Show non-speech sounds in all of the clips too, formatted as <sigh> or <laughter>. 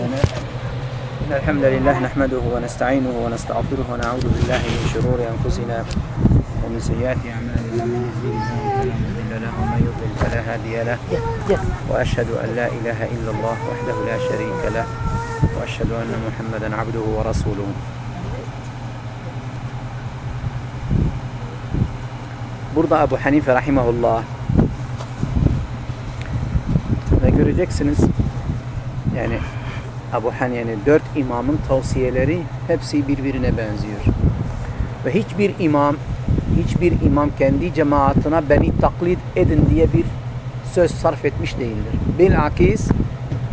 إن الحمد لله نحمده ونستعينه ونستغفره ونعوذ بالله من شرور أنفسنا ومن سيئات أعمالنا. من يهده الله فلا مضل له ومن فلا هادي له. وأشهد أن لا إله إلا الله وحده لا شريك له. وأشهد أن محمدا عبده ورسوله. Burada Ebu Hanife rahimahullah ve göreceksiniz yani Ebu Hanife'nin dört imamın tavsiyeleri hepsi birbirine benziyor. Ve hiçbir imam hiçbir imam kendi cemaatine beni taklit edin diye bir söz sarf etmiş değildir. Bilakis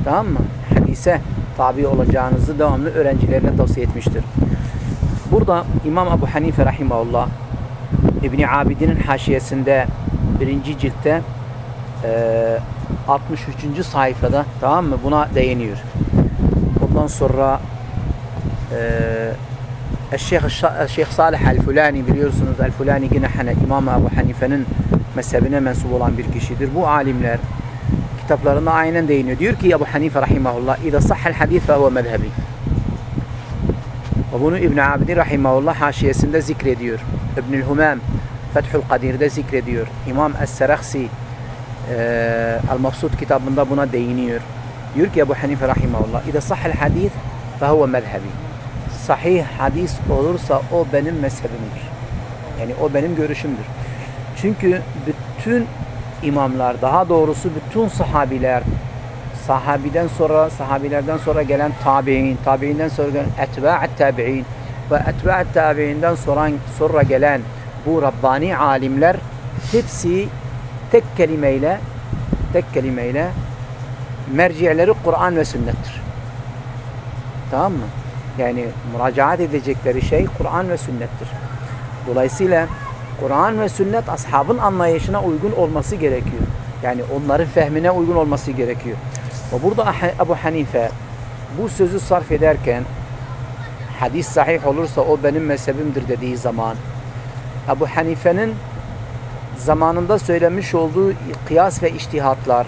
tamam mı? Hadise tabi olacağınızı devamlı öğrencilerine tavsiye etmiştir. Burada İmam Ebu Hanife rahimahullah İbni Abidin'in haşiyesinde birinci ciltte e, 63. sayfada tamam mı buna değiniyor. Ondan sonra e, Şeyh, Şeyh Salih El-Fulani biliyorsunuz El-Fulani yine hani İmam Ebu Hanife'nin mezhebine mensup olan bir kişidir. Bu alimler kitaplarında aynen değiniyor. Diyor ki Ebu Hanife rahimahullah İza sahhel hadis fehuve mezhebi. Ve bunu İbn Abidin rahimahullah haşiyesinde zikrediyor. İbnül Humam Fethül Kadir'de zikrediyor. İmam Es-Seraksi e, El-Mabsut kitabında buna değiniyor. Diyor ki Ebu Hanife rahimahullah İza sahhel hadis fehuve mezhebi. Sahih hadis olursa o benim mezhebimdir. Yani o benim görüşümdür. Çünkü bütün imamlar, daha doğrusu bütün sahabiler, sahabiden sonra, sahabilerden sonra gelen tabi'in, tabi'inden sonra gelen etba'at tabi'in ve etba'at tabi'inden sonra, sonra gelen bu Rabbani alimler hepsi tek kelimeyle tek kelimeyle mercileri Kur'an ve sünnettir. Tamam mı? Yani müracaat edecekleri şey Kur'an ve sünnettir. Dolayısıyla Kur'an ve sünnet ashabın anlayışına uygun olması gerekiyor. Yani onların fehmine uygun olması gerekiyor. Ve burada Ebu Hanife bu sözü sarf ederken hadis sahih olursa o benim mezhebimdir dediği zaman Ebu Hanife'nin zamanında söylemiş olduğu kıyas ve iştihatlar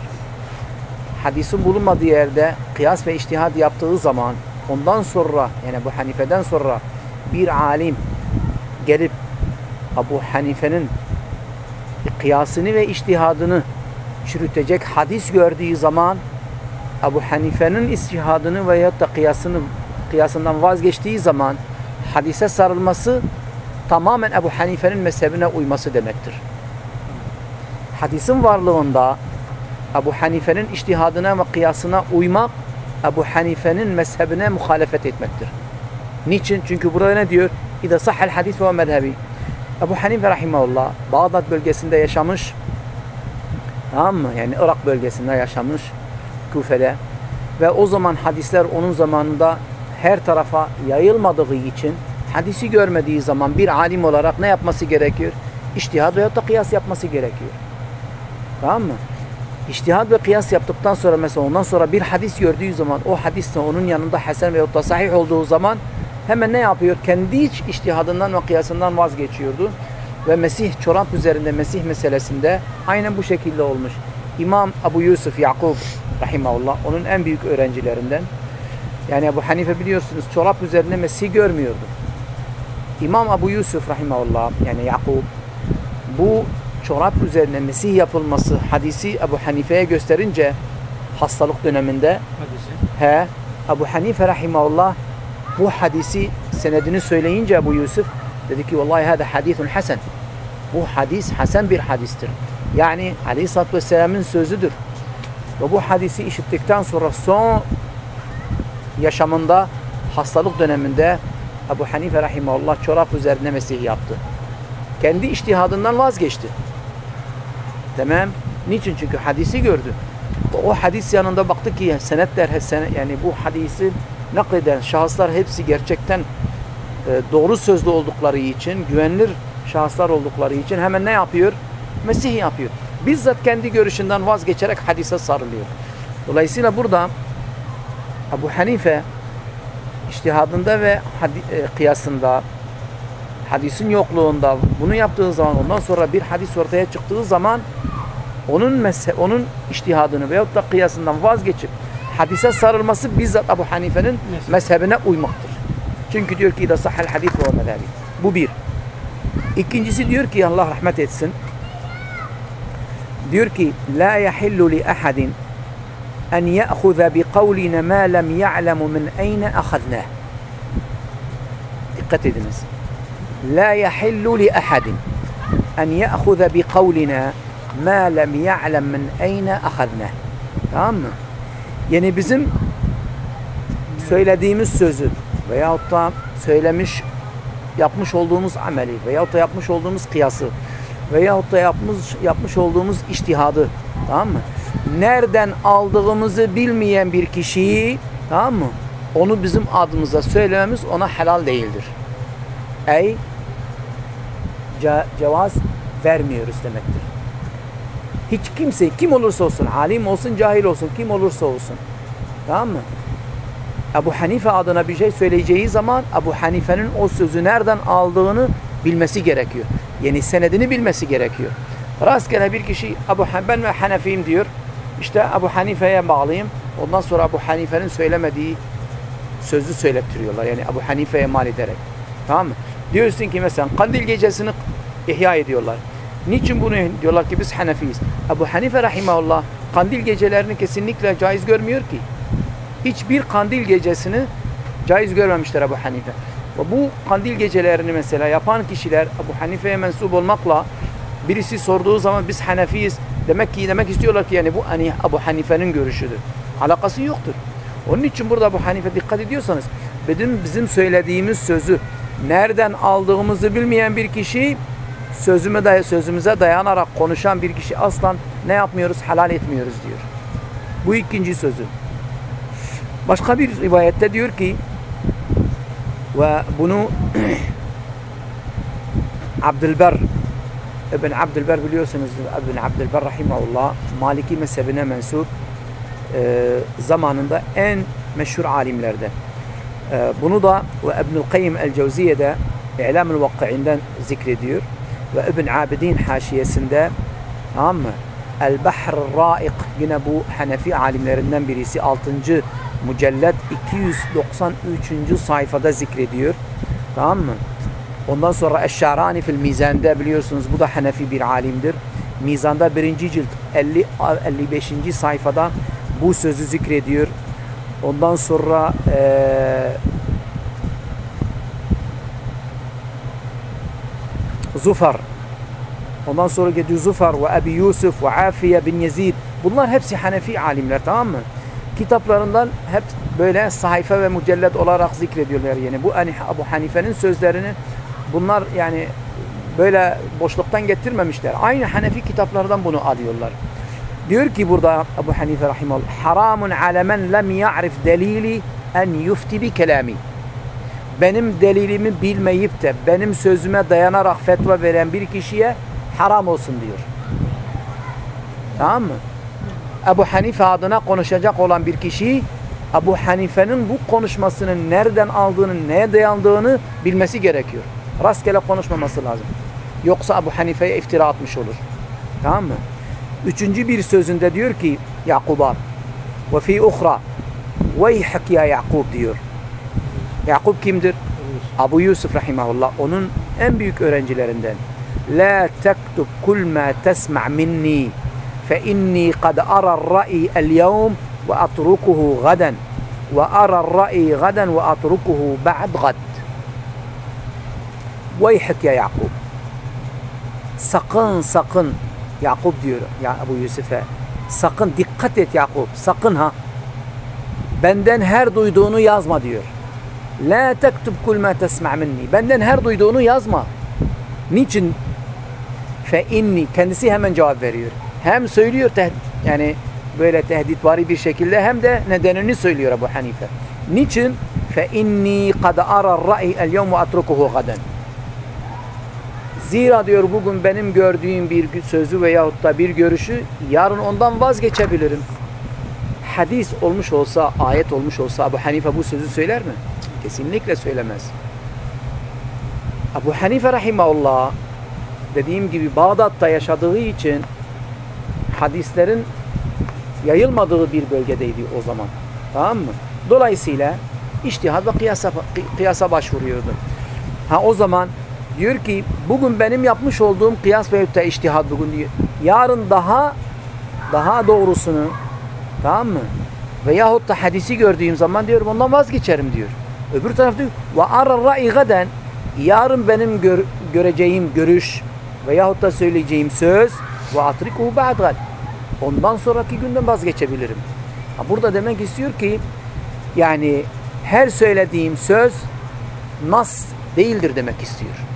hadisin bulunmadığı yerde kıyas ve iştihat yaptığı zaman ondan sonra yani bu Hanife'den sonra bir alim gelip Abu Hanife'nin kıyasını ve iştihadını çürütecek hadis gördüğü zaman Abu Hanife'nin istihadını veyahut da kıyasını kıyasından vazgeçtiği zaman hadise sarılması tamamen Ebu Hanife'nin mezhebine uyması demektir. Hadisin varlığında Ebu Hanife'nin iştihadına ve kıyasına uymak Ebu Hanife'nin mezhebine muhalefet etmektir. Niçin? Çünkü burada ne diyor? İde sahhel hadis ve mezhebi. Ebu Hanife rahimahullah Bağdat bölgesinde yaşamış. Tamam mı? Yani Irak bölgesinde yaşamış. Kufe'de. Ve o zaman hadisler onun zamanında her tarafa yayılmadığı için hadisi görmediği zaman bir alim olarak ne yapması gerekiyor? İçtihad veyahut da kıyas yapması gerekiyor. Tamam mı? İçtihad ve kıyas yaptıktan sonra mesela ondan sonra bir hadis gördüğü zaman o hadiste onun yanında hasen veyahut da sahih olduğu zaman hemen ne yapıyor? Kendi iç iştihadından ve kıyasından vazgeçiyordu. Ve Mesih çorap üzerinde Mesih meselesinde aynen bu şekilde olmuş. İmam Abu Yusuf Yakub rahimahullah onun en büyük öğrencilerinden. Yani Ebu Hanife biliyorsunuz çorap üzerinde Mesih görmüyordu. İmam Abu Yusuf rahimahullah yani Yakub bu çorap üzerine Mesih yapılması hadisi Ebu Hanife'ye gösterince hastalık döneminde hadisi. he Ebu Hanife rahimahullah bu hadisi senedini söyleyince Ebu Yusuf dedi ki vallahi hada hadithun hasen. Bu hadis hasen bir hadistir. Yani Aleyhisselatü Vesselam'ın sözüdür. Ve bu hadisi işittikten sonra son yaşamında hastalık döneminde Ebu Hanife rahimahullah çorap üzerine mesih yaptı. Kendi iştihadından vazgeçti. Tamam. Niçin? Çünkü hadisi gördü. O hadis yanında baktı ki senetler yani bu hadisi nakleden şahıslar hepsi gerçekten doğru sözlü oldukları için, güvenilir şahıslar oldukları için hemen ne yapıyor? Mesih yapıyor. Bizzat kendi görüşünden vazgeçerek hadise sarılıyor. Dolayısıyla burada Ebu Hanife iştihadında ve kıyasında hadisin yokluğunda bunu yaptığı zaman ondan sonra bir hadis ortaya çıktığı zaman onun mezhe, onun iştihadını veyahut da kıyasından vazgeçip hadise sarılması bizzat Ebu Hanife'nin mezhebine uymaktır. Çünkü diyor ki sahel hadis ve mezhebi. Bu bir. İkincisi diyor ki Allah rahmet etsin. Diyor ki la yahillu li ahadin en ya'khudha bi kavlina ma lem ya'lemu min eyne akhadnah. Dikkat ediniz. La li ahadin en ya'khudha bi kavlina ma lem ya'lem min eyne akhadnah. Tamam mı? Yani bizim söylediğimiz sözü veyahut da söylemiş yapmış olduğumuz ameli veyahut da yapmış olduğumuz kıyası veyahut da yapmış, yapmış olduğumuz iştihadı tamam mı? Nereden aldığımızı bilmeyen bir kişiyi tamam mı? Onu bizim adımıza söylememiz ona helal değildir. Ey ce- cevaz vermiyoruz demektir. Hiç kimse kim olursa olsun, alim olsun, cahil olsun, kim olursa olsun. Tamam mı? Ebu Hanife adına bir şey söyleyeceği zaman Ebu Hanife'nin o sözü nereden aldığını bilmesi gerekiyor. Yani senedini bilmesi gerekiyor. Rastgele bir kişi Ebu ben ve Hanefiyim diyor. İşte Ebu Hanife'ye bağlıyım. Ondan sonra Ebu Hanife'nin söylemediği sözü söylettiriyorlar. Yani Ebu Hanife'ye mal ederek. Tamam mı? Diyorsun ki mesela kandil gecesini ihya ediyorlar. Niçin bunu diyorlar ki biz Hanefiyiz? Ebu Hanife rahimahullah kandil gecelerini kesinlikle caiz görmüyor ki. Hiçbir kandil gecesini caiz görmemişler Ebu Hanife. Ve bu kandil gecelerini mesela yapan kişiler Ebu Hanife'ye mensup olmakla birisi sorduğu zaman biz Hanefiyiz demek ki demek istiyorlar ki yani bu hani Ebu Hanife'nin görüşüdür. Alakası yoktur. Onun için burada Ebu Hanife dikkat ediyorsanız bizim bizim söylediğimiz sözü nereden aldığımızı bilmeyen bir kişi sözüme day sözümüze dayanarak konuşan bir kişi aslan ne yapmıyoruz? Helal etmiyoruz diyor. Bu ikinci sözü. Başka bir rivayette diyor ki ve bunu <clears throat> Abdülber İbn Abdülber biliyorsunuz İbn Abdülber rahimahullah Maliki mezhebine mensup e, zamanında en meşhur alimlerden. E, bunu da ve İbnül Kayyim el-Cevziye'de İ'lam-ül Vakki'inden zikrediyor ve İbn Abidin haşiyesinde tamam mı? El-Bahr Raik yine bu Hanefi alimlerinden birisi 6. mücellet 293. sayfada zikrediyor. Tamam mı? Ondan sonra Eşşarani fil Mizan'da biliyorsunuz bu da Hanefi bir alimdir. Mizan'da birinci cilt 50 55. sayfada bu sözü zikrediyor. Ondan sonra eee Zufar Ondan sonra gidiyor Zufar ve Ebi Yusuf ve Afiye bin Yezid. Bunlar hepsi Hanefi alimler tamam mı? Kitaplarından hep böyle sayfa ve mücellet olarak zikrediyorlar yani. Bu hani Abu Hanife'nin sözlerini bunlar yani böyle boşluktan getirmemişler. Aynı Hanefi kitaplardan bunu alıyorlar. Diyor ki burada Abu Hanife rahimahullah haramun ala men lem ya'rif delili en yufti bi kelami. Benim delilimi bilmeyip de benim sözüme dayanarak fetva veren bir kişiye haram olsun diyor. Tamam mı? Ebu Hanife adına konuşacak olan bir kişi Ebu Hanife'nin bu konuşmasının nereden aldığını, neye dayandığını bilmesi gerekiyor. Rastgele konuşmaması lazım. Yoksa Ebu Hanife'ye iftira atmış olur. Tamam mı? Üçüncü bir sözünde diyor ki Yakub'a ve fi uhra veyhak ya Yakub diyor. Yakub kimdir? Abu Yusuf rahimahullah onun en büyük öğrencilerinden. La tektub kul ma tesma minni fe inni kad ara ra'i el yevm ve atrukuhu gaden ve ara ra'i gaden ve atrukuhu ba'd gad. Veyhak ya Yakub. Sakın sakın Yakub diyor ya Ebu Yusuf'e sakın dikkat et Yakub sakın ha benden her duyduğunu yazma diyor. La tektub kul ma tesma minni. Benden her duyduğunu yazma. Niçin? Fe inni kendisi hemen cevap veriyor. Hem söylüyor yani böyle tehditvari bir şekilde hem de nedenini söylüyor Ebu Hanife. Niçin? Fe inni kad ara ra'i el yevm ve atrukuhu gaden. Zira diyor bugün benim gördüğüm bir sözü veyahut da bir görüşü yarın ondan vazgeçebilirim. Hadis olmuş olsa, ayet olmuş olsa Ebu Hanife bu sözü söyler mi? Kesinlikle söylemez. Ebu Hanife rahimahullah dediğim gibi Bağdat'ta yaşadığı için hadislerin yayılmadığı bir bölgedeydi o zaman. Tamam mı? Dolayısıyla iştihad ve kıyasa, kıyasa başvuruyordu. Ha o zaman diyor ki bugün benim yapmış olduğum kıyas ve da iştihad bugün diyor. Yarın daha daha doğrusunu tamam mı? Veyahut da hadisi gördüğüm zaman diyorum ondan vazgeçerim diyor. Öbür taraf diyor ve arar ra'i gaden yarın benim gör, göreceğim görüş veyahut da söyleyeceğim söz ve atrikuhu ba'd Ondan sonraki günden vazgeçebilirim. Ha, burada demek istiyor ki yani her söylediğim söz nas değildir demek istiyor.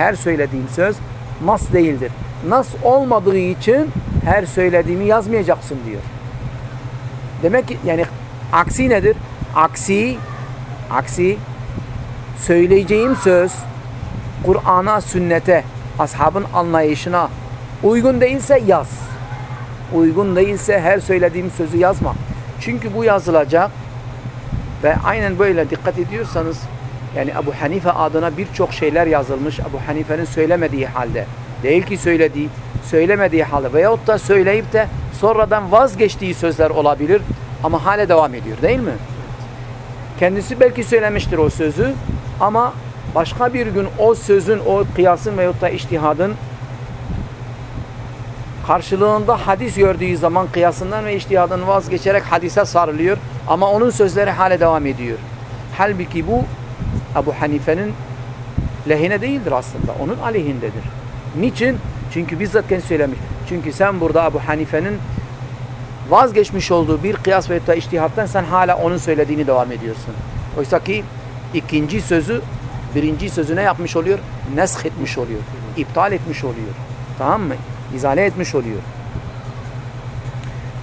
Her söylediğim söz nas değildir. Nas olmadığı için her söylediğimi yazmayacaksın diyor. Demek ki yani aksi nedir? Aksi aksi söyleyeceğim söz Kur'an'a, sünnete, ashabın anlayışına uygun değilse yaz. Uygun değilse her söylediğim sözü yazma. Çünkü bu yazılacak ve aynen böyle dikkat ediyorsanız yani Ebu Hanife adına birçok şeyler yazılmış Ebu Hanife'nin söylemediği halde. Değil ki söylediği, söylemediği halde veyahut da söyleyip de sonradan vazgeçtiği sözler olabilir ama hala devam ediyor değil mi? Kendisi belki söylemiştir o sözü ama başka bir gün o sözün, o kıyasın veyahut da iştihadın karşılığında hadis gördüğü zaman kıyasından ve iştihadından vazgeçerek hadise sarılıyor ama onun sözleri hala devam ediyor. Halbuki bu Ebu Hanife'nin lehine değildir aslında. Onun aleyhindedir. Niçin? Çünkü bizzat kendi söylemiş. Çünkü sen burada Ebu Hanife'nin vazgeçmiş olduğu bir kıyas ve da iştihattan sen hala onun söylediğini devam ediyorsun. Oysa ki ikinci sözü birinci sözüne yapmış oluyor? Nesk etmiş oluyor. iptal etmiş oluyor. Tamam mı? İzale etmiş oluyor.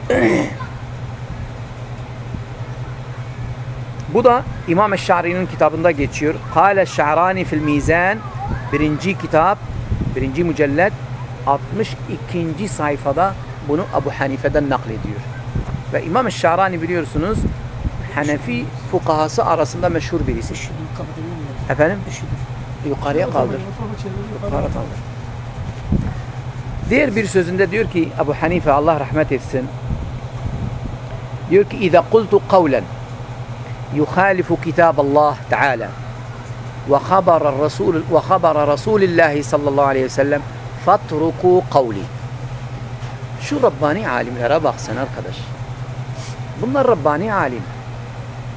<clears throat> Bu da İmam Eşşari'nin kitabında geçiyor. Kale Şa'rani fil Mizan birinci kitap, birinci mücellet 62. sayfada bunu Ebu Hanife'den naklediyor. Ve İmam Şa'rani biliyorsunuz Hanefi fukahası arasında meşhur birisi. Efendim? Yukarıya kaldır. Yukarı kaldır. Diğer bir sözünde diyor ki Ebu Hanife Allah rahmet etsin. Diyor ki İza kultu kavlen يخالف كتاب الله تعالى وخبر الرسول وخبر رسول الله صلى الله عليه وسلم فاتركوا قولي şu Rabbani alimlere baksan arkadaş. Bunlar Rabbani alim.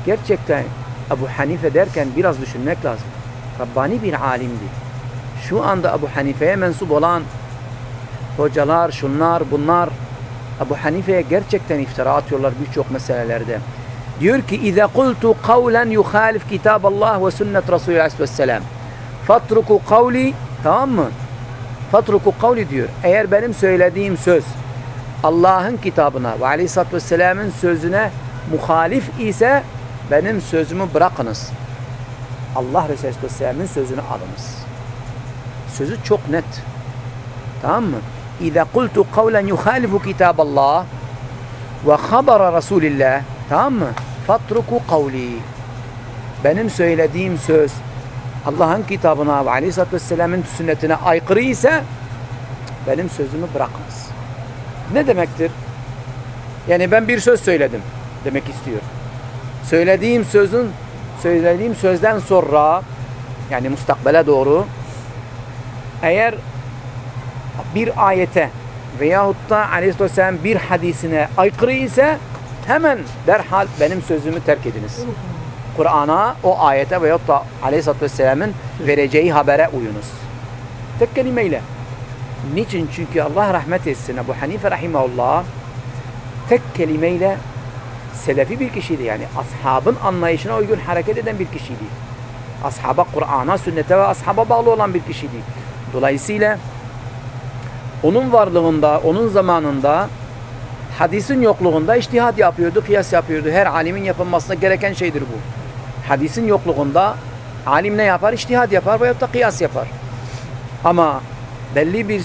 Gerçekten Ebu Hanife derken biraz düşünmek lazım. Rabbani bir alimdi. Şu anda Ebu Hanife'ye mensup olan hocalar, şunlar, bunlar Ebu Hanife'ye gerçekten iftira atıyorlar birçok meselelerde. Diyor ki اِذَا قُلْتُ قَوْلًا يُخَالِفْ كِتَابَ اللّٰهِ وَسُنَّةِ رَسُولِ Aleyhisselam فَاتْرُكُوا قَوْلِ Tamam mı? فَاتْرُكُوا قَوْلِ diyor. Eğer benim söylediğim söz Allah'ın kitabına ve Aleyhisselatü Vesselam'ın sözüne muhalif ise benim sözümü bırakınız. Allah Resulü Vesselam'ın sözünü alınız. Sözü çok net. Tamam mı? اِذَا قُلْتُ قَوْلًا يُخَالِفُ كِتَابَ اللّٰهِ وَخَبَرَ رَسُولِ اللّٰهِ Tamam mı? Fatruku kavli. Benim söylediğim söz Allah'ın kitabına ve Aleyhisselatü Vesselam'ın sünnetine aykırı ise benim sözümü bırakınız. Ne demektir? Yani ben bir söz söyledim demek istiyor. Söylediğim sözün söylediğim sözden sonra yani mustakbele doğru eğer bir ayete veyahut da Aleyhisselatü Vesselam bir hadisine aykırı ise hemen derhal benim sözümü terk ediniz. Kur'an'a, o ayete veyahut da Aleyhisselatü Vesselam'ın vereceği habere uyunuz. Tek kelimeyle. Niçin? Çünkü Allah rahmet etsin. Ebu Hanife Rahimahullah tek kelimeyle selefi bir kişiydi. Yani ashabın anlayışına uygun hareket eden bir kişiydi. Ashaba Kur'an'a, sünnete ve ashaba bağlı olan bir kişiydi. Dolayısıyla onun varlığında, onun zamanında hadisin yokluğunda iştihad yapıyordu, kıyas yapıyordu. Her alimin yapılmasına gereken şeydir bu. Hadisin yokluğunda alim ne yapar? İştihad yapar veyahut da kıyas yapar. Ama belli bir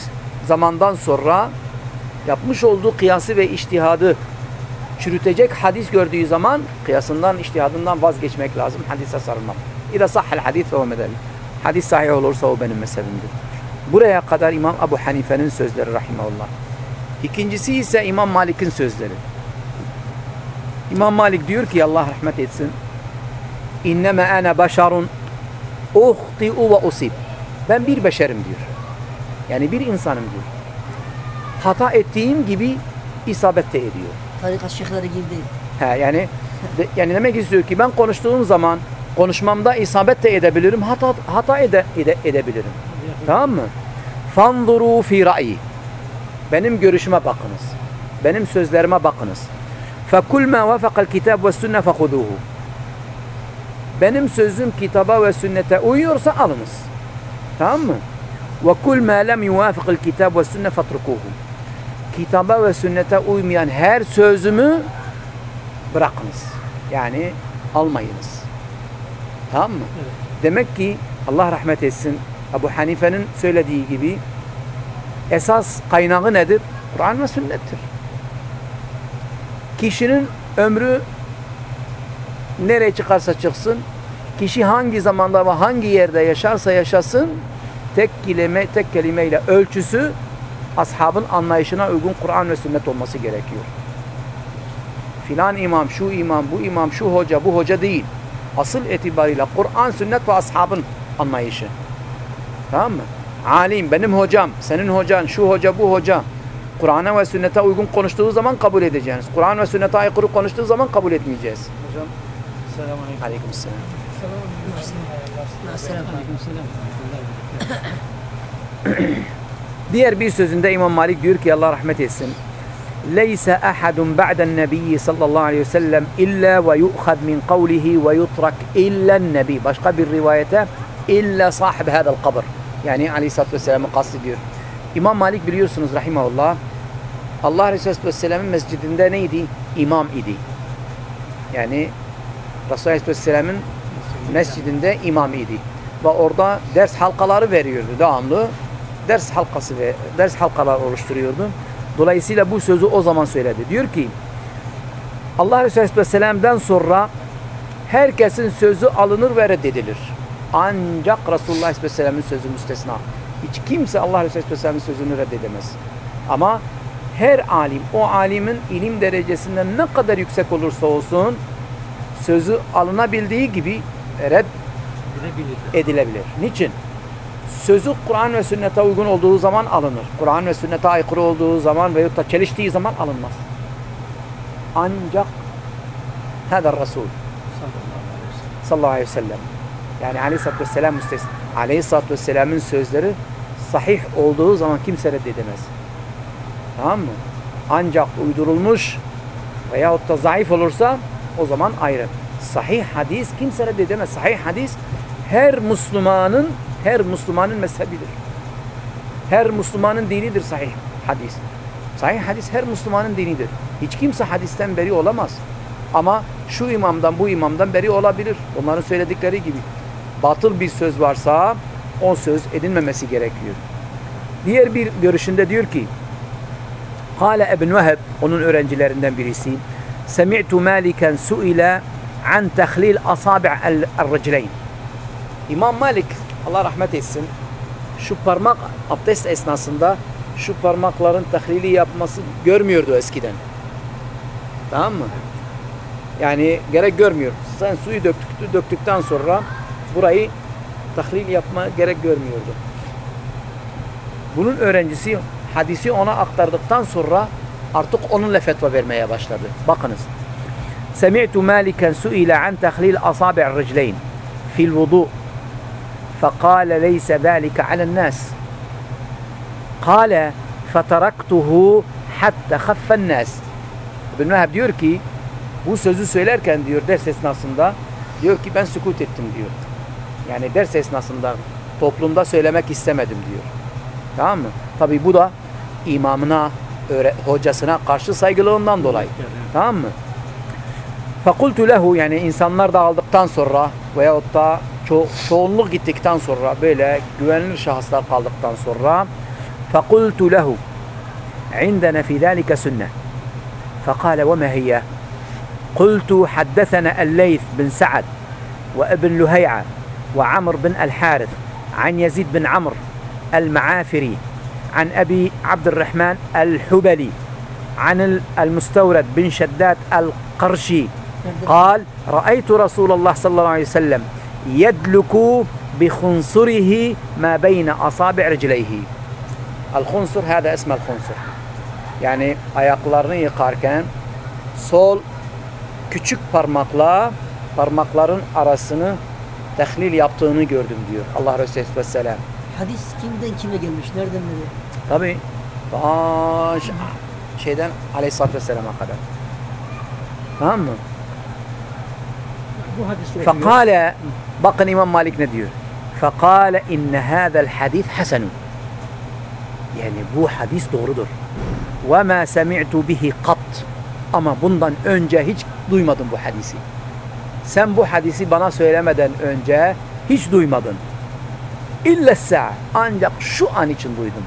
zamandan sonra yapmış olduğu kıyası ve iştihadı çürütecek hadis gördüğü zaman kıyasından, iştihadından vazgeçmek lazım. Hadise sarılmak. İza sahhel hadis ve medeli. Hadis sahih olursa o benim mezhebimdir. Buraya kadar İmam Ebu Hanife'nin sözleri rahimahullah. İkincisi ise İmam Malik'in sözleri. İmam Malik diyor ki Allah rahmet etsin. İnneme ana başarun uhti'u ve usib. Ben bir beşerim diyor. Yani bir insanım diyor. Hata ettiğim gibi isabet de ediyor. Tarikat şeyhleri gibi değil. Ha yani de- yani demek istiyor ki ben konuştuğum zaman konuşmamda isabet de edebilirim, hata hata ede, ede- edebilirim. Tamam mı? Fanzuru fi ra'yi. Benim görüşüme bakınız. Benim sözlerime bakınız. Ma vafakal kitab ve sünne fehuduhu. Benim sözüm kitaba ve sünnete uyuyorsa alınız. Tamam mı? Ma lem yuvafakal kitab ve sünne fatrukuhu. Kitaba ve sünnete uymayan her sözümü bırakınız. Yani almayınız. Tamam mı? Demek ki Allah rahmet etsin Ebu Hanife'nin söylediği gibi esas kaynağı nedir? Kur'an ve sünnettir. Kişinin ömrü nereye çıkarsa çıksın, kişi hangi zamanda ve hangi yerde yaşarsa yaşasın, tek kelime tek kelimeyle ölçüsü ashabın anlayışına uygun Kur'an ve sünnet olması gerekiyor. Filan imam, şu imam, bu imam, şu hoca, bu hoca değil. Asıl itibariyle Kur'an, sünnet ve ashabın anlayışı. Tamam mı? Alim, benim hocam, senin hocan, şu hoca, bu hoca. Kur'an'a ve sünnete uygun konuştuğu zaman kabul edeceğiz. Kur'an ve sünnete aykırı konuştuğu zaman kabul etmeyeceğiz. Hocam selamünaleyküm. Aleykümselam. Selam. Diğer bir sözünde İmam Malik diyor ki Allah rahmet etsin. Leyse ahadun ba'den nebiyyi sallallahu aleyhi ve sellem illa ve yu'khad min kavlihi ve yutrak illa nebi. Başka bir rivayete illa sahib hadal kabr. Yani aleyhissalatü vesselam'ı kastediyor. İmam Malik biliyorsunuz rahimahullah Allah Resulü Aleyhisselam'ın mescidinde neydi? İmam idi. Yani Resulü Aleyhisselam'ın mescidinde imam idi. Ve orada ders halkaları veriyordu devamlı. Ders halkası ve ders halkalar oluşturuyordu. Dolayısıyla bu sözü o zaman söyledi. Diyor ki Allah Resulü Aleyhisselam'dan sonra herkesin sözü alınır ve reddedilir. Ancak Resulullah Aleyhisselam'ın sözü müstesna. Hiç kimse Allah Aleyhisselam'ın sözünü reddedemez. Ama her alim o alimin ilim derecesinden ne kadar yüksek olursa olsun sözü alınabildiği gibi red edilebilir. Niçin? Sözü Kur'an ve sünnete uygun olduğu zaman alınır. Kur'an ve sünnete aykırı olduğu zaman veyahut da çeliştiği zaman alınmaz. Ancak hada Resul sallallahu aleyhi ve sellem yani aleyhissalatü vesselam müstesna. Aleyhissalatü vesselamın sözleri sahih olduğu zaman kimse reddedemez. Tamam mı? Ancak uydurulmuş veyahut da zayıf olursa o zaman ayrı. Sahih hadis kimse reddedemez. Sahih hadis her Müslümanın her Müslümanın mezhebidir. Her Müslümanın dinidir sahih hadis. Sahih hadis her Müslümanın dinidir. Hiç kimse hadisten beri olamaz. Ama şu imamdan bu imamdan beri olabilir. Onların söyledikleri gibi. Batıl bir söz varsa o söz edinmemesi gerekiyor. Diğer bir görüşünde diyor ki Kale Ebn Veheb onun öğrencilerinden birisi Semi'tu Maliken su'ile an tehlil asabi' el-ricleyn İmam Malik Allah rahmet etsin şu parmak abdest esnasında şu parmakların tahlili yapması görmüyordu eskiden. Tamam mı? Yani gerek görmüyor. Sen suyu döktük, döktükten sonra burayı tahlil yapma gerek görmüyordu. Bunun öğrencisi hadisi ona aktardıktan sonra artık onunla fetva vermeye başladı. Bakınız. Semi'tu Maliken su'ile an tahlil asabi'r ricleyn fil vudu' فقال ليس ذلك على الناس قال فتركته حتى خف الناس İbn Vehb diyor ki bu sözü söylerken diyor ders esnasında diyor ki ben sükut ettim diyor. Yani ders esnasında toplumda söylemek istemedim diyor. Tamam mı? Tabi bu da imamına, öğre- hocasına karşı saygılığından dolayı. Tamam mı? Fakultu lehu yani insanlar dağıldıktan sonra veyahut da ço çoğunluk gittikten sonra böyle güvenilir şahıslar kaldıktan sonra fakultu lehu عندنا في ذلك سنة فقال وما هي قلت حدثنا الليث بن سعد وابن لهيعة وعمر بن الحارث عن يزيد بن عمرو المعافري عن أبي عبد الرحمن الحبلي عن المستورد بن شداد القرشي قال رأيت رسول الله صلى الله عليه وسلم يدلك بخنصره ما بين أصابع رجليه. الخنصر هذا اسم الخنصر. yani ayaklarını yıkarken sol küçük parmakla parmakların arasını tehlil yaptığını gördüm diyor Allah Resulü Vesselam. Hadis kimden kime gelmiş? Nereden nereye? Tabi ta şeyden Aleyhisselatü Vesselam'a kadar. Tamam mı? Bu hadis. Fekale bakın İmam Malik ne diyor? Fekale inne hâzel hadis hasenun. Yani bu hadis doğrudur. Ve ma semi'tu bihi kat. Ama bundan önce hiç duymadım bu hadisi Sen bu hadisi bana söylemeden önce hiç duymadın. İlla sa'a. Ancak şu an için duydum.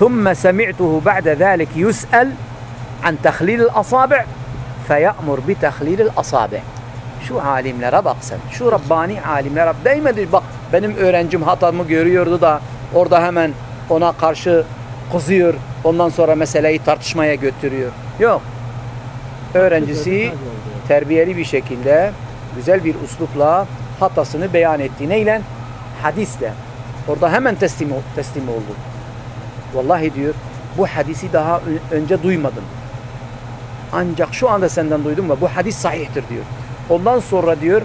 ثم سمعته بعد ذلك يسأل عن تخليل الأصابع فيأمر بتخليل الأصابع şu alimlere bak sen. Şu Rabbani alimlere değmedi. Bak benim öğrencim hatamı görüyordu da orada hemen ona karşı kızıyor. Ondan sonra meseleyi tartışmaya götürüyor. Yok. Öğrencisi terbiyeli bir şekilde güzel bir uslupla hatasını beyan etti. Neyle? Hadisle. Orada hemen teslim, teslim oldu. Vallahi diyor bu hadisi daha önce duymadım. Ancak şu anda senden duydum ve bu hadis sahihtir diyor. Ondan sonra diyor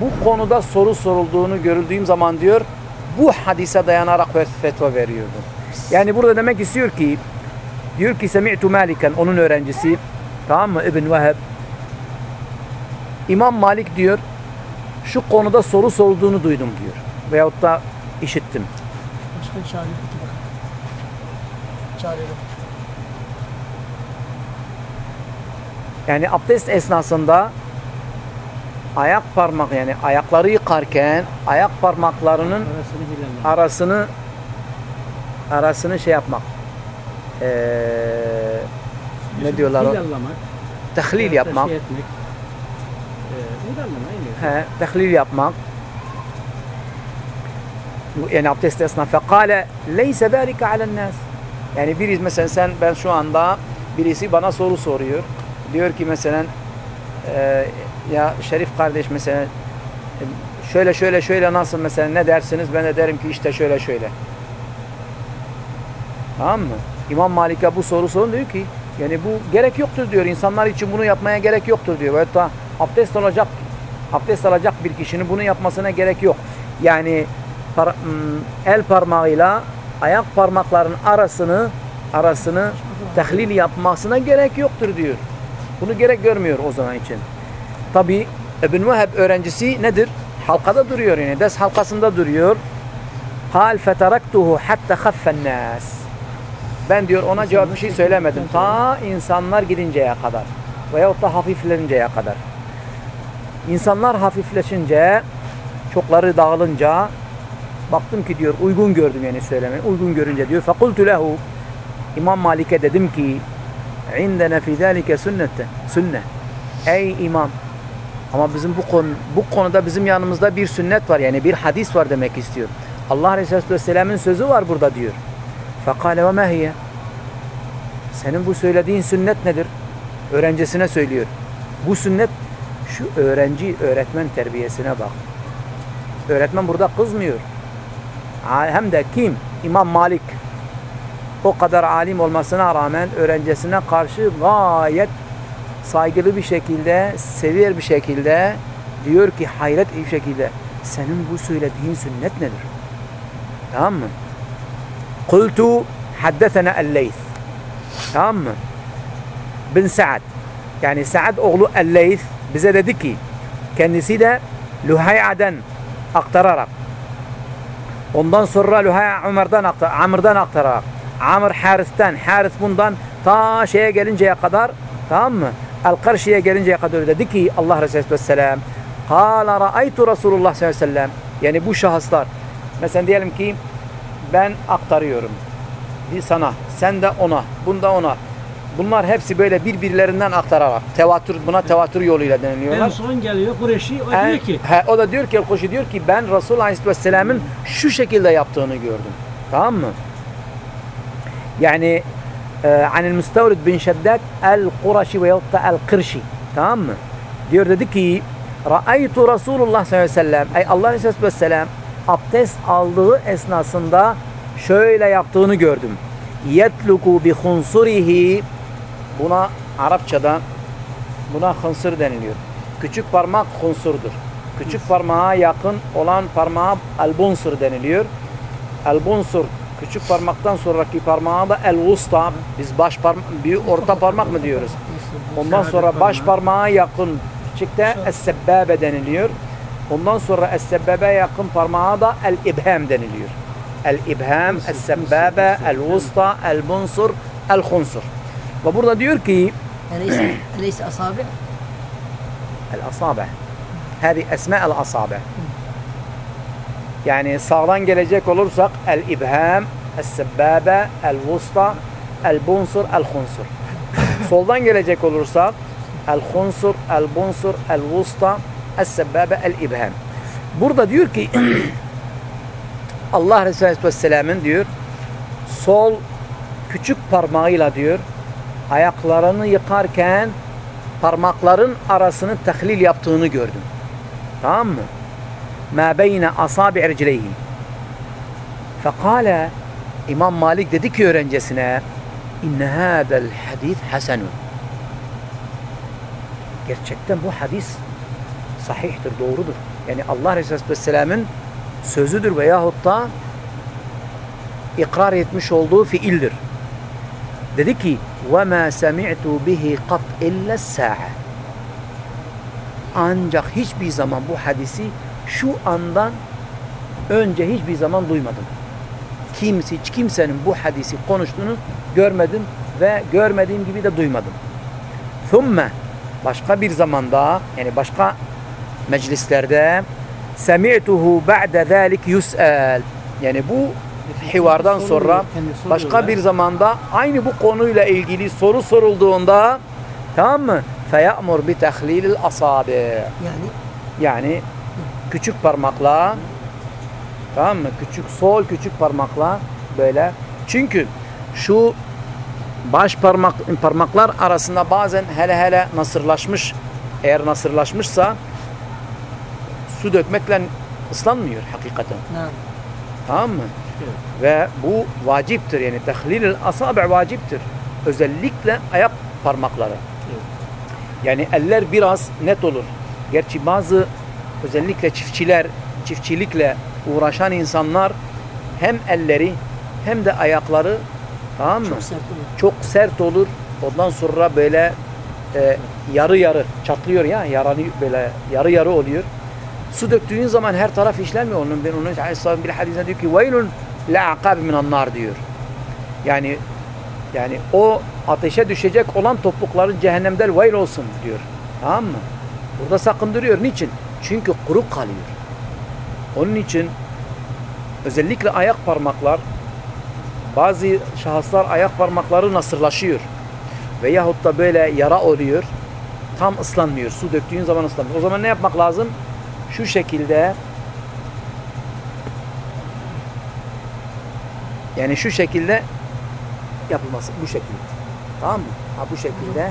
bu konuda soru sorulduğunu görüldüğüm zaman diyor bu hadise dayanarak fet- fetva veriyordu. Yani burada demek istiyor ki diyor ki Semi'tu Maliken onun öğrencisi tamam mı İbn Veheb İmam Malik diyor şu konuda soru sorulduğunu duydum diyor. Veyahut da işittim. Git bakalım. Çağırıyorum. Yani abdest esnasında ayak parmak yani ayakları yıkarken ayak parmaklarının Arasını arasını arasını şey yapmak. Ee, ne diyorlar. Tehlil yapmak. Şey etmek. He, tehlil yapmak. Yani abdest esnasında. Fekale leyse zâlike alen-nâs. Yani biri mesela sen ben şu anda birisi bana soru soruyor. Diyor ki mesela e, ya Şerif kardeş mesela şöyle şöyle şöyle nasıl mesela ne dersiniz? Ben de derim ki işte şöyle şöyle. Tamam mı? İmam Malik'e bu soru sorun diyor ki yani bu gerek yoktur diyor. İnsanlar için bunu yapmaya gerek yoktur diyor. Da abdest olacak abdest alacak bir kişinin bunu yapmasına gerek yok. Yani par- m, el parmağıyla ayak parmaklarının arasını arasını tehlil yapmasına gerek yoktur diyor. Bunu gerek görmüyor o zaman için. Tabi İbn Veheb öğrencisi nedir? Halkada duruyor yani. Ders halkasında duruyor. Kal feteraktuhu hatta khaffen nas. Ben diyor ona cevap bir şey söylemedim. Ta insanlar gidinceye kadar. Veyahut da hafifleninceye kadar. İnsanlar hafifleşince, çokları dağılınca baktım ki diyor uygun gördüm yani söylemeyi. Uygun görünce diyor fekultu lehu İmam Malik'e dedim ki indene fi zalike sünnette sünne. Ey imam ama bizim bu konu bu konuda bizim yanımızda bir sünnet var yani bir hadis var demek istiyor. Allah Resulü Vesselam'ın sözü var burada diyor. Fekale ve mehiye senin bu söylediğin sünnet nedir? Öğrencisine söylüyor. Bu sünnet şu öğrenci öğretmen terbiyesine bak. Öğretmen burada kızmıyor. Hem de kim? İmam Malik. O kadar alim olmasına rağmen öğrencisine karşı gayet saygılı bir şekilde, seviyor bir şekilde diyor ki hayret bir şekilde senin bu söylediğin sünnet nedir? Tamam mı? Kultu haddesena el-Leyth. Tamam mı? Bin Sa'd. Yani Sa'd oğlu el-Leyth bize dedi ki kendisi de Luhay'a'dan aktararak ondan sonra Luhay'a Ömer'den Amr'dan aktararak Amr Haris'ten, Haris bundan ta şeye gelinceye kadar tamam mı? El-Karşi'ye gelinceye kadar dedi ki Allah Resulü Vesselam Kâle ra'aytu Resulullah sallallahu yani bu şahıslar mesela diyelim ki ben aktarıyorum sana, sen de ona, bunda ona. Bunlar hepsi böyle birbirlerinden aktararak tevatür buna tevatür yoluyla En deniliyorlar. son geliyor Kureyşi o En- diyor ki he, o da diyor ki Koşu diyor ki ben Resul Aleyhisselam'ın şu şekilde yaptığını gördüm. Tamam mı? Yani el kuraşi veyahut da el kırşi. Tamam mı? Diyor dedi ki Ra'aytu Resulullah sallallahu aleyhi ve sellem Ey Allah Aleyhisselatü Vesselam abdest aldığı esnasında şöyle yaptığını gördüm. Yetluku bi hunsurihi Buna Arapçada buna hınsır deniliyor. Küçük parmak hunsurdur. Küçük parmağa yakın olan parmağa elbunsur deniliyor. Elbunsur küçük parmaktan sonraki parmağa da el vusta biz baş parmak bir orta parmak mı diyoruz? Ondan sonra baş parmağa yakın küçükte es-sebbabe deniliyor. Ondan sonra es-sebbabe yakın parmağa da el-ibham deniliyor. El-ibham, es-sebbabe, el-vusta, el-bunsur, el-hunsur. Ve burada diyor ki Eleyse asabi El asabe Hadi esme el asabe Yani sağdan gelecek olursak el ibham, el sebbabe, el vusta, el bunsur, el hunsur. Soldan gelecek olursak el hunsur, el bunsur, el vusta, el sebbabe, el ibham. Burada diyor ki <clears throat> Allah Resulü Aleyhisselam'ın diyor sol küçük parmağıyla diyor ayaklarını yıkarken parmakların arasını tahlil yaptığını gördüm. Tamam mı? Ma beyne asabi' ricleyhi. Fekale İmam Malik dedi ki öğrencisine inne hadel hadis hasenun. Gerçekten bu hadis sahihtir, doğrudur. Yani Allah Resulü Aleyhisselam'ın sözüdür veyahut da ikrar etmiş olduğu fiildir. Dedi ki وَمَا سَمِعْتُ بِهِ قَطْ اِلَّا السَّاعَةِ Ancak hiçbir zaman bu hadisi şu andan önce hiçbir zaman duymadım. Kimse, hiç kimsenin bu hadisi konuştuğunu görmedim ve görmediğim gibi de duymadım. ثُمَّ Başka bir zamanda yani başka meclislerde سَمِعْتُهُ بَعْدَ ذَٰلِكِ يُسْأَلْ Yani bu hivardan sonra başka bir zamanda aynı bu konuyla ilgili soru sorulduğunda tamam mı? Feyamur bi tahlilil asabi. Yani yani küçük parmakla tamam mı? Küçük sol küçük parmakla böyle. Çünkü şu baş parmak parmaklar arasında bazen hele hele nasırlaşmış eğer nasırlaşmışsa su dökmekle ıslanmıyor hakikaten. Evet. Tamam mı? Ve bu vaciptir yani tahlilil asabi vaciptir. Özellikle ayak parmakları. Yani eller biraz net olur. Gerçi bazı özellikle çiftçiler, çiftçilikle uğraşan insanlar hem elleri hem de ayakları tamam mı? çok sert olur. Çok sert olur. Ondan sonra böyle e, yarı yarı çatlıyor ya, yaranı böyle yarı yarı oluyor. Su döktüğün zaman her taraf işlenmiyor onun. Ben onun Aleyhisselam bir hadisinde diyor ki veylun la akabi minan nar diyor. Yani yani o ateşe düşecek olan topukların cehennemden veyl olsun diyor. Tamam mı? Burada sakındırıyor. Niçin? Çünkü kuru kalıyor. Onun için özellikle ayak parmaklar bazı şahıslar ayak parmakları nasırlaşıyor. Veyahut da böyle yara oluyor. Tam ıslanmıyor. Su döktüğün zaman ıslanmıyor. O zaman ne yapmak lazım? Şu şekilde yani şu şekilde yapılması. Bu şekilde. Tamam mı? Ha bu şekilde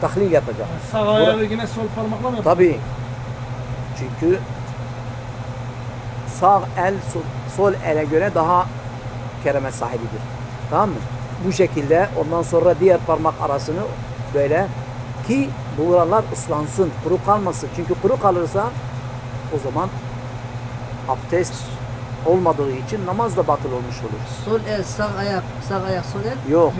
tahlil yapacak. Sağ ayağı yine sol parmakla mı? Tabii. Çünkü sağ el sol, sol ele göre daha keremet sahibidir. Tamam mı? Bu şekilde ondan sonra diğer parmak arasını böyle ki buralar ıslansın, kuru kalmasın. Çünkü kuru kalırsa o zaman abdest olmadığı için namaz da batıl olmuş olur. Sol el, sağ ayak, sağ ayak, sol el. Yok.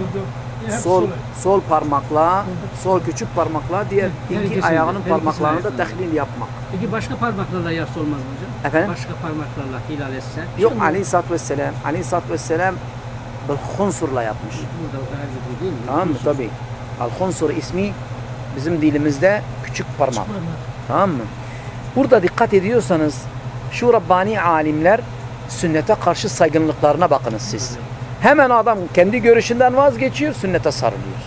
Hep Sol sol parmakla, sol küçük parmakla diğer Her iki ayağının parmaklarını da tahlil yapmak. Peki başka parmaklarla yas olmaz mı hocam? Efendim? Başka parmaklarla hilal etse. Yok Aleyhisselatü Vesselam, Aleyhisselatü Vesselam bir hunsurla yapmış. Burada o değil mi? Tamam mı? Tabii. Al-Hunsur ismi bizim dilimizde küçük parmak. Tamam mı? Burada dikkat ediyorsanız şu Rabbani alimler sünnete karşı saygınlıklarına bakınız siz. Hemen adam kendi görüşünden vazgeçiyor, sünnete sarılıyor.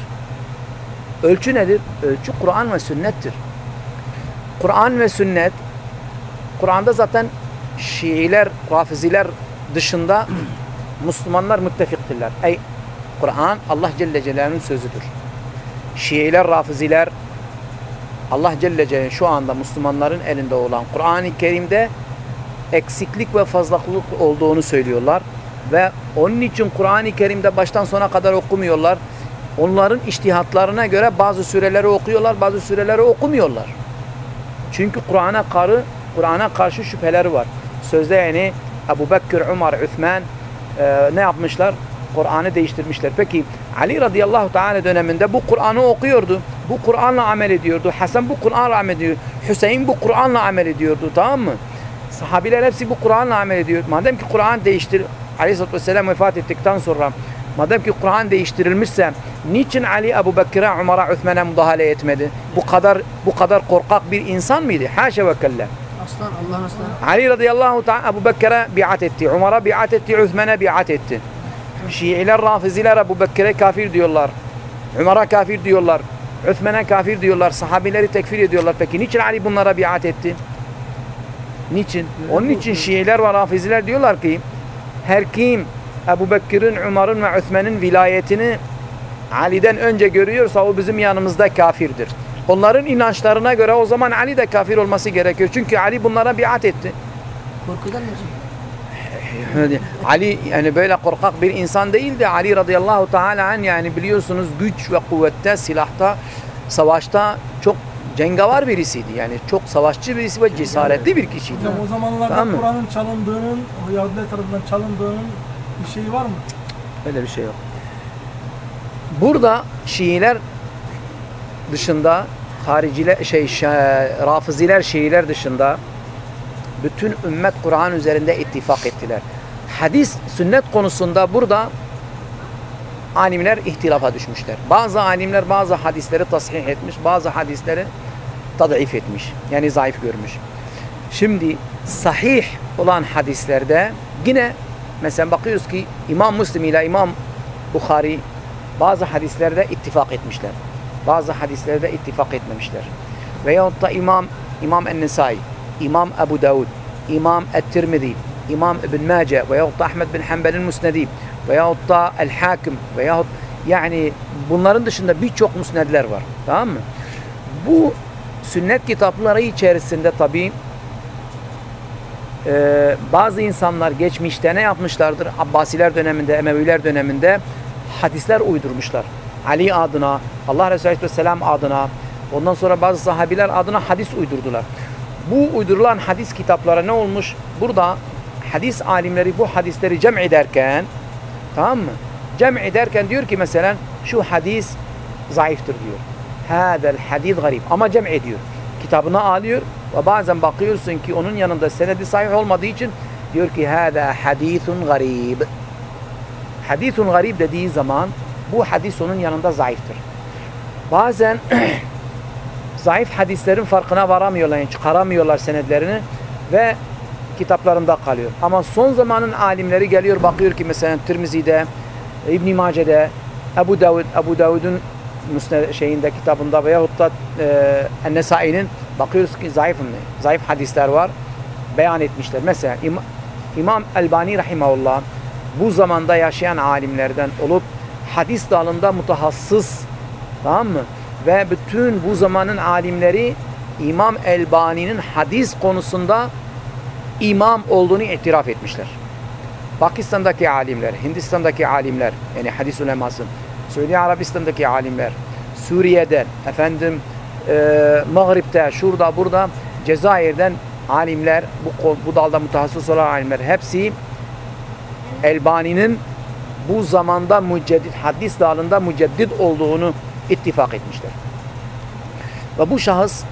Ölçü nedir? Ölçü Kur'an ve sünnettir. Kur'an ve sünnet Kur'an'da zaten Şiiler, Rafiziler dışında <clears throat> Müslümanlar müttefiktirler. Ey Kur'an Allah Celle Celaluhu'nun sözüdür. Şiiler, Rafiziler Allah Celle Celaluhu şu anda Müslümanların elinde olan Kur'an-ı Kerim'de eksiklik ve fazlalık olduğunu söylüyorlar. Ve onun için Kur'an-ı Kerim'de baştan sona kadar okumuyorlar. Onların iştihatlarına göre bazı süreleri okuyorlar, bazı süreleri okumuyorlar. Çünkü Kur'an'a karı, Kur'an'a karşı şüpheleri var. Sözde yani Ebu Bekir, Umar, Üthman e, ne yapmışlar? Kur'an'ı değiştirmişler. Peki Ali radıyallahu teala döneminde bu Kur'an'ı okuyordu. Bu Kur'an'la amel ediyordu. Hasan bu Kur'an'la amel ediyor. Hüseyin bu Kur'an'la amel ediyordu. Tamam mı? Sahabiler hepsi bu Kur'an'la amel ediyor. Madem ki Kur'an değiştir Aleyhisselatü Vesselam vefat ettikten sonra madem ki Kur'an değiştirilmişse niçin Ali Ebu Bekir'e, Umar'a, Üthman'a müdahale etmedi? Bu kadar bu kadar korkak bir insan mıydı? Haşa ve kella. Aslan Allah'ın aslanı. Ali radıyallahu ta'ala Ebu Bekir'e biat etti. Umar'a biat etti. Üthman'a biat etti. Şiiler, Rafiziler Ebu Bekir'e kafir diyorlar. Umar'a kafir diyorlar. Üthman'a kafir diyorlar. Sahabileri tekfir ediyorlar. Peki niçin Ali bunlara biat etti? Niçin? Onun için Şiiler ve Rafiziler diyorlar ki her kim Ebu Bekir'in, Umar'ın ve Üthman'ın vilayetini Ali'den önce görüyorsa o bizim yanımızda kafirdir. Onların inançlarına göre o zaman Ali de kafir olması gerekiyor. Çünkü Ali bunlara biat etti. Korkudan mı? Ali yani böyle korkak bir insan değildi. Ali radıyallahu teala an yani biliyorsunuz güç ve kuvvette, silahta, savaşta çok cengavar birisiydi. Yani çok savaşçı birisi ve cesaretli bir kişiydi. Hocam o zamanlarda Tamam? Kur'an'ın çalındığının, Yahudiler tarafından çalındığının bir şeyi var mı? Öyle bir şey yok. Burada Şiiler dışında hariciler şey Rafiziler Şiiler dışında bütün ümmet Kur'an üzerinde ittifak ettiler. Hadis sünnet konusunda burada alimler ihtilafa düşmüşler. Bazı alimler bazı hadisleri tasih etmiş, bazı hadisleri tadif etmiş. Yani zayıf görmüş. Şimdi sahih olan hadislerde yine mesela bakıyoruz ki İmam Müslim ile İmam Bukhari bazı hadislerde ittifak etmişler. Bazı hadislerde ittifak etmemişler. Veyahut da İmam İmam En-Nesai, İmam Ebu Davud, İmam Et-Tirmidhi, İmam İbn Mace veyahut da Ahmed bin Hanbel'in Musnedi veyahut da El-Hakim veyahut yani bunların dışında birçok musnedler var. Tamam mı? Bu sünnet kitapları içerisinde tabii e, bazı insanlar geçmişte ne yapmışlardır? Abbasiler döneminde, Emeviler döneminde hadisler uydurmuşlar. Ali adına, Allah Resulü Aleyhisselam adına, ondan sonra bazı sahabiler adına hadis uydurdular. Bu uydurulan hadis kitaplara ne olmuş? Burada hadis alimleri bu hadisleri cem ederken, tamam mı? Cem ederken diyor ki mesela şu hadis zayıftır diyor. Hadel hadis garip ama cem ediyor. Kitabına alıyor ve bazen bakıyorsun ki onun yanında senedi sahih olmadığı için diyor ki hada hadisun garib. Hadisun garib dediği zaman bu hadis onun yanında zayıftır. Bazen <clears throat> zayıf hadislerin farkına varamıyorlar, yani çıkaramıyorlar senedlerini ve kitaplarında kalıyor. Ama son zamanın alimleri geliyor bakıyor ki mesela Tirmizi'de, İbn Mace'de, Ebu Davud, Ebu Davud'un şeyinde kitabında veyahut da e, En-Nesai'nin bakıyoruz ki zayıf zayıf hadisler var. Beyan etmişler. Mesela İm İmam Elbani rahimahullah bu zamanda yaşayan alimlerden olup hadis dalında mutahassıs tamam mı? Ve bütün bu zamanın alimleri İmam Elbani'nin hadis konusunda imam olduğunu itiraf etmişler. Pakistan'daki alimler, Hindistan'daki alimler, yani hadis uleması, Suudi Arabistan'daki alimler, Suriye'den, efendim e, Mağrib'te, şurada, burada, Cezayir'den alimler, bu, bu dalda mutahassıs olan alimler hepsi Elbani'nin bu zamanda müceddit, hadis dalında müceddit olduğunu ittifak etmişler. Ve bu şahıs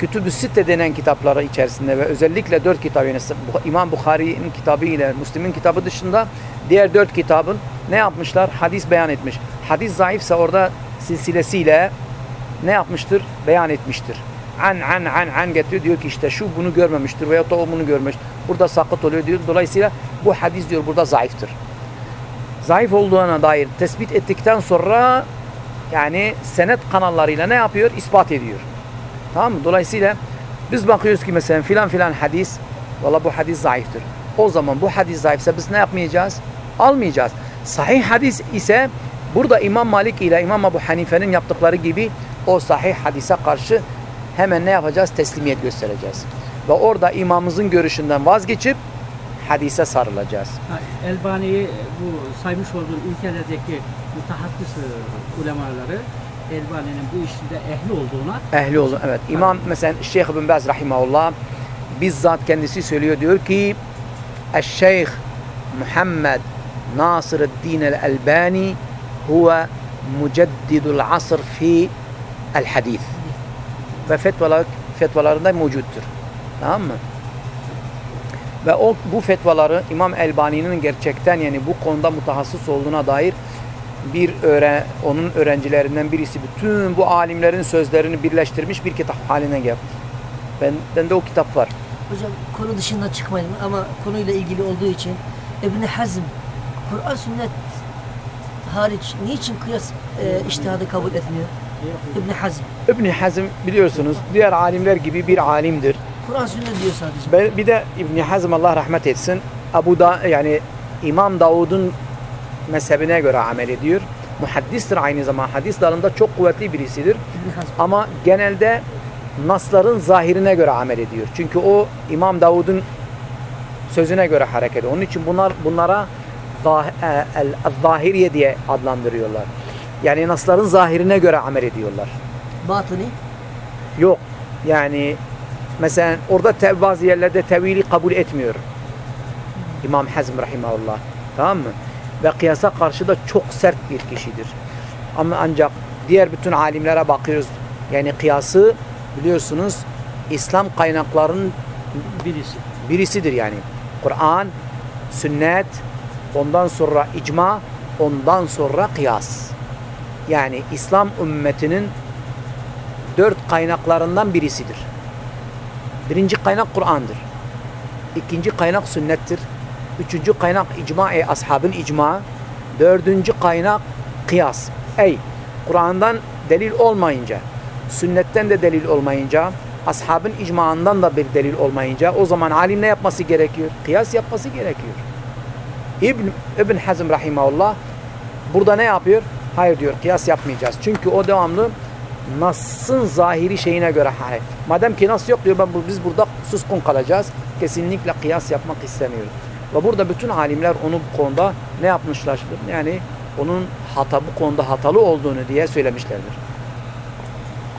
Kütüb-ü Sitte denen kitapları içerisinde ve özellikle dört kitabı yani İmam Bukhari'nin kitabı ile Müslim'in kitabı dışında diğer dört kitabın ne yapmışlar? Hadis beyan etmiş. Hadis zayıfsa orada silsilesiyle ne yapmıştır? Beyan etmiştir. An an an an getiriyor diyor ki işte şu bunu görmemiştir veyahut da o bunu görmüş. Burada sakıt oluyor diyor. Dolayısıyla bu hadis diyor burada zayıftır. Zayıf olduğuna dair tespit ettikten sonra yani senet kanallarıyla ne yapıyor? İspat ediyor. Tamam mı? Dolayısıyla biz bakıyoruz ki mesela filan filan hadis valla bu hadis zayıftır. O zaman bu hadis zayıfsa biz ne yapmayacağız? Almayacağız. Sahih hadis ise Burada İmam Malik ile İmam Ebu Hanife'nin yaptıkları gibi o sahih hadise karşı hemen ne yapacağız? Teslimiyet göstereceğiz. Ve orada imamımızın görüşünden vazgeçip hadise sarılacağız. Elbani'yi bu saymış olduğun ülkelerdeki mutahaddis e, ulemaları Elbani'nin bu işte ehli olduğuna Ehli olun. Evet. İmam mesela Şeyh bin Baz rahimahullah bizzat kendisi söylüyor diyor ki Eşşeyh Muhammed Nasırıddin el-Albani huve muceddidul asr fi el hadis. Ve fetvalar, fetvalarında mevcuttur. Tamam mı? Ve o bu fetvaları İmam Elbani'nin gerçekten yani bu konuda mutahassıs olduğuna dair bir öğren onun öğrencilerinden birisi bütün bu alimlerin sözlerini birleştirmiş bir kitap haline geldi. Benden de o kitap var. Hocam konu dışından çıkmayalım ama konuyla ilgili olduğu için İbn Hazm Kur'an sünnet hariç niçin kıyas e, iştihadı kabul etmiyor? İbn Hazm İbn Hazm biliyorsunuz diğer alimler gibi bir alimdir. Kur'an sünnet diyor sadece. Bir de İbn Hazm Allah rahmet etsin. Abu da yani İmam Davud'un mezhebine göre amel ediyor. Muhaddistir aynı zamanda. Hadis dalında çok kuvvetli birisidir. Ama genelde nasların zahirine göre amel ediyor. Çünkü o İmam Davud'un sözüne göre hareket ediyor. Onun için bunlar bunlara zah, e, el, zahiriye diye adlandırıyorlar. Yani nasların zahirine göre amel ediyorlar. Batıni Yok. Yani mesela orada te- bazı yerlerde tevili kabul etmiyor. İmam Hazm rahimahullah. Tamam mı? Ve kıyasa karşı da çok sert bir kişidir. Ama ancak diğer bütün alimlere bakıyoruz. Yani kıyası biliyorsunuz İslam kaynaklarının birisi. birisidir yani. Kur'an, sünnet, ondan sonra icma, ondan sonra kıyas. Yani İslam ümmetinin dört kaynaklarından birisidir. Birinci kaynak Kur'an'dır. İkinci kaynak sünnettir. Üçüncü kaynak icma-i ashabın icma. Dördüncü kaynak kıyas. Ey Kur'an'dan delil olmayınca, sünnetten de delil olmayınca, ashabın icmaından da bir delil olmayınca o zaman alim ne yapması gerekiyor? Kıyas yapması gerekiyor. İbn, İbn Hazm rahimahullah burada ne yapıyor? Hayır diyor kıyas yapmayacağız. Çünkü o devamlı Nas'ın zahiri şeyine göre hayır. Madem ki Nas yok diyor ben biz burada suskun kalacağız. Kesinlikle kıyas yapmak istemiyoruz. Ve burada bütün alimler onu bu konuda ne yapmışlardır? Yani onun hata bu konuda hatalı olduğunu diye söylemişlerdir.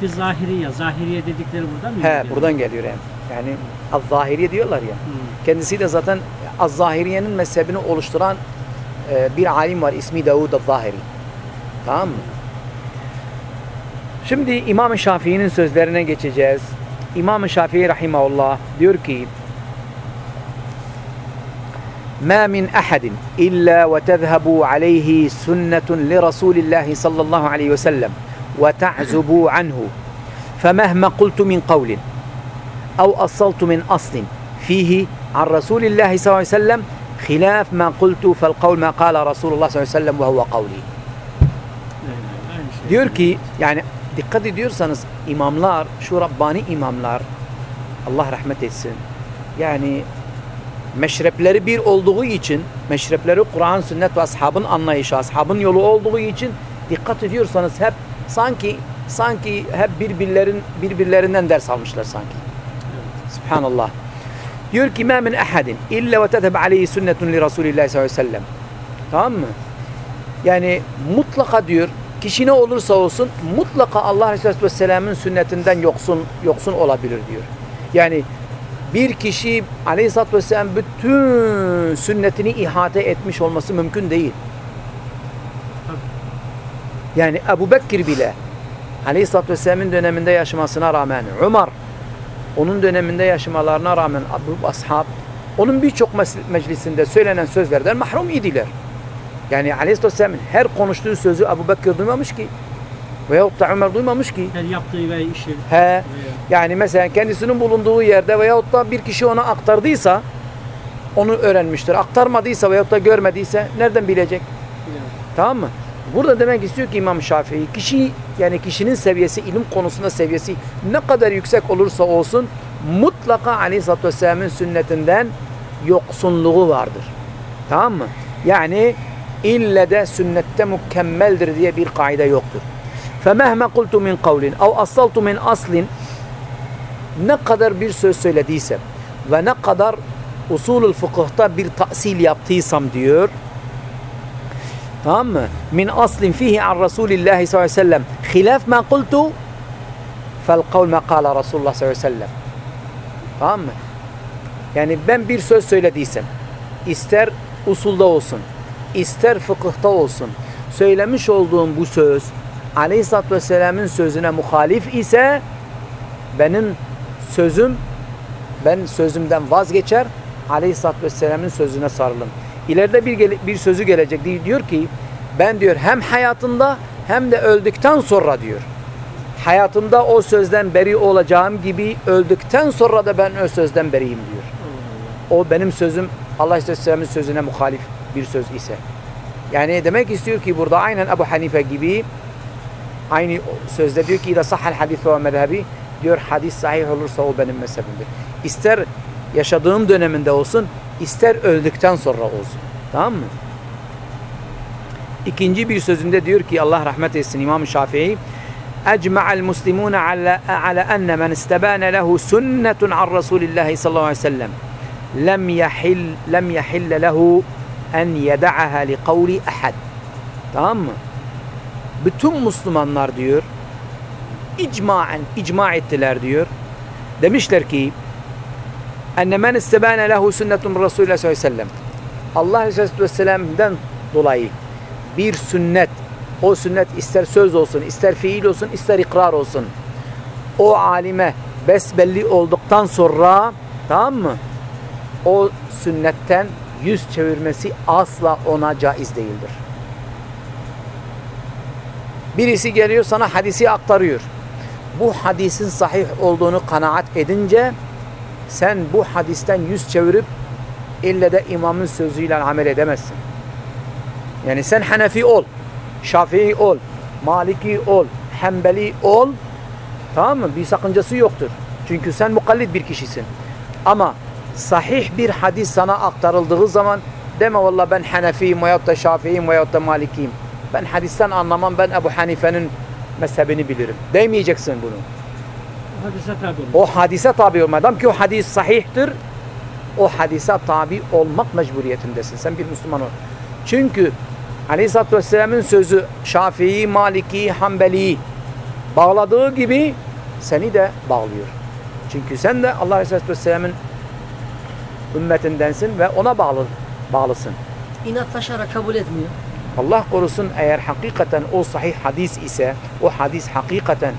Bir zahiriye, zahiriye dedikleri buradan mı? He geliyor? buradan geliyor yani. Yani az-zahiriye diyorlar ya. Hı. Kendisi de zaten az-zahiriyenin mezhebini oluşturan e, bir alim var. ismi Davud az-Zahiri. Tamam mı? Şimdi İmam-ı Şafii'nin sözlerine geçeceğiz. İmam-ı Şafii rahimahullah diyor ki ما من أحد إلا وتذهب عليه سنة لرسول الله صلى الله عليه وسلم وتعزب عنه فمهما قلت من قول أو أصلت من أصل فيه عن رسول الله صلى الله عليه وسلم خلاف ما قلت فالقول ما قال رسول الله صلى الله عليه وسلم وهو قولي. Diyor ki yani dikkat ediyorsanız imamlar, şu Rabbani imamlar Allah rahmet etsin. Yani meşrepleri bir olduğu için, meşrepleri Kur'an, sünnet ve ashabın anlayışı, ashabın yolu olduğu için dikkat ediyorsanız hep sanki sanki hep birbirlerin birbirlerinden ders almışlar sanki. Subhanallah. Diyor ki ma min ahadin illa ve tezheb aleyhi sünnetun li Resulillah sallallahu aleyhi ve sellem. Tamam mı? Yani mutlaka diyor kişi ne olursa olsun mutlaka Allah Aleyhisselatü Vesselam'ın sünnetinden yoksun yoksun olabilir diyor. Yani bir kişi Aleyhisselatü Vesselam bütün sünnetini ihate etmiş olması mümkün değil. Yani Ebu Bekir bile Aleyhisselatü Vesselam'ın döneminde yaşamasına rağmen Umar onun döneminde yaşamalarına rağmen bu ashab onun birçok meclisinde söylenen sözlerden mahrum idiler. Yani Aleyhisselam'ın her konuştuğu sözü Ebu Bekir duymamış ki. Veyahut da Ömer duymamış ki. Her yaptığı ve işi. He. veya- Yani mesela kendisinin bulunduğu yerde veyahut da bir kişi ona aktardıysa onu öğrenmiştir. Aktarmadıysa veyahut da görmediyse nereden bilecek? Tamam mı? Burada demek istiyor ki İmam Şafii kişi yani kişinin seviyesi ilim konusunda seviyesi ne kadar yüksek olursa olsun mutlaka Aleyhisselatü Vesselam'ın sünnetinden yoksunluğu vardır. Tamam mı? Yani İlle de sünnette mükemmeldir diye bir kaide yoktur. فَمَهْمَ قُلْتُ مِنْ قَوْلٍ اَوْ أَصَّلْتُ مِنْ aslin ne kadar bir söz söylediysem ve ne kadar usulül fıkıhta bir tahsil yaptıysam diyor. Tamam mı? Min aslin fihi an Resulillahi sallallahu aleyhi ve sellem hilaf ma kultu fel kavl ma kala Resulullah sallallahu aleyhi ve sellem. Tamam mı? Yani ben bir söz söylediysem ister usulda olsun ister fıkıhta olsun söylemiş olduğum bu söz Aleyhisselatü Vesselam'ın sözüne muhalif ise benim sözüm ben sözümden vazgeçer Aleyhisselatü Vesselam'ın sözüne sarılım. İleride bir, bir sözü gelecek Di- diyor ki ben diyor hem hayatında hem de öldükten sonra diyor. Hayatımda o sözden beri olacağım gibi öldükten sonra da ben o sözden beriyim diyor. O benim sözüm Allah Aleyhisselam'ın sözüne muhalif bir söz ise. Yani demek istiyor ki burada aynen Ebu Hanife gibi aynı sözde diyor ki İza sahhal hadis ve mezhebi diyor hadis sahih olursa o benim mezhebimdir. İster yaşadığım döneminde olsun ister öldükten sonra olsun. Tamam mı? İkinci bir sözünde diyor ki Allah rahmet etsin İmam Şafii اجمع المسلمون على على ان من استبان له سنه عن رسول الله صلى الله عليه وسلم لم يحل لم يحل له en yedaha li kavli ahad. Tamam mı? Bütün Müslümanlar diyor icmaen icma ettiler diyor. Demişler ki enne men istebane lehu sünnetun Resulullah sallallahu aleyhi ve sellem. Allah Aleyhisselatü Vesselam'dan dolayı bir sünnet o sünnet ister söz olsun, ister fiil olsun, ister ikrar olsun. O alime besbelli olduktan sonra tamam mı? O sünnetten yüz çevirmesi asla ona caiz değildir. Birisi geliyor sana hadisi aktarıyor. Bu hadisin sahih olduğunu kanaat edince sen bu hadisten yüz çevirip ille de imamın sözüyle amel edemezsin. Yani sen Hanefi ol, Şafii ol, Maliki ol, Hanbeli ol. Tamam mı? Bir sakıncası yoktur. Çünkü sen mukallid bir kişisin. Ama sahih bir hadis sana aktarıldığı zaman deme valla ben Hanefiyim veyahut da Şafiiyim veyahut da Malikiyim. Ben hadisten anlamam ben Ebu Hanife'nin mezhebini bilirim. Demeyeceksin bunu. Hadise tabi olun. O hadise tabi olma. Madem ki o hadis sahihtir o hadise tabi olmak mecburiyetindesin. Sen bir Müslüman ol. Çünkü Aleyhisselatü Vesselam'ın sözü Şafii, Maliki, Hanbeli bağladığı gibi seni de bağlıyor. Çünkü sen de Allah Aleyhisselatü Vesselam'ın ümmetindensin ve ona bağlı bağlısın. İnatlaşarak kabul etmiyor. Allah korusun eğer hakikaten o sahih hadis ise, o hadis hakikaten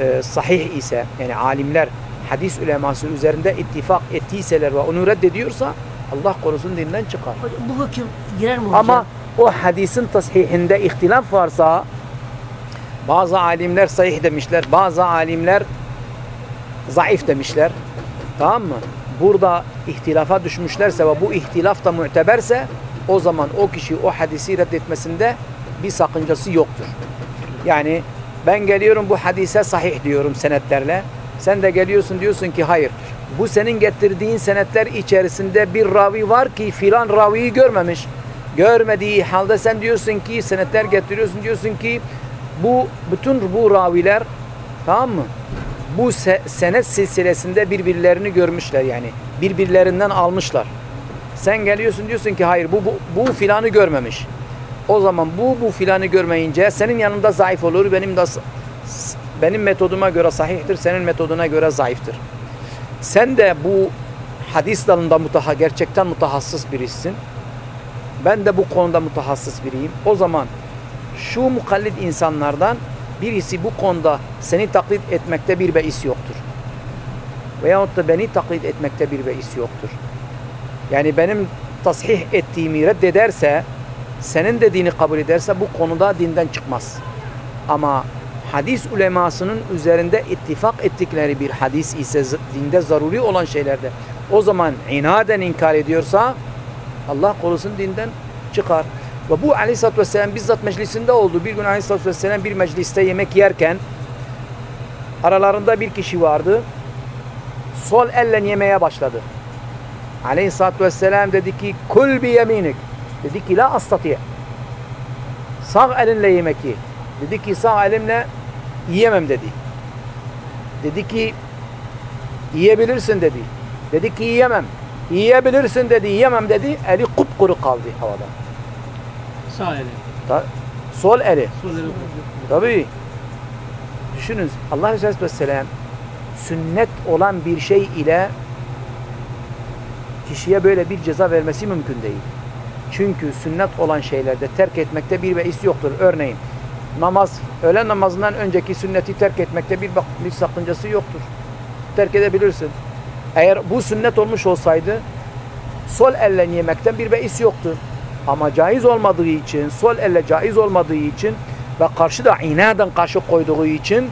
e, sahih ise, yani alimler hadis uleması üzerinde ittifak ettiyseler ve onu reddediyorsa Allah korusun dinden çıkar. Bu hüküm girer mi hocam? Ama o hadisin tasihinde ihtilaf varsa bazı alimler sahih demişler, bazı alimler zayıf demişler. Tamam mı? Burada ihtilafa düşmüşlerse ve bu ihtilaf da muteberse o zaman o kişi o hadisi reddetmesinde bir sakıncası yoktur. Yani ben geliyorum bu hadise sahih diyorum senetlerle. Sen de geliyorsun diyorsun ki hayır. Bu senin getirdiğin senetler içerisinde bir ravi var ki filan raviyi görmemiş. Görmediği halde sen diyorsun ki senetler getiriyorsun diyorsun ki bu bütün bu raviler tamam mı? Bu se senet silsilesinde birbirlerini görmüşler yani. Birbirlerinden almışlar. Sen geliyorsun diyorsun ki hayır bu, bu, bu filanı görmemiş. O zaman bu bu filanı görmeyince senin yanında zayıf olur. Benim de benim metoduma göre sahihtir, senin metoduna göre zayıftır. Sen de bu hadis dalında mutaha, gerçekten mutahassıs birisin. Ben de bu konuda mutahassıs biriyim. O zaman şu mukallit insanlardan birisi bu konuda seni taklit etmekte bir beis yoktur. Veyahut da beni taklit etmekte bir beis yoktur. Yani benim tasih ettiğimi reddederse, senin dediğini kabul ederse bu konuda dinden çıkmaz. Ama hadis ulemasının üzerinde ittifak ettikleri bir hadis ise dinde zaruri olan şeylerde o zaman inaden inkar ediyorsa Allah korusun dinden çıkar. Ve bu aleyhissalatü vesselam bizzat meclisinde oldu. Bir gün aleyhissalatü vesselam bir mecliste yemek yerken aralarında bir kişi vardı. Sol elle yemeye başladı. Aleyhissalatü vesselam dedi ki kul bi yeminik. Dedi ki la astati. Sağ elinle yemek ye. Dedi ki sağ elimle yiyemem dedi. Dedi ki yiyebilirsin dedi. Dedi ki yiyemem. Yiyebilirsin dedi, yiyemem dedi. Eli kupkuru kaldı havada. Sağ eli. Ta- sol eli. Sol eli. Tabii. Düşünün Allah Aleyhisselatü Vesselam sünnet olan bir şey ile kişiye böyle bir ceza vermesi mümkün değil. Çünkü sünnet olan şeylerde terk etmekte bir beis yoktur. Örneğin namaz, öğlen namazından önceki sünneti terk etmekte bir, bir sakıncası yoktur. Terk edebilirsin. Eğer bu sünnet olmuş olsaydı sol elle yemekten bir beis yoktu. Ama caiz olmadığı için, sol elle caiz olmadığı için ve karşı da inaden karşı koyduğu için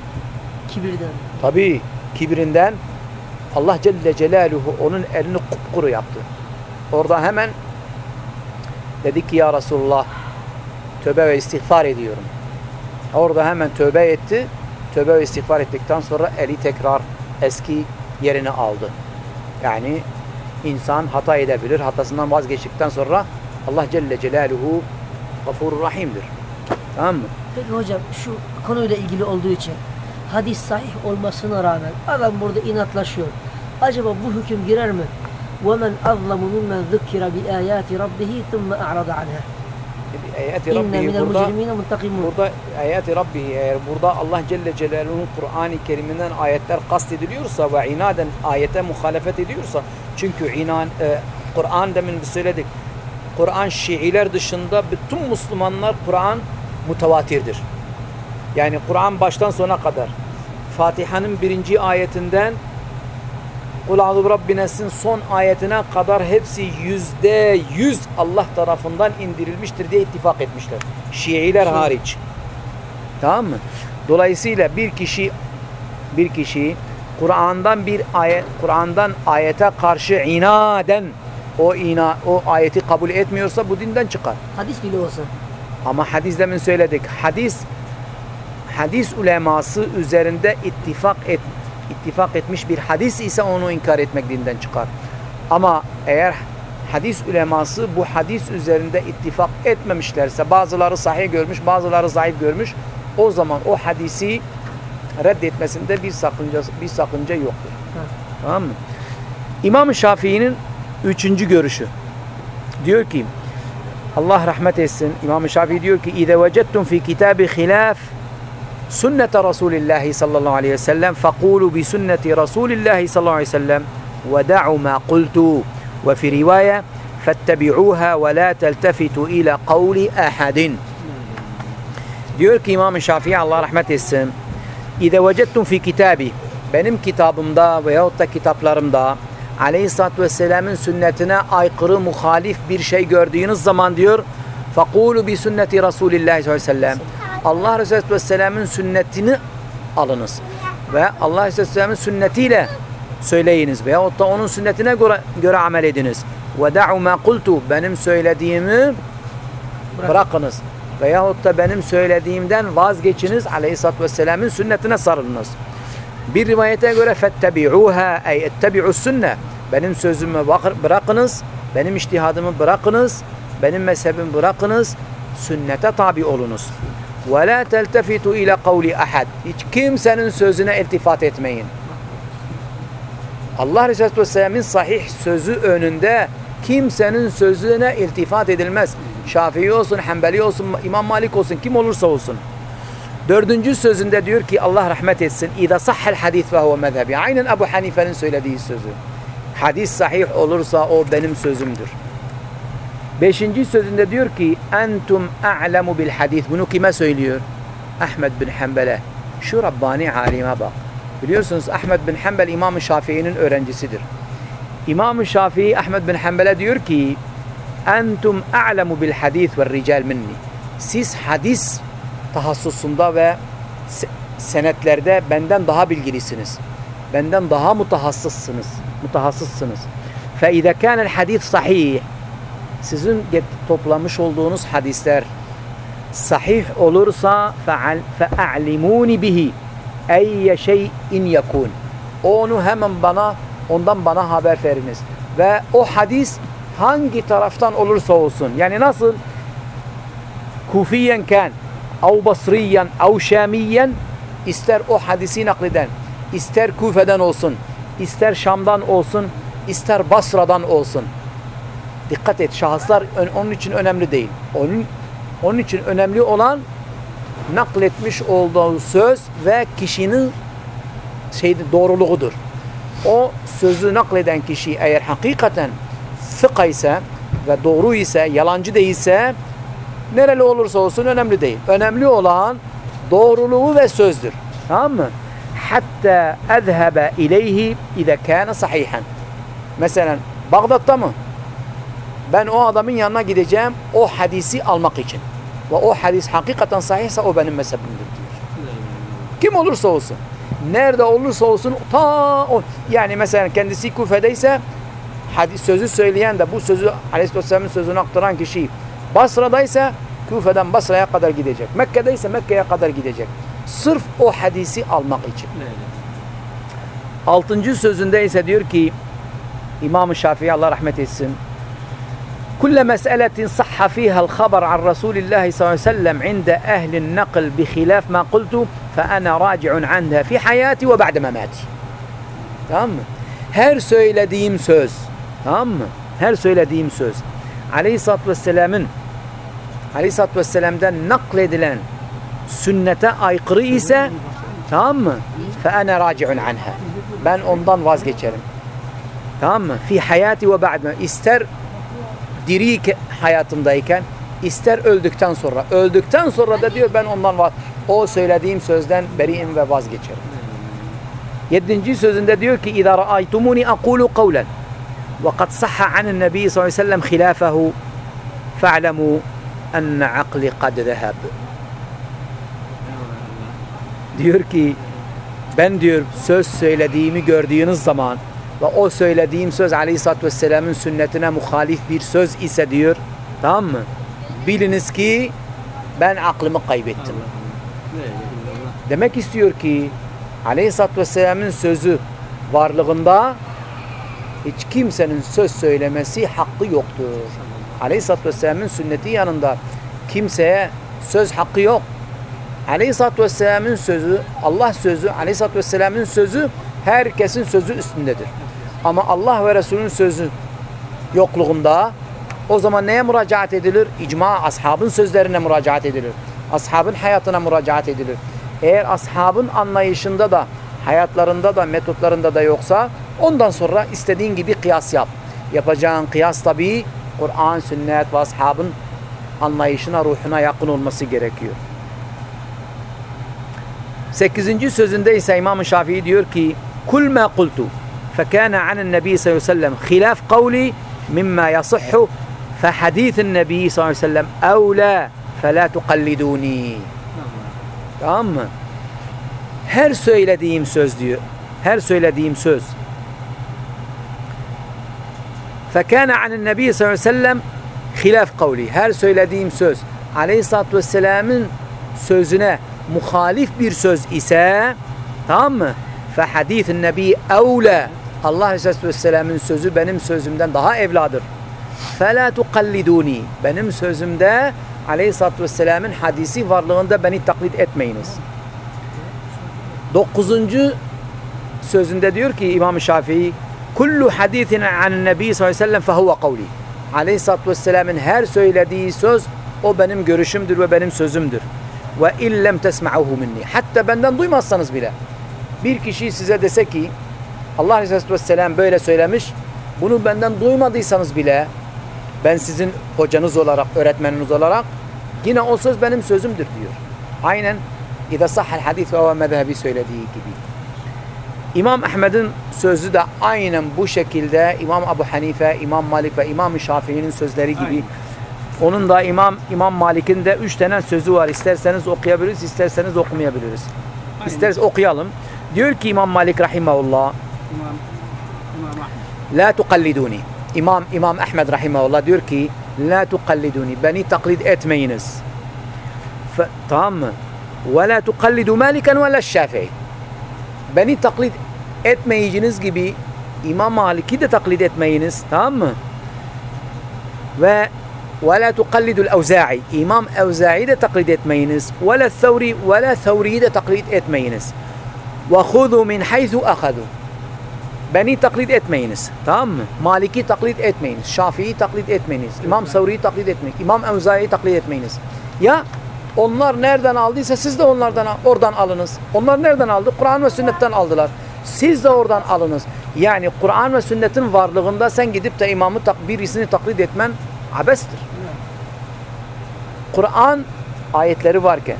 Kibirden. tabi kibirinden Allah Celle Celaluhu onun elini kupkuru yaptı. Orada hemen dedi ki ya Resulullah tövbe ve istiğfar ediyorum. Orada hemen tövbe etti. Tövbe ve istiğfar ettikten sonra eli tekrar eski yerini aldı. Yani insan hata edebilir. Hatasından vazgeçtikten sonra Allah Celle Celaluhu gafurur rahimdir. Tamam mı? Peki hocam şu konuyla ilgili olduğu için hadis sahih olmasına rağmen adam burada inatlaşıyor. Acaba bu hüküm girer mi? وَمَنْ أَظْلَمُ مِمَّنْ ذُكِّرَ بِآيَاتِ رَبِّهِ ثُمَّ أَعْرَضَ عَنْهَا Ayeti اِنَّ Rabbihi مِنَ burada الْمُجْرِمِينَ مُنْتَقِمُونَ Burada ayet-i Rabbihi eğer burada Allah Celle Celaluhu'nun Kur'an-ı Kerim'inden ayetler kastediliyorsa ve inaden ayete muhalefet ediyorsa çünkü inan e, Kur'an demin bir söyledik. Kur'an Şiiler dışında bütün Müslümanlar Kur'an mutavatirdir. Yani Kur'an baştan sona kadar Fatiha'nın birinci ayetinden Kul a'udhu Rabbinas'ın son ayetine kadar hepsi yüzde yüz Allah tarafından indirilmiştir diye ittifak etmişler. Şiiler hariç. Tamam mı? Dolayısıyla bir kişi bir kişi Kur'an'dan bir ayet Kur'an'dan ayete karşı inaden o ina o ayeti kabul etmiyorsa bu dinden çıkar. Hadis bile olsa. Ama hadis demin söyledik. Hadis hadis uleması üzerinde ittifak et ittifak etmiş bir hadis ise onu inkar etmek dinden çıkar. Ama eğer hadis uleması bu hadis üzerinde ittifak etmemişlerse bazıları sahih görmüş, bazıları zayıf görmüş. O zaman o hadisi reddetmesinde bir sakınca bir sakınca yoktur. Ha. Tamam mı? İmam Şafii'nin üçüncü görüşü. Diyor ki Allah rahmet etsin. İmam Şafii diyor ki İze vecettum fi kitabi hilaf سنة رسول الله صلى الله عليه وسلم فقولوا بسنة رسول الله صلى الله عليه وسلم ودعوا ما قلت وفي رواية فاتبعوها ولا teltefetu إلى قول أحد diyor ki İmam-ı Şafii Allah rahmet etsin İde vecettum fi kitabi benim kitabımda veyahut da kitaplarımda Aleyhisselatü Vesselam'ın sünnetine aykırı muhalif bir şey gördüğünüz zaman diyor فَقُولُ بِسُنَّةِ رَسُولِ اللّٰهِ سَلَّمْ Allah Resulü Aleyhisselam'ın sünnetini alınız. Ve Allah Resulü Aleyhisselam'ın sünnetiyle söyleyiniz. Veyahut da onun sünnetine göre, göre amel ediniz. Ve da'u ma kultu. Benim söylediğimi bırakınız. Veyahut da benim söylediğimden vazgeçiniz. Aleyhisselatü Vesselam'ın sünnetine sarılınız. Bir rivayete göre fettebi'uha ey ettebi'us sünne. Benim sözümü bırakınız, benim iştihadımı bırakınız, benim mezhebimi bırakınız, sünnete tabi olunuz. Ve la teltefitu ila kavli ahad. Hiç kimsenin sözüne iltifat etmeyin. Allah Resulü Vesselam'ın sahih sözü önünde kimsenin sözüne iltifat edilmez. Şafii olsun, Hanbeli olsun, İmam Malik olsun, kim olursa olsun. Dördüncü sözünde diyor ki Allah rahmet etsin. İza sahhel hadis ve huve mezhebi. Aynen Ebu Hanife'nin söylediği sözü. Hadis sahih olursa o benim sözümdür. Beşinci sözünde diyor ki entum a'lemu bil hadis. Bunu kime söylüyor? Ahmed bin Hanbel'e. Şu Rabbani alime bak. Biliyorsunuz Ahmed bin Hanbel İmam-ı Şafii'nin öğrencisidir. İmam-ı Şafii Ahmed bin Hanbel'e diyor ki entum a'lemu bil hadis ve rical minni. Siz hadis tahassusunda ve se- senetlerde benden daha bilgilisiniz. Benden daha mutahassıssınız. Mutahassıssınız. İzâ kânel hadis sahih sizin toplamış olduğunuz hadisler sahih olursa fe'al- fe'a'limuni bihi eyye şeyin yakun. Onu hemen bana ondan bana haber veriniz. Ve o hadis hangi taraftan olursa olsun. Yani nasıl? kufiyen kan av basriyen av şamiyen ister o hadisi nakleden ister Kufe'den olsun ister Şam'dan olsun ister Basra'dan olsun dikkat et şahıslar onun için önemli değil onun, onun için önemli olan nakletmiş olduğu söz ve kişinin şeydi doğruluğudur. O sözü nakleden kişi eğer hakikaten fıkha ise ve doğru ise, yalancı değilse nereli olursa olsun önemli değil. Önemli olan doğruluğu ve sözdür. Tamam mı? Hatta ezhebe ileyhi ize kâne sahihen. Mesela Bağdat'ta mı? Ben o adamın yanına gideceğim o hadisi almak için. Ve o hadis hakikaten sahihse o benim mezhebimdir diyor. Kim olursa olsun. Nerede olursa olsun ta o yani mesela kendisi Kufe'deyse hadis sözü söyleyen de bu sözü Aleyhisselam'ın sözünü aktaran kişi Basra'daysa Kufe'den Basra'ya kadar gidecek. Mekke'deyse Mekke'ye kadar gidecek. Sırf o hadisi almak için. Altıncı sözünde ise diyor ki İmam-ı Şafii Allah rahmet etsin. كل مسألة صح فيها الخبر عن رسول الله صلى الله عليه وسلم عند أهل النقل بخلاف ما قلت فأنا راجع عنها في حياتي وبعد مماتي. تمام؟ هر söylediğim söz تمام؟ هر ديم söz عليه الصلاة والسلام عليه الصلاة والسلام ده نقل edilen sünnete aykırı ise فأنا راجع عنها. ben ondan vazgeçerim تمام؟ في حياتي وبعد ما. استر diri ke- hayatımdayken ister öldükten sonra. Öldükten sonra da diyor ben ondan vaz o söylediğim sözden beriyim ve vazgeçerim. Yedinci sözünde diyor ki اِذَا رَأَيْتُمُونِ أَقُولُ قَوْلًا وَقَدْ صَحَّ عَنِ النَّبِيِّ صلى الله عليه وسلم خِلَافَهُ فَاعْلَمُوا أَنَّ عَقْلِ قَدْ ذَهَبْ Diyor ki ben diyor söz söylediğimi gördüğünüz zaman ve o söylediğim söz Aleyhisselatü Vesselam'ın sünnetine muhalif bir söz ise diyor tamam mı? Biliniz ki ben aklımı kaybettim. Demek istiyor ki Aleyhisselatü Vesselam'ın sözü varlığında hiç kimsenin söz söylemesi hakkı yoktur. Aleyhisselatü Vesselam'ın sünneti yanında kimseye söz hakkı yok. Aleyhisselatü Vesselam'ın sözü, Allah sözü, Aleyhisselatü Vesselam'ın sözü herkesin sözü üstündedir. Ama Allah ve Resulünün sözü yokluğunda o zaman neye müracaat edilir? İcma ashabın sözlerine müracaat edilir. Ashabın hayatına müracaat edilir. Eğer ashabın anlayışında da hayatlarında da metotlarında da yoksa ondan sonra istediğin gibi kıyas yap. Yapacağın kıyas tabii Kur'an, sünnet ve ashabın anlayışına, ruhuna yakın olması gerekiyor. Sekizinci sözünde ise İmam-ı Şafii diyor ki Kul ma kultu فكان عن النبي صلى الله عليه وسلم خلاف قولي مما يصح فحديث النبي صلى الله عليه وسلم أولى فلا تقلدوني Tamam mı? Her söylediğim söz diyor. Her söylediğim söz. فكان عن النبي صلى الله عليه وسلم خلاف قولي. Her söylediğim söz Aleyhisselatü Vesselam'ın sözüne muhalif bir söz ise tamam mı? فحديث النبي أولى Allah Aleyhisselatü Vesselam'ın sözü benim sözümden daha evladır. فَلَا تُقَلِّدُونِي Benim sözümde Aleyhisselatü Vesselam'ın hadisi varlığında beni taklit etmeyiniz. Dokuzuncu sözünde diyor ki İmam Şafii kullu hadisin an nebi sallallahu aleyhi ve sellem fehuve kavli. Aleyhisselatü Vesselam'ın her söylediği söz o benim görüşümdür ve benim sözümdür. Ve illem tesma'uhu minni. Hatta benden duymazsanız bile. Bir kişi size dese ki Allah Aleyhisselatü Vesselam böyle söylemiş. Bunu benden duymadıysanız bile ben sizin hocanız olarak, öğretmeniniz olarak yine o söz benim sözümdür diyor. Aynen İza sahhal hadis ve mezhebi söylediği gibi. İmam Ahmed'in sözü de aynen bu şekilde İmam Ebu Hanife, İmam Malik ve İmam Şafii'nin sözleri gibi. Aynen. Onun da İmam İmam Malik'in de üç tane sözü var. İsterseniz okuyabiliriz, isterseniz okumayabiliriz. İsteriz okuyalım. Diyor ki İmam Malik rahimahullah لا تقلدوني. إمام إمام أحمد رحمه الله ديركي لا تقلدوني. بني تقليد إت مينس. فطام ولا تقلد مالكا ولا الشافعي. بني تقليد إت مينس جبي إمام مالك كده تقليد إت مينس؟ تام. و ولا تقلد الأوزاعي. إمام أوزاعي ده تقليد إت مينس ولا الثوري ولا ثوري ده تقليد إت مينس. وخذوا من حيث أخذوا. Beni taklit etmeyiniz. Tamam mı? Maliki taklit etmeyiniz. Şafii'yi taklit etmeyiniz. İmam Savri'yi taklit etmeyiniz. İmam Evzai'yi taklit etmeyiniz. Ya onlar nereden aldıysa siz de onlardan oradan alınız. Onlar nereden aldı? Kur'an ve sünnetten aldılar. Siz de oradan alınız. Yani Kur'an ve sünnetin varlığında sen gidip de imamı birisini taklit etmen abestir. Kur'an ayetleri varken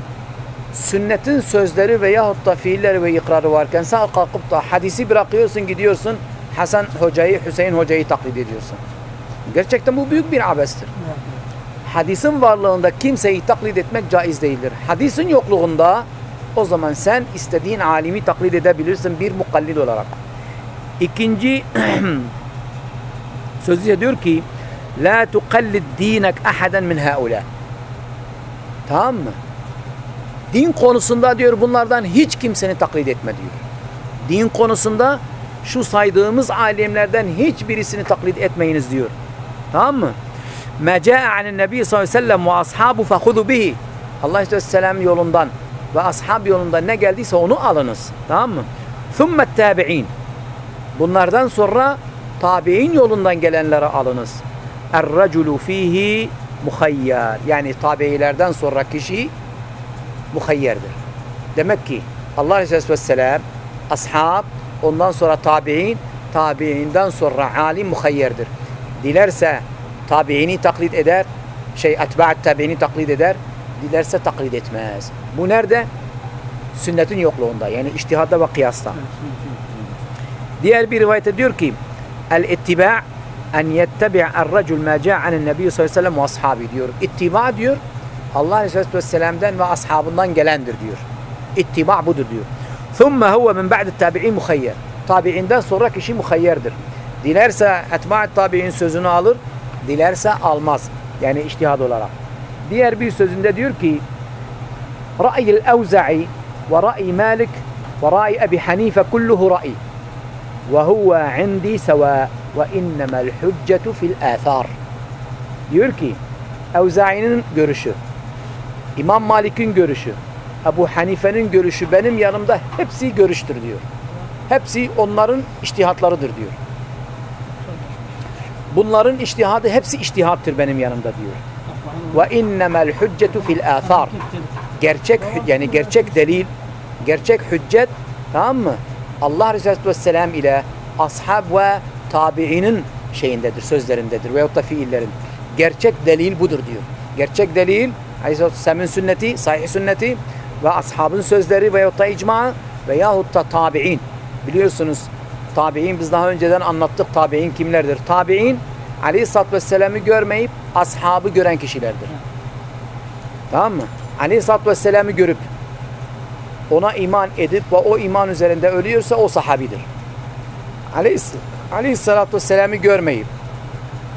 sünnetin sözleri veyahut da fiilleri ve ikrarı varken sen kalkıp da hadisi bırakıyorsun gidiyorsun Hasan Hoca'yı, Hüseyin Hoca'yı taklit ediyorsun. Gerçekten bu büyük bir abestir. Hadisin varlığında kimseyi taklit etmek caiz değildir. Hadisin yokluğunda o zaman sen istediğin alimi taklit edebilirsin bir mukallid olarak. İkinci <clears throat> sözü diyor ki La tukallid dinek ahaden min haula. Tamam mı? Din konusunda diyor bunlardan hiç kimseni taklit etme diyor. Din konusunda şu saydığımız alimlerden hiçbirisini taklit etmeyiniz diyor. Tamam mı? Ma caa anin nebi sallallahu aleyhi ve sellem ve ashabu fehudu bihi. Allah Aleyhisselam yolundan ve ashab yolundan ne geldiyse onu alınız. Tamam mı? Thumme tabi'in. Bunlardan sonra tabi'in yolundan gelenleri alınız. Er-raculu fihi muhayyar. Yani tabi'ilerden sonra kişi muhayyerdir. Demek ki Allah Aleyhisselatü Vesselam ashab ondan sonra tabi'in tabi'inden sonra alim muhayyerdir. Dilerse tabi'ini taklit eder şey etba'at tabi'ini taklit eder dilerse taklit etmez. Bu nerede? Sünnetin yokluğunda yani iştihada ve kıyasta. Diğer bir rivayette diyor ki el-ittiba' en yettebi'er racul ma ca'a anin nebi sallallahu aleyhi ve sellem ve ashabi diyor. İttiba diyor Allah Aleyhisselatü Vesselam'dan ve ashabından gelendir diyor. İttiba budur diyor. ثُمَّ هُوَ مِنْ بَعْدِ التَّابِعِينَ مُخَيَّرٍ Tabi'inden sonra kişi muhayyerdir. Dilerse etba'at tabi'in sözünü alır, dilerse almaz. Yani iştihad olarak. Diğer bir sözünde diyor ki رأي الأوزعي ورأي مالك ورأي أبي حنيفة كله رأي وهو عندي سواء وإنما الحجة في الآثار diyor ki Evzai'nin görüşü, İmam Malik'in görüşü, Ebu Hanife'nin görüşü benim yanımda hepsi görüştür diyor. Hepsi onların iştihatlarıdır diyor. Bunların iştihadı hepsi iştihattır benim yanımda diyor. Ve innemel hüccetu fil athar. Gerçek yani gerçek delil, gerçek hüccet tamam mı? Allah Resulü Vesselam ile ashab ve tabiinin şeyindedir, sözlerindedir veyahut da fiillerin. Gerçek delil budur diyor. Gerçek delil Aleyhisselatü Vesselam'ın sünneti, sahih sünneti ve ashabın sözleri veyahut da icma veyahut da tabi'in. Biliyorsunuz tabi'in biz daha önceden anlattık tabi'in kimlerdir? Tabi'in Aleyhisselatü Vesselam'ı görmeyip ashabı gören kişilerdir. Tamam mı? Aleyhisselatü Vesselam'ı görüp ona iman edip ve o iman üzerinde ölüyorsa o sahabidir. Aleyhis- Aleyhisselatü Vesselam'ı görmeyip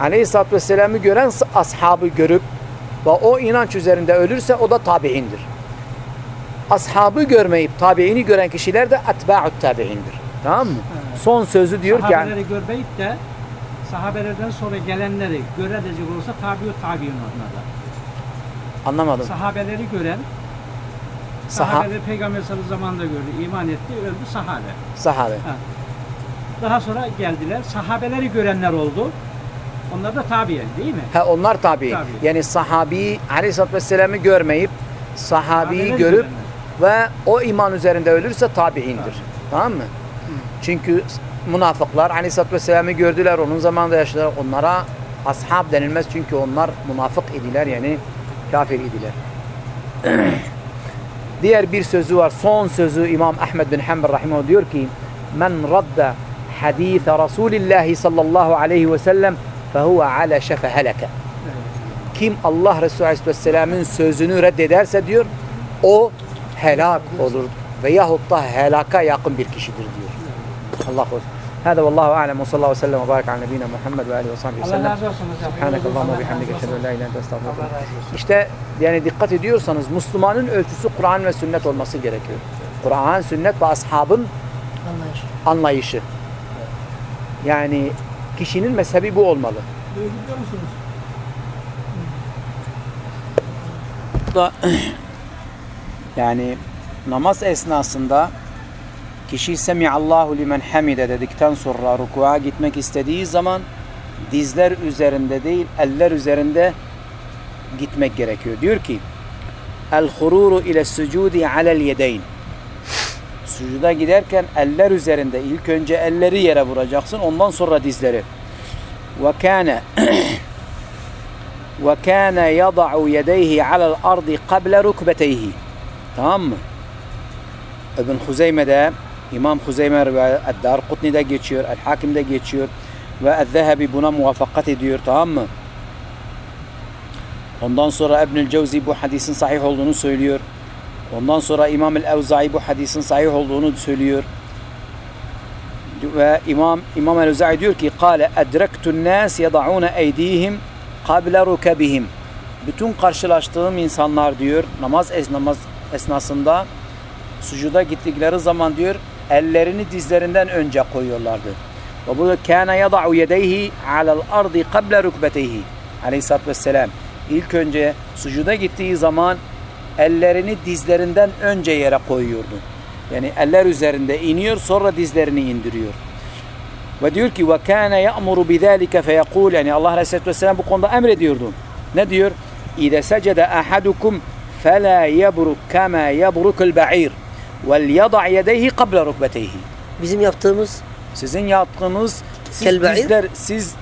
Aleyhisselatü Vesselam'ı gören ashabı görüp ve o inanç üzerinde ölürse o da tabi'indir. Ashabı görmeyip tabi'ini gören kişiler de etba'ut tabi'indir. Tamam mı? Son sözü diyor ki yani, Sahabeleri görmeyip de sahabelerden sonra gelenleri görecek olursa tabiu tabiun onlarda. anlamadım. Sahabeleri gören Saha, sahabeleri Peygamber sallallahu aleyhi ve zamanında gördü, iman etti, öldü sahabe. sahabe. Daha sonra geldiler, sahabeleri görenler oldu. Onlar da tabiyen değil mi? Ha onlar tabi. Tabi. Yani sahabi Aleyhisselatü Vesselam'ı görmeyip sahabiyi görüp ve o iman üzerinde ölürse tabiindir. Tamam mı? Çünkü münafıklar Aleyhisselatü Vesselam'ı gördüler. Onun zamanında yaşadılar. Onlara ashab denilmez. Çünkü onlar münafık idiler. Yani kafir idiler. <clears throat> Diğer bir sözü var. Son sözü İmam Ahmed bin Hanbel Rahimahullah diyor ki Men radda hadise Resulillahi sallallahu aleyhi ve sellem fehuve ala şefe heleke. Kim Allah Resulü Aleyhisselam'ın sözünü reddederse diyor o helak olur veyahut da helaka yakın bir kişidir diyor. Allah olsun. هذا والله أعلم وصلى الله وسلم وبارك على نبينا محمد وآله وصحبه Allah وسلم razı olsun hocam. سبحانك اللهم وبحمدك أشهد أن لا إله إلا أنت أستغفرك وأتوب إليك. İşte yani dikkat ediyorsanız Müslümanın ölçüsü Kur'an ve sünnet olması gerekiyor. Kur'an, sünnet ve ashabın Anlayış. anlayışı. Yani kişinin mezhebi bu olmalı. Burada yani namaz esnasında kişi Semiallahu limen hamide dedikten sonra rukuğa gitmek istediği zaman dizler üzerinde değil eller üzerinde gitmek gerekiyor. Diyor ki El hururu ile sucudi alel yedeyn Sucuda giderken eller üzerinde ilk önce elleri yere vuracaksın ondan sonra dizleri. Ve kâne ve kâne yada'u yedeyhi alel ardi kable rukbeteyhi. Tamam mı? İbn Huzeyme'de İmam Huzeyme rivayet Eddar Kutni'de geçiyor, El Hakim'de geçiyor ve El-Zehebi buna muvaffakat ediyor tamam mı? Ondan sonra İbnül Cevzi bu hadisin sahih olduğunu söylüyor. Ondan sonra İmam el-Evzai bu hadisin sahih olduğunu söylüyor. Ve İmam İmam el-Evzai diyor ki: "Kale edrektun nas yad'un eydihim qabla rukabihim." Bütün karşılaştığım insanlar diyor namaz es namaz esnasında sucuda gittikleri zaman diyor ellerini dizlerinden önce koyuyorlardı. Ve bu kana yad'u yedeyhi ala'l ardi qabla rukbatayhi. Aleyhissalatu vesselam. İlk önce sucuda gittiği zaman ellerini dizlerinden önce yere koyuyordu. Yani eller üzerinde iniyor sonra dizlerini indiriyor. Ve diyor ki ve kana ya'muru bizalika feyekul yani Allah Aleyhisselatü Vesselam bu konuda emrediyordu. Ne diyor? İde secede ahadukum fela yebruk kama yebrukul ba'ir vel yada' yedeyhi qabla rukbateyhi. Bizim yaptığımız Sizin yaptığınız siz Kel-ba'ir? dizler siz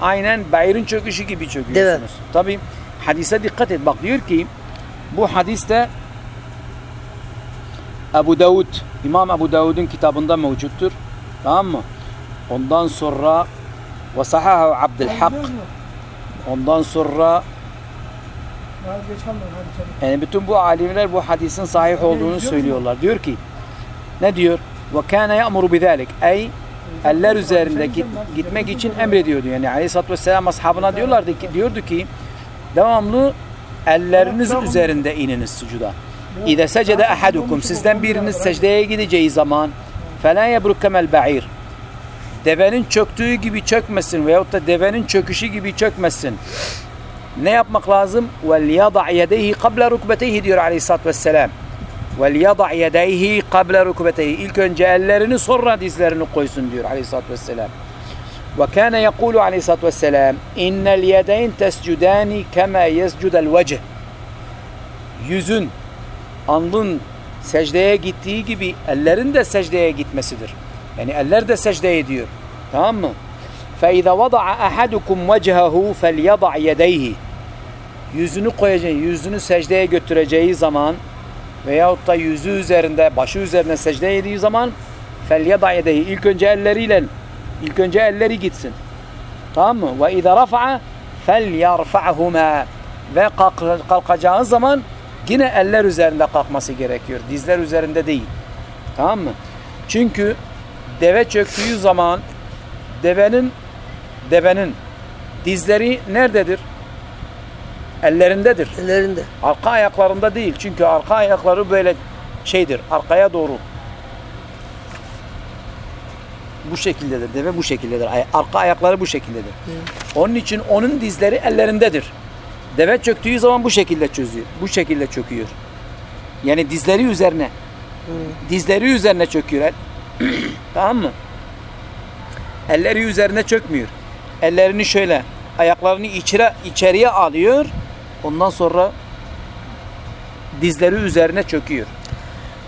aynen bayirin çöküşü gibi çöküyorsunuz. Tabi hadise dikkat et. Bak diyor ki bu hadiste Ebu Davud, İmam Ebu Davud'un kitabında mevcuttur. Tamam mı? Ondan sonra ve sahahu Abdülhak. Ondan sonra yani bütün bu alimler bu hadisin sahih olduğunu söylüyorlar. Diyor ki ne diyor? Ve kana ya'muru bizalik. Ey eller üzerinde git, gitmek için emrediyordu. Yani Aleyhisselatü Vesselam ashabına diyorlardı ki, diyordu ki devamlı elleriniz üzerinde ininiz sucuda. İde secede ahadukum sizden biriniz secdeye gideceği zaman fela yebruk kemel ba'ir devenin çöktüğü gibi çökmesin veyahut da devenin çöküşü gibi çökmesin. Ne yapmak lazım? Yada' yedeyhi qabla rukbeteyhi diyor Aleyhisselatü Vesselam. Yada' yedeyhi qabla rukbeteyhi. İlk önce ellerini sonra dizlerini koysun diyor Aleyhisselatü Vesselam. Ve kâne yekulu Aleyhisselatü Vesselam innel yedeyn tescudani kema yescudel vecih. Yüzün, alnın secdeye gittiği gibi ellerin de secdeye gitmesidir. Yani eller de secde ediyor. Tamam mı? فَاِذَا وَضَعَ أَحَدُكُمْ وَجْهَهُ فَلْيَضَعْ يَدَيْهِ Yüzünü koyacağı, yüzünü secdeye götüreceği zaman veyahut da yüzü üzerinde, başı üzerine secde ettiği zaman فَلْيَضَعْ يَدَيْهِ İlk önce elleriyle, İlk önce elleri gitsin. Tamam mı? Ve izâ rafa'a felyarfa'humâ. Ve kalkacağı zaman yine eller üzerinde kalkması gerekiyor. Dizler üzerinde değil. Tamam mı? Çünkü deve çöktüğü zaman devenin devenin dizleri nerededir? Ellerindedir. Ellerinde. Arka ayaklarında değil. Çünkü arka ayakları böyle şeydir. Arkaya doğru bu şekildedir. Deve bu şekildedir. Arka ayakları bu şekildedir. Onun için onun dizleri ellerindedir. Deve çöktüğü zaman bu şekilde çözüyor. Bu şekilde çöküyor. Yani dizleri üzerine. Dizleri üzerine çöküyor. <clears throat> tamam mı? Elleri üzerine çökmüyor. Ellerini şöyle ayaklarını içeri, içeriye alıyor. Ondan sonra dizleri üzerine çöküyor.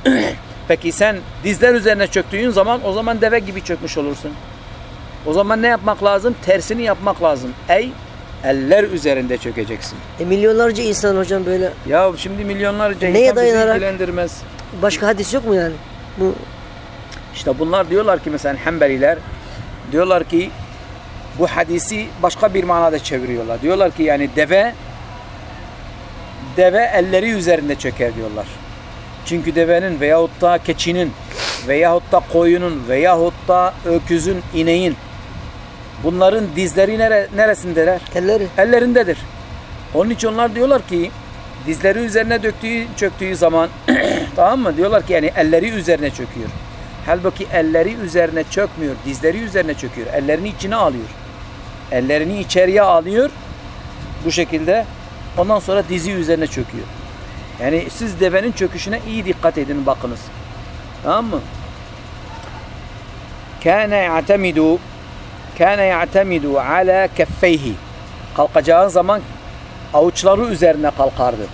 <clears throat> Peki sen dizler üzerine çöktüğün zaman o zaman deve gibi çökmüş olursun. O zaman ne yapmak lazım? Tersini yapmak lazım. Ey eller üzerinde çökeceksin. E, milyonlarca insan hocam böyle. Ya şimdi milyonlarca Neye insan bizi dayanarak? ilgilendirmez. Başka hadis yok mu yani? Bu İşte bunlar diyorlar ki mesela Hanbeliler diyorlar ki bu hadisi başka bir manada çeviriyorlar. Diyorlar ki yani deve deve elleri üzerinde çöker diyorlar. Çünkü devenin veyahut da keçinin veyahut da koyunun veyahut da öküzün, ineğin bunların dizleri nere, neresindeler? elleri. ellerindedir. Onun için onlar diyorlar ki dizleri üzerine döktüğü, çöktüğü zaman <clears throat> tamam mı? Diyorlar ki yani elleri üzerine çöküyor. Halbuki elleri üzerine çökmüyor. Dizleri üzerine çöküyor. Ellerini içine alıyor. Ellerini içeriye alıyor. Bu şekilde. Ondan sonra dizi üzerine çöküyor. Yani siz devenin çöküşüne iyi dikkat edin bakınız. Tamam mı? Kana ya'temidu kana ya'temidu ala keffeyhi. Kalkacağı zaman avuçları üzerine kalkardı.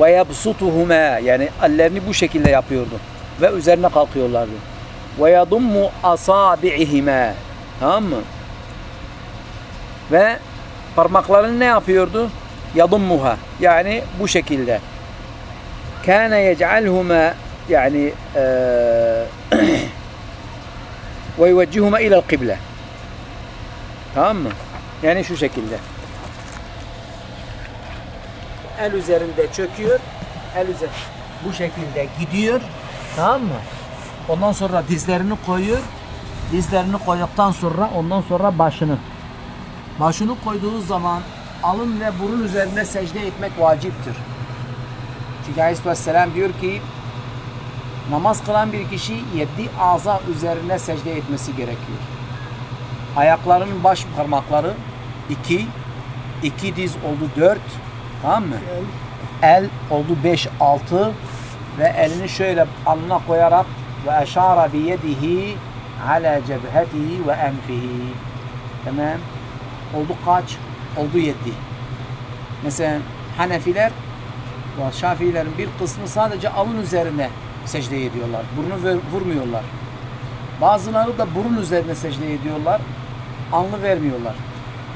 Ve yabsutuhuma yani ellerini bu şekilde yapıyordu ve üzerine kalkıyorlardı. Ve yadummu asabi'ihima. Tamam mı? Ve parmaklarını ne yapıyordu? Yadummuha. Yani bu şekilde. Yani eee ve yuvecihuma ila'l kıble. Tamam mı? Yani şu şekilde. El üzerinde çöküyor. El üzerinde bu şekilde gidiyor. Tamam mı? Ondan sonra dizlerini koyuyor. Dizlerini koyduktan sonra ondan sonra başını. Başını koyduğu zaman alın ve burun üzerinde secde etmek vaciptir. Çünkü Aleyhisselam diyor ki namaz kılan bir kişi yedi ağza üzerine secde etmesi gerekiyor. Ayaklarının baş parmakları iki, iki diz oldu dört, tamam mı? El oldu beş, altı ve elini şöyle alnına koyarak ve eşara bi yedihi ala cebhetihi ve enfihi. Tamam. Oldu kaç? Oldu yedi. Mesela Hanefiler Şafiilerin bir kısmı sadece alın üzerine secde ediyorlar. Burnu vurmuyorlar. Bazıları da burun üzerine secde ediyorlar. Alnı vermiyorlar.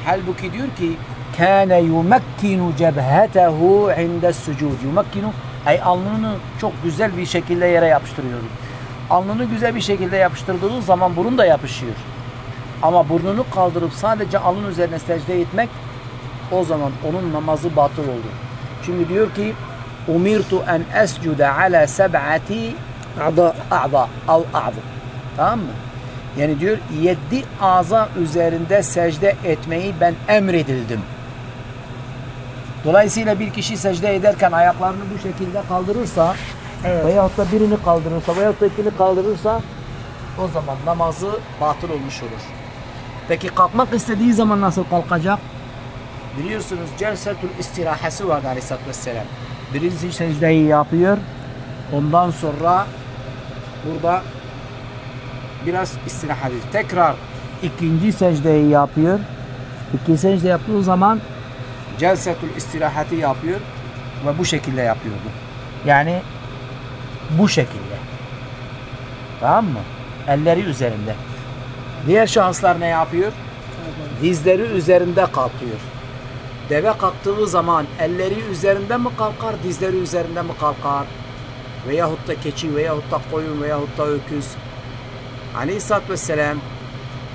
Halbuki diyor ki kâne yumekkinu cebhetehu inde sucud. Yumekkinu ay alnını çok güzel bir şekilde yere yapıştırıyordu. Alnını güzel bir şekilde yapıştırdığı zaman burun da yapışıyor. Ama burnunu kaldırıp sadece alın üzerine secde etmek o zaman onun namazı batıl oldu. Şimdi diyor ki umirtu en escude ala seb'ati a'da a'da av a'da. Tamam mı? Yani diyor yedi ağza üzerinde secde etmeyi ben emredildim. Dolayısıyla bir kişi secde ederken ayaklarını bu şekilde kaldırırsa Evet. veyahut da birini kaldırırsa veyahut da ikini kaldırırsa o zaman namazı batıl olmuş olur. Peki kalkmak istediği zaman nasıl kalkacak? Biliyorsunuz celsetül istirahası var aleyhissalatü vesselam. Birinci secdeyi yapıyor. Ondan sonra burada biraz istirahat. Tekrar ikinci secdeyi yapıyor. İkinci secde yaptığı zaman celsetül istirahati yapıyor ve bu şekilde yapıyordu. Yani bu şekilde. Tamam mı? Elleri üzerinde. Diğer şahıslar ne yapıyor? Dizleri üzerinde kalkıyor. Deve kalktığı zaman elleri üzerinde mi kalkar, dizleri üzerinde mi kalkar? Veyahut da keçi, veyahut da koyun, veyahut da öküz. Aleyhisselatü Vesselam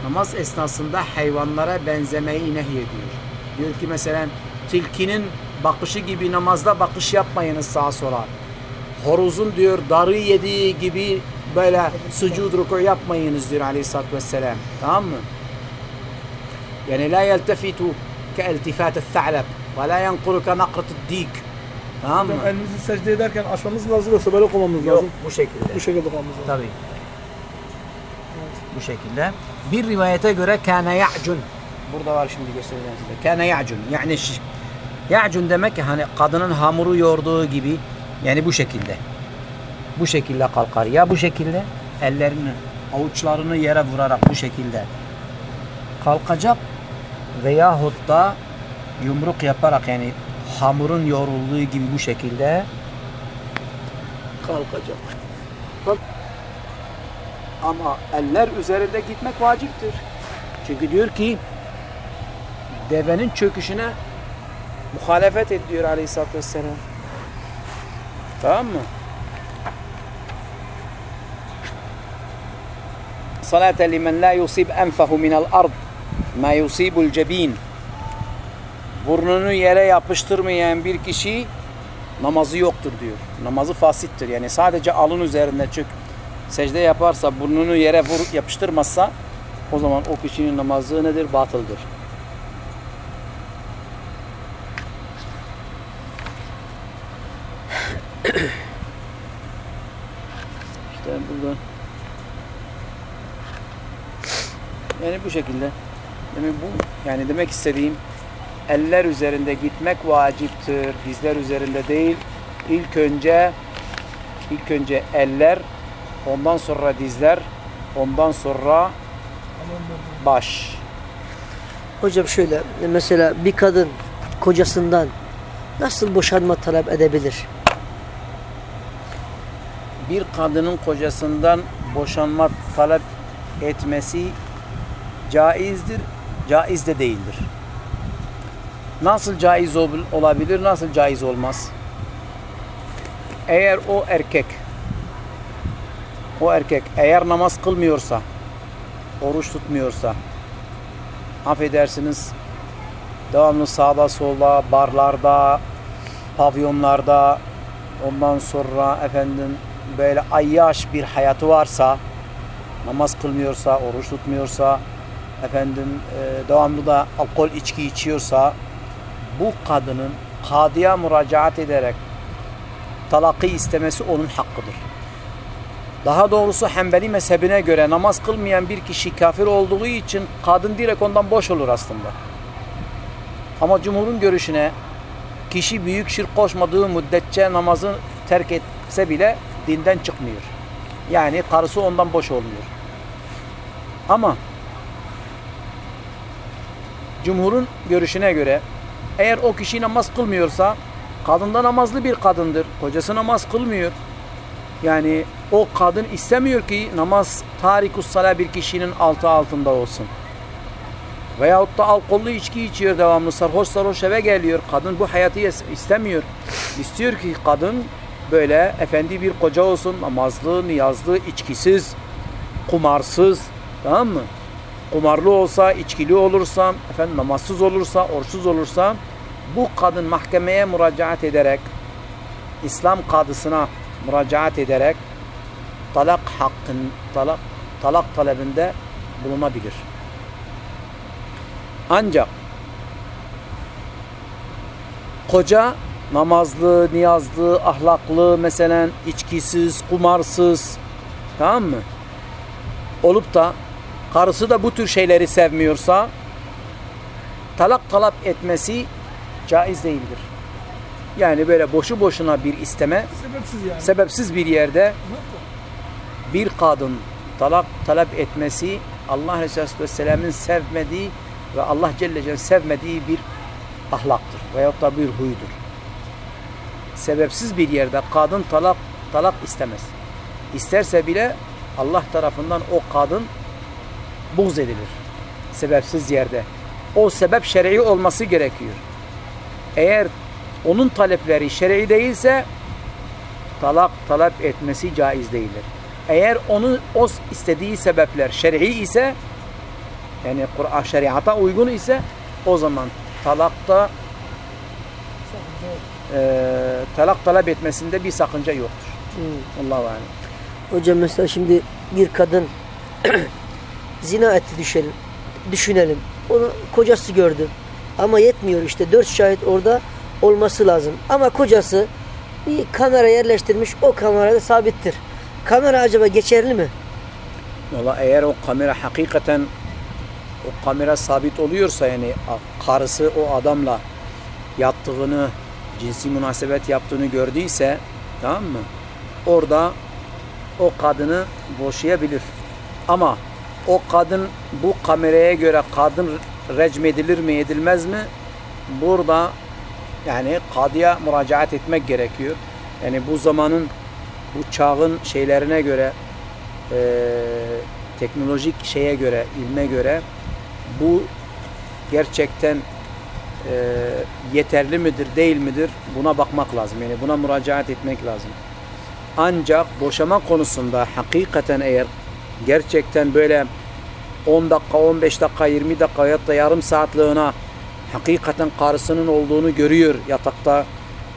namaz esnasında hayvanlara benzemeyi nehyediyor. Diyor ki mesela tilkinin bakışı gibi namazda bakış yapmayınız sağa sola. Horozun diyor darı yediği gibi böyle sucud ruku yapmayınız diyor Aleyhisselatü Vesselam. Tamam mı? Yani la yeltefitu ve la yankuru ke nakrat dik. Tamam mı? Elimizi secde ederken açmamız lazım yoksa böyle koymamız Yok lazım. bu şekilde. Bu şekilde lazım. Tabii. Bu şekilde. Bir rivayete göre kâne ya'cun. Burada var şimdi göstereceğim size. Kâne ya'cun. Yani. Ya'cun demek ki hani kadının hamuru yoğurduğu gibi yani bu şekilde. Bu şekilde kalkar. Ya bu şekilde ellerini avuçlarını yere vurarak bu şekilde kalkacak veyahut da yumruk yaparak yani hamurun yoğrulduğu gibi bu şekilde kalkacak. Ama eller üzerinde gitmek vaciptir. Çünkü diyor ki devenin çöküşüne muhalefet et diyor Aleyhisselatü Vesselam. Tamam mı? Salate limen la yusib enfehu minel ard ma yusibul cebin Burnunu yere yapıştırmayan bir kişi namazı yoktur diyor. Namazı fasittir. Yani sadece alın üzerinde çök secde yaparsa burnunu yere vur yapıştırmazsa o zaman o kişinin namazı nedir? Batıldır. işte burada yani bu şekilde demek bu yani demek istediğim eller üzerinde gitmek vaciptir. Dizler üzerinde değil. ilk önce ilk önce eller, ondan sonra dizler, ondan sonra baş. Hocam şöyle mesela bir kadın kocasından nasıl boşanma talep edebilir? Bir kadının kocasından boşanma talep etmesi caizdir, caiz de değildir. Nasıl caiz ol- olabilir, nasıl caiz olmaz? Eğer o erkek o erkek eğer namaz kılmıyorsa, oruç tutmuyorsa, affedersiniz devamlı sağda solda, barlarda, pavyonlarda, ondan sonra efendim böyle ayyaş bir hayatı varsa, namaz kılmıyorsa, oruç tutmuyorsa, efendim e, devamlı da alkol içki içiyorsa, bu kadının kadıya müracaat ederek talakı istemesi onun hakkıdır. Daha doğrusu Hanbeli mezhebine göre namaz kılmayan bir kişi kafir olduğu için kadın direkt ondan boş olur aslında. Ama cumhurun görüşüne kişi büyük şirk koşmadığı müddetçe namazı terk etse bile dinden çıkmıyor. Yani karısı ondan boş olmuyor. Ama cumhurun görüşüne göre eğer o kişi namaz kılmıyorsa kadın da namazlı bir kadındır. Kocası namaz kılmıyor. Yani o kadın istemiyor ki namaz tarikus sala bir kişinin altı altında olsun. Veyahut da alkollü içki içiyor devamlı sarhoş sarhoş eve geliyor. Kadın bu hayatı is- istemiyor. İstiyor ki kadın böyle efendi bir koca olsun. Namazlı, niyazlı, içkisiz, kumarsız. Tamam mı? Kumarlı olsa, içkili olursa, efendim namazsız olursa, oruçsuz olursa bu kadın mahkemeye müracaat ederek İslam kadısına müracaat ederek talak hakkın talak talak talebinde bulunabilir. Ancak koca namazlı, niyazlı, ahlaklı, mesela içkisiz, kumarsız tamam mı? Olup da karısı da bu tür şeyleri sevmiyorsa talak talep etmesi caiz değildir. Yani böyle boşu boşuna bir isteme Sebepsiz yani. sebepsiz bir yerde bir kadın talak talep etmesi Allah Resulü Vesselam'ın sevmediği ve Allah Celle Celle sevmediği bir ahlaktır veyahut da bir huydur. Sebepsiz bir yerde kadın talak talak istemez. İsterse bile Allah tarafından o kadın buğz edilir. Sebepsiz yerde. O sebep şer'i olması gerekiyor. Eğer onun talepleri şer'i değilse talak talep etmesi caiz değildir. Eğer onu o istediği sebepler şer'i ise yani Kur'an şeriata uygun ise o zaman talakta e, talak talep etmesinde bir sakınca yoktur. Hmm. Allahu alem. Hocam mesela şimdi bir kadın <clears throat> zina etti düşelim, düşünelim. Onu kocası gördü. Ama yetmiyor işte. Dört şahit orada olması lazım. Ama kocası bir kamera yerleştirmiş. O kamerada sabittir. Kamera acaba geçerli mi? Valla eğer o kamera hakikaten o kamera sabit oluyorsa yani karısı o adamla yattığını, cinsi münasebet yaptığını gördüyse tamam mı? Orada o kadını boşayabilir. Ama o kadın bu kameraya göre kadın recm edilir mi edilmez mi? Burada yani kadıya müracaat etmek gerekiyor. Yani bu zamanın bu çağın şeylerine göre eee, teknolojik şeye göre, ilme göre bu gerçekten eee, yeterli midir, değil midir buna bakmak lazım. Yani buna müracaat etmek lazım. Ancak boşama konusunda hakikaten eğer gerçekten böyle 10 dakika, 15 dakika, 20 dakika ya da yarım saatliğine hakikaten karısının olduğunu görüyor yatakta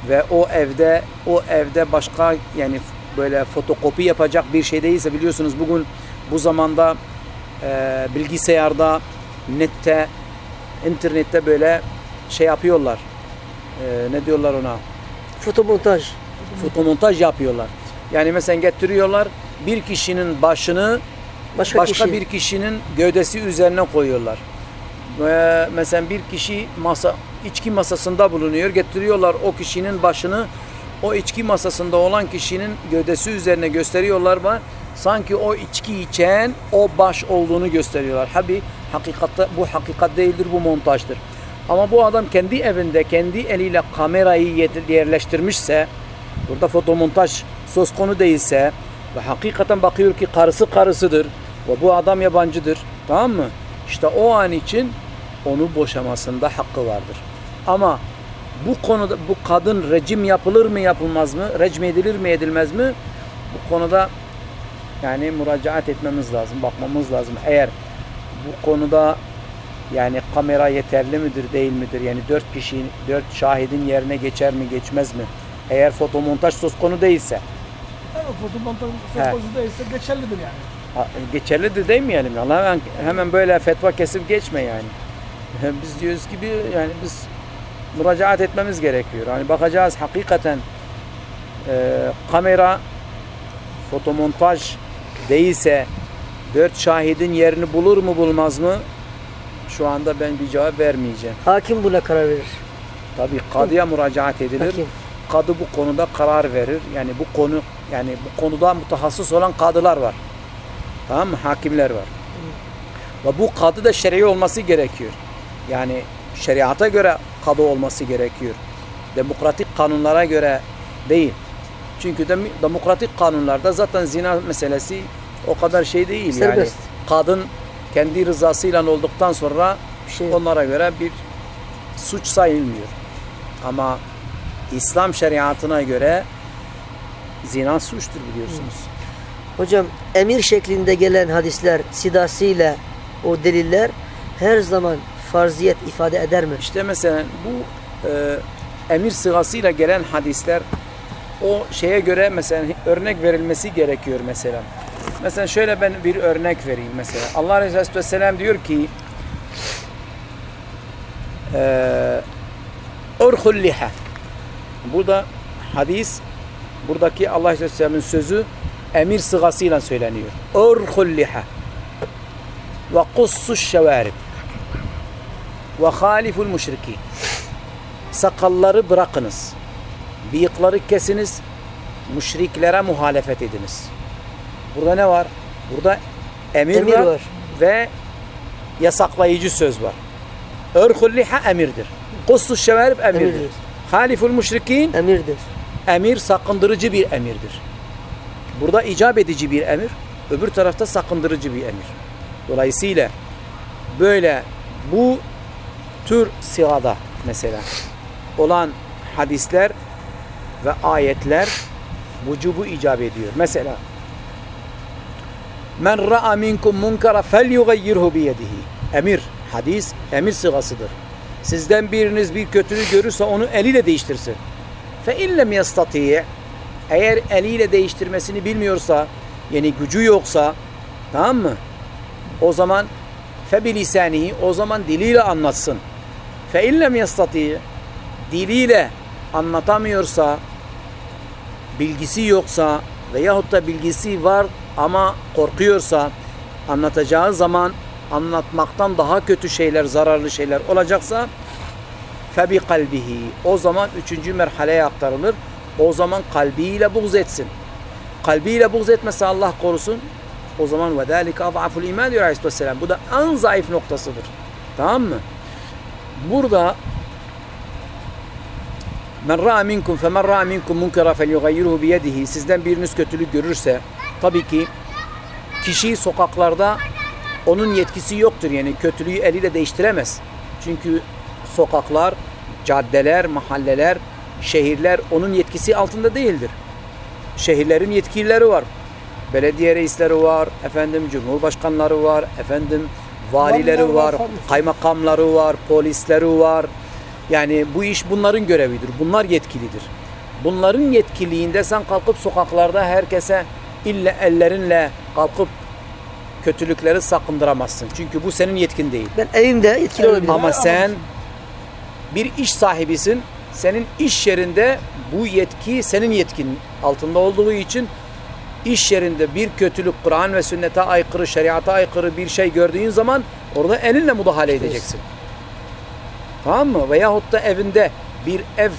ve o evde o evde başka yani böyle fotokopi yapacak bir şey değilse biliyorsunuz bugün bu zamanda e, bilgisayarda nette internette böyle şey yapıyorlar. E, ne diyorlar ona? Fotomontaj. fotomontaj yapıyorlar. Yani mesela getiriyorlar bir kişinin başını Başka, başka kişi. bir kişinin gövdesi üzerine koyuyorlar. Ve mesela bir kişi masa içki masasında bulunuyor. Getiriyorlar o kişinin başını o içki masasında olan kişinin gövdesi üzerine gösteriyorlar var. Sanki o içki içen o baş olduğunu gösteriyorlar. Habi hakikatte bu hakikat değildir bu montajdır. Ama bu adam kendi evinde kendi eliyle kamerayı yerleştirmişse burada fotomontaj söz konu değilse ve hakikaten bakıyor ki karısı karısıdır ve bu adam yabancıdır. Tamam mı? İşte o an için onu boşamasında hakkı vardır. Ama bu konuda bu kadın rejim yapılır mı yapılmaz mı? Recm edilir mi edilmez mi? Bu konuda yani müracaat etmemiz lazım, bakmamız lazım. Eğer bu konuda yani kamera yeterli midir, değil midir? Yani dört kişi, dört şahidin yerine geçer mi, geçmez mi? Eğer fotomontaj söz konu değilse, Evet, fotomontaj söz konusu değilse geçerlidir yani. Geçerlidir demeyelim ya. Hemen, hemen böyle fetva kesip geçme yani. <laughs> Biz diyoruz ki bir, yani biz müracaat etmemiz gerekiyor. Yani bakacağız hakikaten e, kamera fotomontaj değilse dört şahidin yerini bulur mu bulmaz mı? Şu anda ben bir cevap vermeyeceğim. Hakim buna karar verir. Tabii kadıya müracaat edilir. Hakim. Kadı bu konuda karar verir. Yani bu konu yani bu konuda mutahassıs olan kadılar var. Tamam mı? Hakimler var. Ve bu kadı da şer'i olması gerekiyor. Yani şeriata göre kadı olması gerekiyor. Demokratik kanunlara göre değil. Çünkü dem- demokratik kanunlarda zaten zina meselesi o kadar şey değil Serbest. yani. Kadın kendi rızasıyla olduktan sonra Bir şey onlara göre bir suç sayılmıyor. Ama İslam şeriatına göre zina suçtur biliyorsunuz. Hocam emir şeklinde gelen hadisler sidasıyla o deliller her zaman farziyet ifade eder mi? İşte mesela bu e, emir sıgasıyla gelen hadisler o şeye göre mesela örnek verilmesi gerekiyor mesela. Mesela şöyle ben bir örnek vereyim mesela. Allah Resulü Vesselam diyor ki e, Urhul liha. Burada hadis buradaki Allah Resulü Vesselam'ın sözü emir sıgasıyla söyleniyor. Urhul liha ve kussus şevarib ve haliful müşrikin. Sakalları bırakınız. Bıyıkları kesiniz. Müşriklere muhalefet ediniz. Burada ne var? Burada emir, Emir var, var. ve yasaklayıcı söz var. Örhul liha emirdir. Kussus şevarib emirdir. Emirdir. Haliful müşrikin Emirdir. emir sakındırıcı bir emirdir. Burada icap edici bir emir, öbür tarafta sakındırıcı bir emir. Dolayısıyla böyle bu tür sırada mesela olan hadisler ve ayetler vücubu icap ediyor. Mesela Men ra'a minkum munkara felyughayyirhu biyedihi. Emir, hadis emir sıgasıdır. Sizden biriniz bir kötülüğü görürse onu eliyle değiştirsin. Fe illem yastati' eğer eliyle değiştirmesini bilmiyorsa yani gücü yoksa tamam mı? O zaman fe bilisanihi o zaman diliyle anlatsın. Fe illem diliyle anlatamıyorsa bilgisi yoksa veyahut da bilgisi var ama korkuyorsa anlatacağı zaman anlatmaktan daha kötü şeyler, zararlı şeyler olacaksa febi kalbihi. O zaman üçüncü merhaleye aktarılır. O zaman kalbiyle buğz etsin. Kalbiyle buğz etmese Allah korusun. O zaman ve zâlike ad'aful iman diyor Aleyhisselam. Bu da en zayıf noktasıdır. Tamam mı? Burada Men ra'a minkum fe men ra'a minkum munkara felyughayyirhu biyedihi. Sizden biriniz kötülük görürse tabii ki kişi sokaklarda onun yetkisi yoktur. Yani kötülüğü eliyle değiştiremez. Çünkü sokaklar, caddeler, mahalleler, şehirler onun yetkisi altında değildir. Şehirlerin yetkilileri var. Belediye reisleri var, efendim cumhurbaşkanları var, efendim valileri Valiler var, kaymakamları var, polisleri var. Yani bu iş bunların görevidir. Bunlar yetkilidir. Bunların yetkiliğinde sen kalkıp sokaklarda herkese illa ellerinle kalkıp kötülükleri sakındıramazsın. Çünkü bu senin yetkin değil. Ben evimde yetkili olabilirim. Ama sen bir iş sahibisin. Senin iş yerinde bu yetki senin yetkin altında olduğu için iş yerinde bir kötülük Kur'an ve sünnete aykırı, şeriata aykırı bir şey gördüğün zaman orada elinle müdahale edeceksin. Tamam mı? Veyahut da evinde bir ev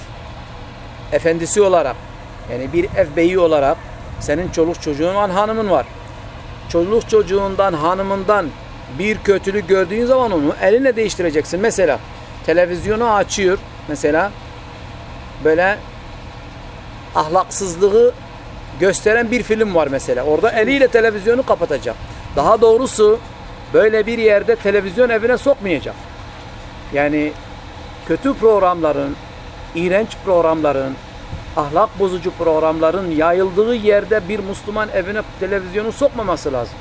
efendisi olarak Yani bir ev beyi olarak senin çoluk çocuğun var, hanımın var. Çoluk çocuğundan, hanımından bir kötülük gördüğün zaman onu elinle değiştireceksin. Mesela televizyonu açıyor mesela böyle ahlaksızlığı gösteren bir film var mesela. Orada eliyle televizyonu kapatacak. Daha doğrusu böyle bir yerde televizyon evine sokmayacak. Yani kötü programların, iğrenç programların, ahlak bozucu programların yayıldığı yerde bir Müslüman evine televizyonu sokmaması lazım.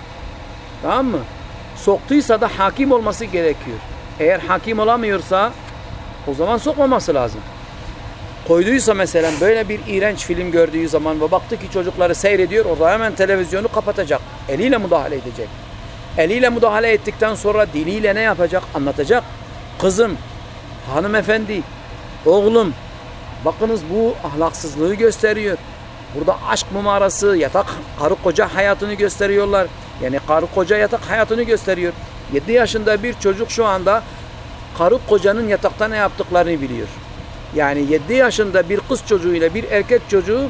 Tamam mı? Soktuysa da hakim olması gerekiyor. Eğer hakim olamıyorsa o zaman sokmaması lazım. Koyduysa mesela böyle bir iğrenç film gördüğü zaman ve baktı ki çocukları seyrediyor orada hemen televizyonu kapatacak. Eliyle müdahale edecek. Eliyle müdahale ettikten sonra diliyle ne yapacak? Anlatacak. Kızım, hanımefendi, oğlum bakınız bu ahlaksızlığı gösteriyor. Burada aşk numarası, yatak karı koca hayatını gösteriyorlar. Yani karı koca yatak hayatını gösteriyor. 7 yaşında bir çocuk şu anda karı kocanın yatakta ne yaptıklarını biliyor. Yani 7 yaşında bir kız çocuğuyla bir erkek çocuğu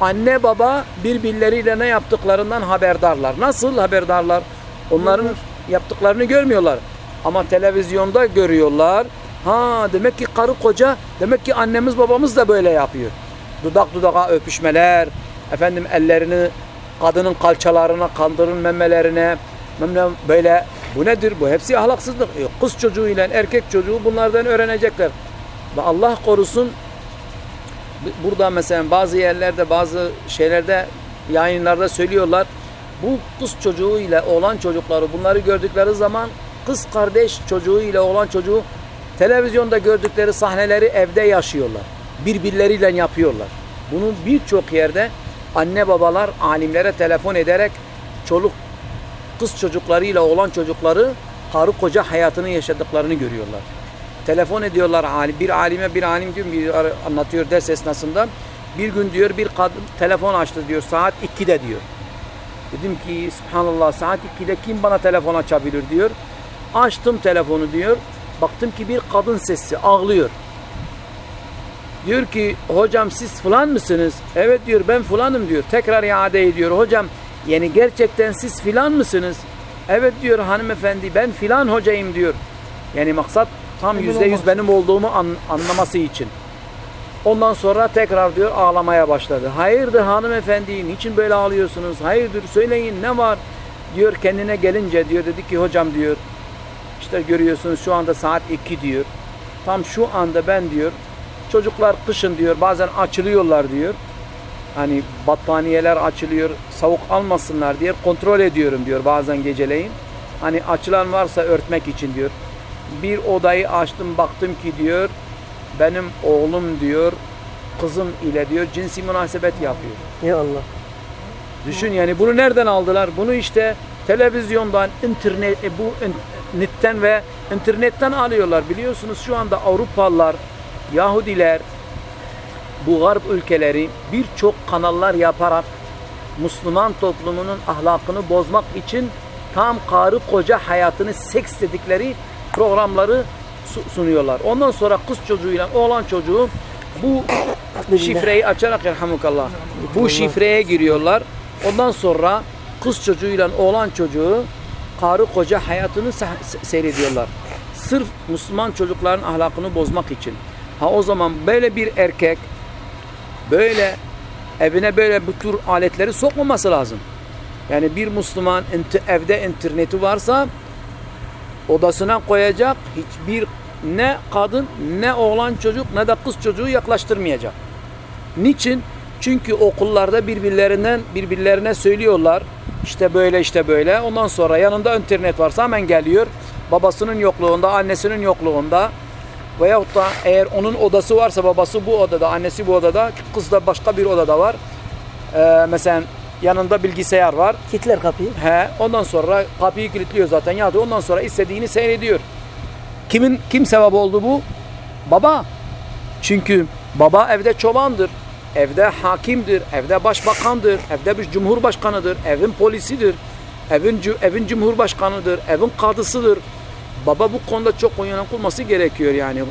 anne baba birbirleriyle ne yaptıklarından haberdarlar. Nasıl haberdarlar? Onların yaptıklarını görmüyorlar. Ama televizyonda görüyorlar. Ha demek ki karı koca, demek ki annemiz babamız da böyle yapıyor. Dudak dudağa öpüşmeler, efendim ellerini kadının kalçalarına, kandırın memelerine, böyle bu nedir? Bu hepsi ahlaksızlık. E, kız çocuğuyla erkek çocuğu bunlardan öğrenecekler. Ve Allah korusun burada mesela bazı yerlerde bazı şeylerde yayınlarda söylüyorlar. Bu kız çocuğu ile oğlan çocukları bunları gördükleri zaman kız kardeş çocuğu ile oğlan çocuğu televizyonda gördükleri sahneleri evde yaşıyorlar. Birbirleriyle yapıyorlar. Bunu birçok yerde anne babalar alimlere telefon ederek çoluk kız çocuklarıyla oğlan çocukları karı koca hayatını yaşadıklarını görüyorlar. Telefon ediyorlar alim. Bir alime bir alim diyor bir anlatıyor ders esnasında. Bir gün diyor bir kadın telefon açtı diyor saat 2'de diyor. Dedim ki subhanallah saat 2'de kim bana telefon açabilir diyor. Açtım telefonu diyor. Baktım ki bir kadın sesi ağlıyor. Diyor ki hocam siz falan mısınız? Evet diyor ben falanım diyor. Tekrar iade ediyor. Hocam yani gerçekten siz filan mısınız? Evet diyor hanımefendi ben filan hocayım diyor. Yani maksat tam yüzde yüz benim olduğumu an, anlaması için. Ondan sonra tekrar diyor ağlamaya başladı. Hayırdır hanımefendi niçin böyle ağlıyorsunuz? Hayırdır söyleyin ne var? Diyor kendine gelince diyor dedi ki hocam diyor işte görüyorsunuz şu anda saat 2 diyor. Tam şu anda ben diyor çocuklar kışın diyor bazen açılıyorlar diyor. Hani battaniyeler açılıyor soğuk almasınlar diye kontrol ediyorum diyor bazen geceleyin. Hani açılan varsa örtmek için diyor. Bir odayı açtım baktım ki diyor benim oğlum diyor kızım ile diyor cinsi münasebet yapıyor. Ya Allah. Düşün yani bunu nereden aldılar? Bunu işte televizyondan, internet, e, bu netten ve internetten alıyorlar. Biliyorsunuz şu anda Avrupalılar, Yahudiler, bu garp ülkeleri birçok kanallar yaparak Müslüman toplumunun ahlakını bozmak için tam karı koca hayatını seks dedikleri programları sunuyorlar. Ondan sonra kız çocuğuyla oğlan çocuğu bu şifreyi açarak elhamukallah bu şifreye giriyorlar. Ondan sonra kız çocuğuyla oğlan çocuğu karı koca hayatını seyrediyorlar. Sırf Müslüman çocukların ahlakını bozmak için. Ha o zaman böyle bir erkek böyle evine böyle bu tür aletleri sokmaması lazım. Yani bir Müslüman evde interneti varsa odasına koyacak hiçbir ne kadın ne oğlan çocuk ne de kız çocuğu yaklaştırmayacak. Niçin? Çünkü okullarda birbirlerinden birbirlerine söylüyorlar. İşte böyle işte böyle. Ondan sonra yanında internet varsa hemen geliyor. Babasının yokluğunda, annesinin yokluğunda veyahut da eğer onun odası varsa babası bu odada, annesi bu odada, kız da başka bir odada var. Ee, mesela yanında bilgisayar var. Kitler kapıyı. He, ondan sonra kapıyı kilitliyor zaten yatıyor. Ondan sonra istediğini seyrediyor. Kimin kim sebep oldu bu? Baba. Çünkü baba evde çobandır. Evde hakimdir, evde başbakandır, evde bir cumhurbaşkanıdır, evin polisidir, evin evin cumhurbaşkanıdır, evin kadısıdır. Baba bu konuda çok uyanık olması gerekiyor yani.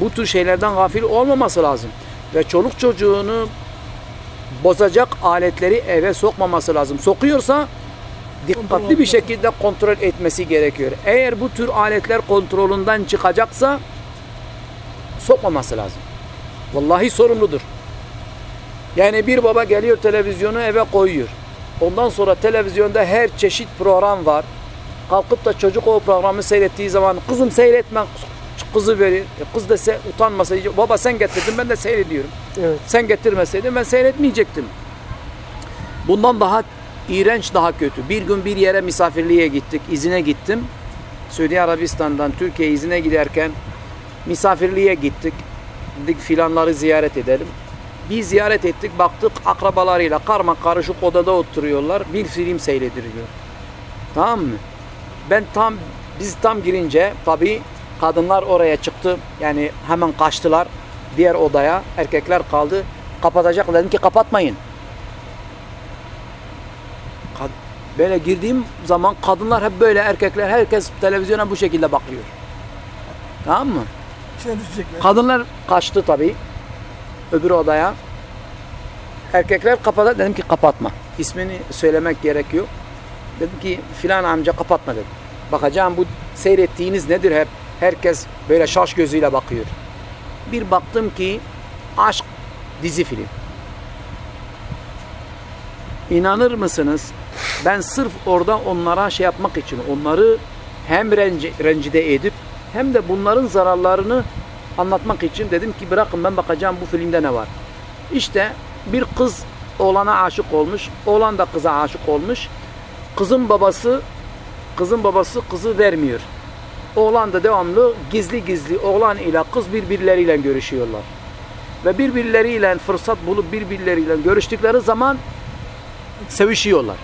Bu tür şeylerden gafil olmaması lazım. Ve çoluk çocuğunu bozacak aletleri eve sokmaması lazım. Sokuyorsa dikkatli bir şekilde kontrol etmesi gerekiyor. Eğer bu tür aletler kontrolünden çıkacaksa sokmaması lazım. Vallahi sorumludur. Yani bir baba geliyor televizyonu eve koyuyor. Ondan sonra televizyonda her çeşit program var. Kalkıp da çocuk o programı seyrettiği zaman kızım seyretme kızı verir. E kız da se utanmasa diyecek, baba sen getirdin ben de seyrediyorum. Evet. Sen getirmeseydin ben seyretmeyecektim. Bundan daha iğrenç, daha kötü. Bir gün bir yere misafirliğe gittik, izine gittim. Suudi Arabistan'dan Türkiye izine giderken misafirliğe gittik. Dedik filanları ziyaret edelim. Bir ziyaret ettik, baktık akrabalarıyla karma karışık odada oturuyorlar. Bir film seyrediliyor. Tamam mı? Ben tam, biz tam girince tabii kadınlar oraya çıktı. Yani hemen kaçtılar diğer odaya. Erkekler kaldı. Kapatacak. Dedim ki kapatmayın. Böyle girdiğim zaman kadınlar hep böyle erkekler herkes televizyona bu şekilde bakıyor. Tamam mı? Kadınlar kaçtı tabii. Öbür odaya. Erkekler kapadı. Dedim ki kapatma. İsmini söylemek gerekiyor. Dedim ki filan amca kapatma dedim. Bakacağım bu seyrettiğiniz nedir hep? Herkes böyle şaş gözüyle bakıyor. Bir baktım ki aşk dizi film. İnanır mısınız? Ben sırf orada onlara şey yapmak için onları hem renci, rencide edip hem de bunların zararlarını anlatmak için dedim ki bırakın ben bakacağım bu filmde ne var. İşte bir kız oğlana aşık olmuş. Oğlan da kıza aşık olmuş. Kızın babası kızın babası kızı vermiyor. Oğlan da devamlı gizli gizli oğlan ile kız birbirleriyle görüşüyorlar. Ve birbirleriyle fırsat bulup birbirleriyle görüştükleri zaman sevişiyorlar.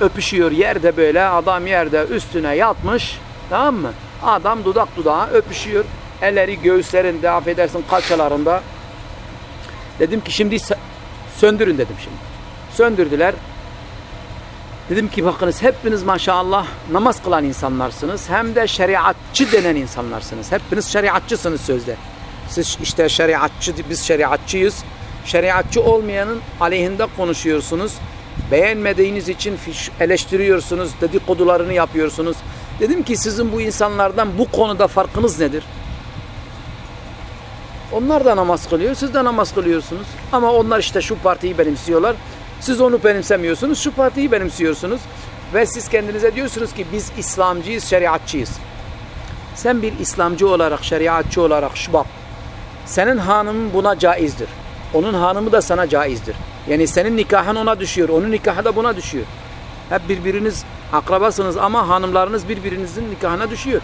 Öpüşüyor yerde böyle adam yerde üstüne yatmış tamam mı? Adam dudak dudağa öpüşüyor. Elleri göğüslerinde affedersin kalçalarında. Dedim ki şimdi sö- söndürün dedim şimdi. Söndürdüler. Dedim ki bakınız hepiniz maşallah namaz kılan insanlarsınız. Hem de şeriatçı denen insanlarsınız. Hepiniz şeriatçısınız sözde. Siz işte şeriatçı, biz şeriatçıyız. Şeriatçı olmayanın aleyhinde konuşuyorsunuz. Beğenmediğiniz için eleştiriyorsunuz, dedikodularını yapıyorsunuz. Dedim ki sizin bu insanlardan bu konuda farkınız nedir? Onlar da namaz kılıyor, siz de namaz kılıyorsunuz. Ama onlar işte şu partiyi benimsiyorlar. Siz onu benimsemiyorsunuz, şu partiyi benimsiyorsunuz. Ve siz kendinize diyorsunuz ki biz İslamcıyız, şeriatçıyız. Sen bir İslamcı olarak, şeriatçı olarak şu bak. Senin hanımın buna caizdir. Onun hanımı da sana caizdir. Yani senin nikahın ona düşüyor, onun nikahı da buna düşüyor. Hep birbiriniz akrabasınız ama hanımlarınız birbirinizin nikahına düşüyor.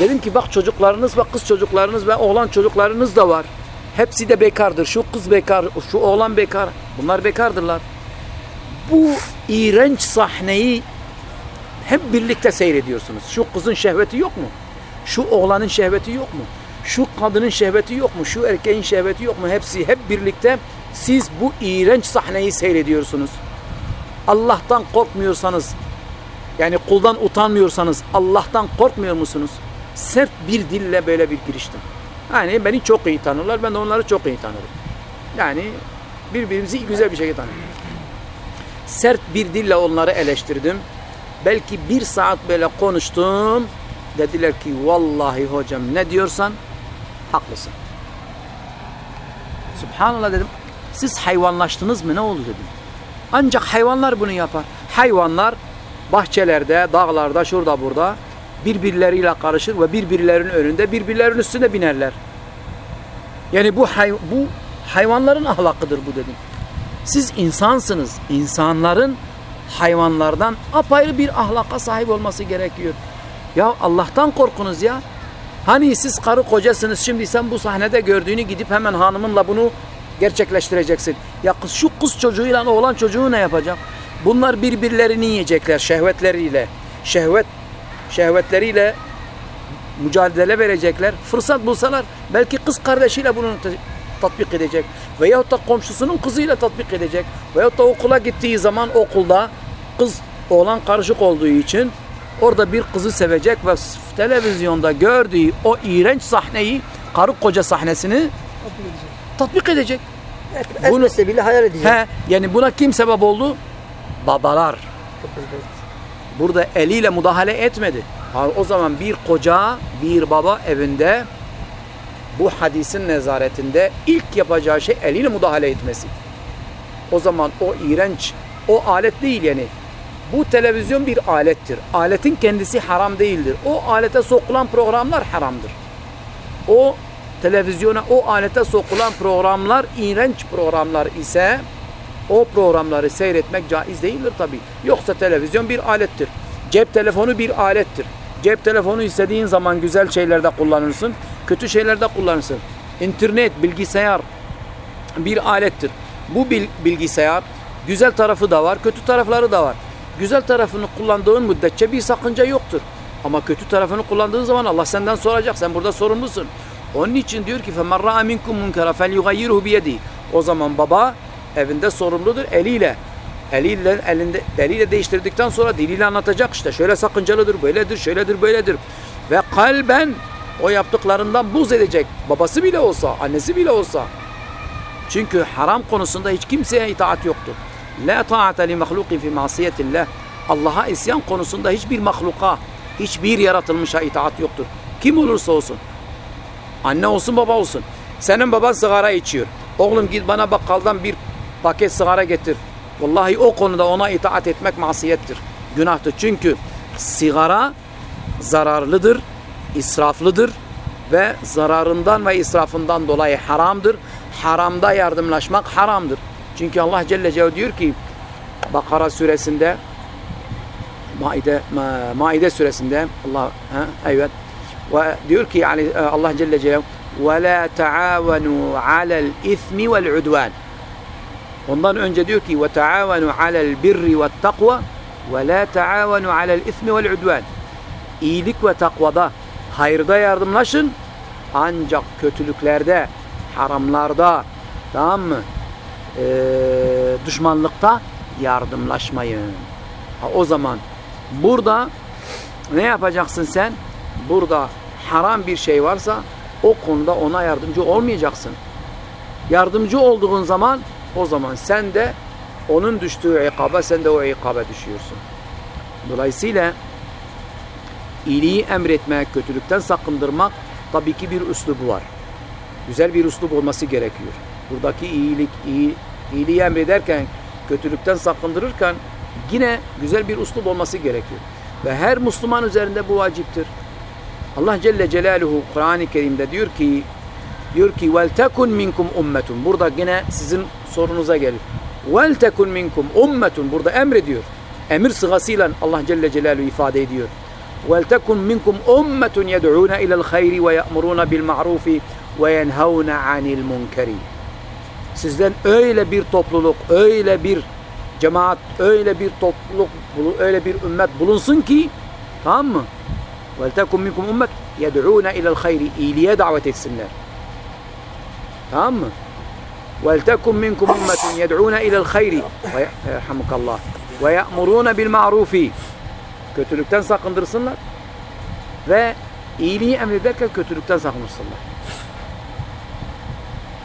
Dedim ki bak çocuklarınız ve kız çocuklarınız ve oğlan çocuklarınız da var. Hepsi de bekardır. Şu kız bekar, şu oğlan bekar. Bunlar bekardırlar. Bu iğrenç sahneyi hep birlikte seyrediyorsunuz. Şu kızın şehveti yok mu? Şu oğlanın şehveti yok mu? Şu kadının şehveti yok mu? Şu erkeğin şehveti yok mu? Hepsi hep birlikte siz bu iğrenç sahneyi seyrediyorsunuz. Allah'tan korkmuyorsanız yani kuldan utanmıyorsanız Allah'tan korkmuyor musunuz? Sert bir dille böyle bir giriştim. Yani beni çok iyi tanırlar. Ben de onları çok iyi tanırım. Yani birbirimizi güzel bir şekilde tanıyoruz. Sert bir dille onları eleştirdim. Belki bir saat böyle konuştum. Dediler ki vallahi hocam ne diyorsan haklısın. Subhanallah dedim. Siz hayvanlaştınız mı ne oldu dedim. Ancak hayvanlar bunu yapar. Hayvanlar bahçelerde, dağlarda, şurada burada birbirleriyle karışır ve birbirlerinin önünde birbirlerinin üstüne binerler. Yani bu hay bu hayvanların ahlakıdır bu dedim. Siz insansınız. İnsanların hayvanlardan apayrı bir ahlaka sahip olması gerekiyor. Ya Allah'tan korkunuz ya. Hani siz karı kocasınız şimdi sen bu sahnede gördüğünü gidip hemen hanımınla bunu gerçekleştireceksin. Ya kız şu kız çocuğuyla oğlan çocuğu ne yapacak? Bunlar birbirlerini yiyecekler şehvetleriyle. Şehvet şehvetleriyle mücadele verecekler. Fırsat bulsalar belki kız kardeşiyle bunu tatbik edecek. Veyahut da komşusunun kızıyla tatbik edecek. Veyahut da okula gittiği zaman okulda kız oğlan karışık olduğu için orada bir kızı sevecek ve televizyonda gördüğü o iğrenç sahneyi karı koca sahnesini tatbik edecek. Etmese bile hayal edecek. He, yani buna kim sebep oldu? Babalar. Burada eliyle müdahale etmedi. Ha, o zaman bir koca, bir baba evinde bu hadisin nezaretinde ilk yapacağı şey eliyle müdahale etmesi. O zaman o iğrenç, o alet değil yani. Bu televizyon bir alettir. Aletin kendisi haram değildir. O alete sokulan programlar haramdır. O televizyona, o alete sokulan programlar iğrenç programlar ise o programları seyretmek caiz değildir tabi. Yoksa televizyon bir alettir. Cep telefonu bir alettir. Cep telefonu istediğin zaman güzel şeylerde kullanırsın, kötü şeylerde kullanırsın. İnternet, bilgisayar bir alettir. Bu bil- bilgisayar güzel tarafı da var, kötü tarafları da var. Güzel tarafını kullandığın müddetçe bir sakınca yoktur. Ama kötü tarafını kullandığın zaman Allah senden soracak. Sen burada sorumlusun. Onun için diyor ki فَمَنْ رَأَ مِنْكُمْ مُنْكَرًا فَلْيُغَيِّرْهُ بِيَدِهِ O zaman baba evinde sorumludur eliyle. Eliyle, elinde, eliyle değiştirdikten sonra diliyle anlatacak işte. Şöyle sakıncalıdır, böyledir, şöyledir, böyledir. Ve kalben o yaptıklarından buz edecek. Babası bile olsa, annesi bile olsa. Çünkü haram konusunda hiç kimseye itaat yoktur. La ta'ate li mahlukin fi masiyetillah. Allah'a isyan konusunda hiçbir mahluka, hiçbir yaratılmışa itaat yoktur. Kim olursa olsun. Anne olsun baba olsun. Senin baban sigara içiyor. Oğlum git bana bakkaldan bir paket sigara getir. Vallahi o konuda ona itaat etmek masiyettir. Günahtır. Çünkü sigara zararlıdır, israflıdır ve zararından ve israfından dolayı haramdır. Haramda yardımlaşmak haramdır. Çünkü Allah Celle Celaluhu diyor ki Bakara suresinde Maide Ma- Maide suresinde Allah ha evet ve diyor ki yani e, Allah Celle Celaluhu ve la taavenu alel ismi vel udvan Ondan önce diyor ki ve takva ve la taavenu alel ismi vel udvan İyilik ve takvada hayırda yardımlaşın ancak kötülüklerde haramlarda tamam mı? Ee, düşmanlıkta yardımlaşmayın. Ha, o zaman burada ne yapacaksın sen? Burada haram bir şey varsa o konuda ona yardımcı olmayacaksın. Yardımcı olduğun zaman o zaman sen de onun düştüğü ikaba sen de o ikaba düşüyorsun dolayısıyla iyiliği emretmek, kötülükten sakındırmak tabii ki bir üslubu var. Güzel bir üslub olması gerekiyor. Buradaki iyilik, iyi, iyiliği emrederken, kötülükten sakındırırken yine güzel bir üslub olması gerekiyor. Ve her Müslüman üzerinde bu vaciptir. Allah Celle Celaluhu Kur'an-ı Kerim'de diyor ki diyor ki vel tekun minkum ummetun. Burada yine sizin sorunuza gelir. Vel tekun minkum ummetun. Burada emrediyor. Emir sıgasıyla Allah Celle Celaluhu ifade ediyor. وَلْتَكُنْ مِنْكُمْ أُمَّةٌ يَدْعُونَ إِلَى الْخَيْرِ وَيَأْمُرُونَ بِالْمَعْرُوفِ وَيَنْهَوْنَ عَنِ الْمُنْكَرِ Sizden öyle bir topluluk, öyle bir cemaat, öyle bir topluluk, öyle bir ümmet bulunsun ki tamam mı? وَلْتَكُنْ مِنْكُمْ أُمَّةٌ يَدْعُونَ إِلَى الْخَيْرِ İyiliğe davet etsinler. Mı? وَلْتَكُنْ مِنْكُمْ أُمَّةٌ يَدْعُونَ إِلَى الْخَيْرِ وَيَحْمُكَ اللّٰهِ وَيَأْمُرُونَ بِالْمَعْرُوفِ Kötülükten sakındırsınlar ve iyiliği emrederken kötülükten sakındırsınlar.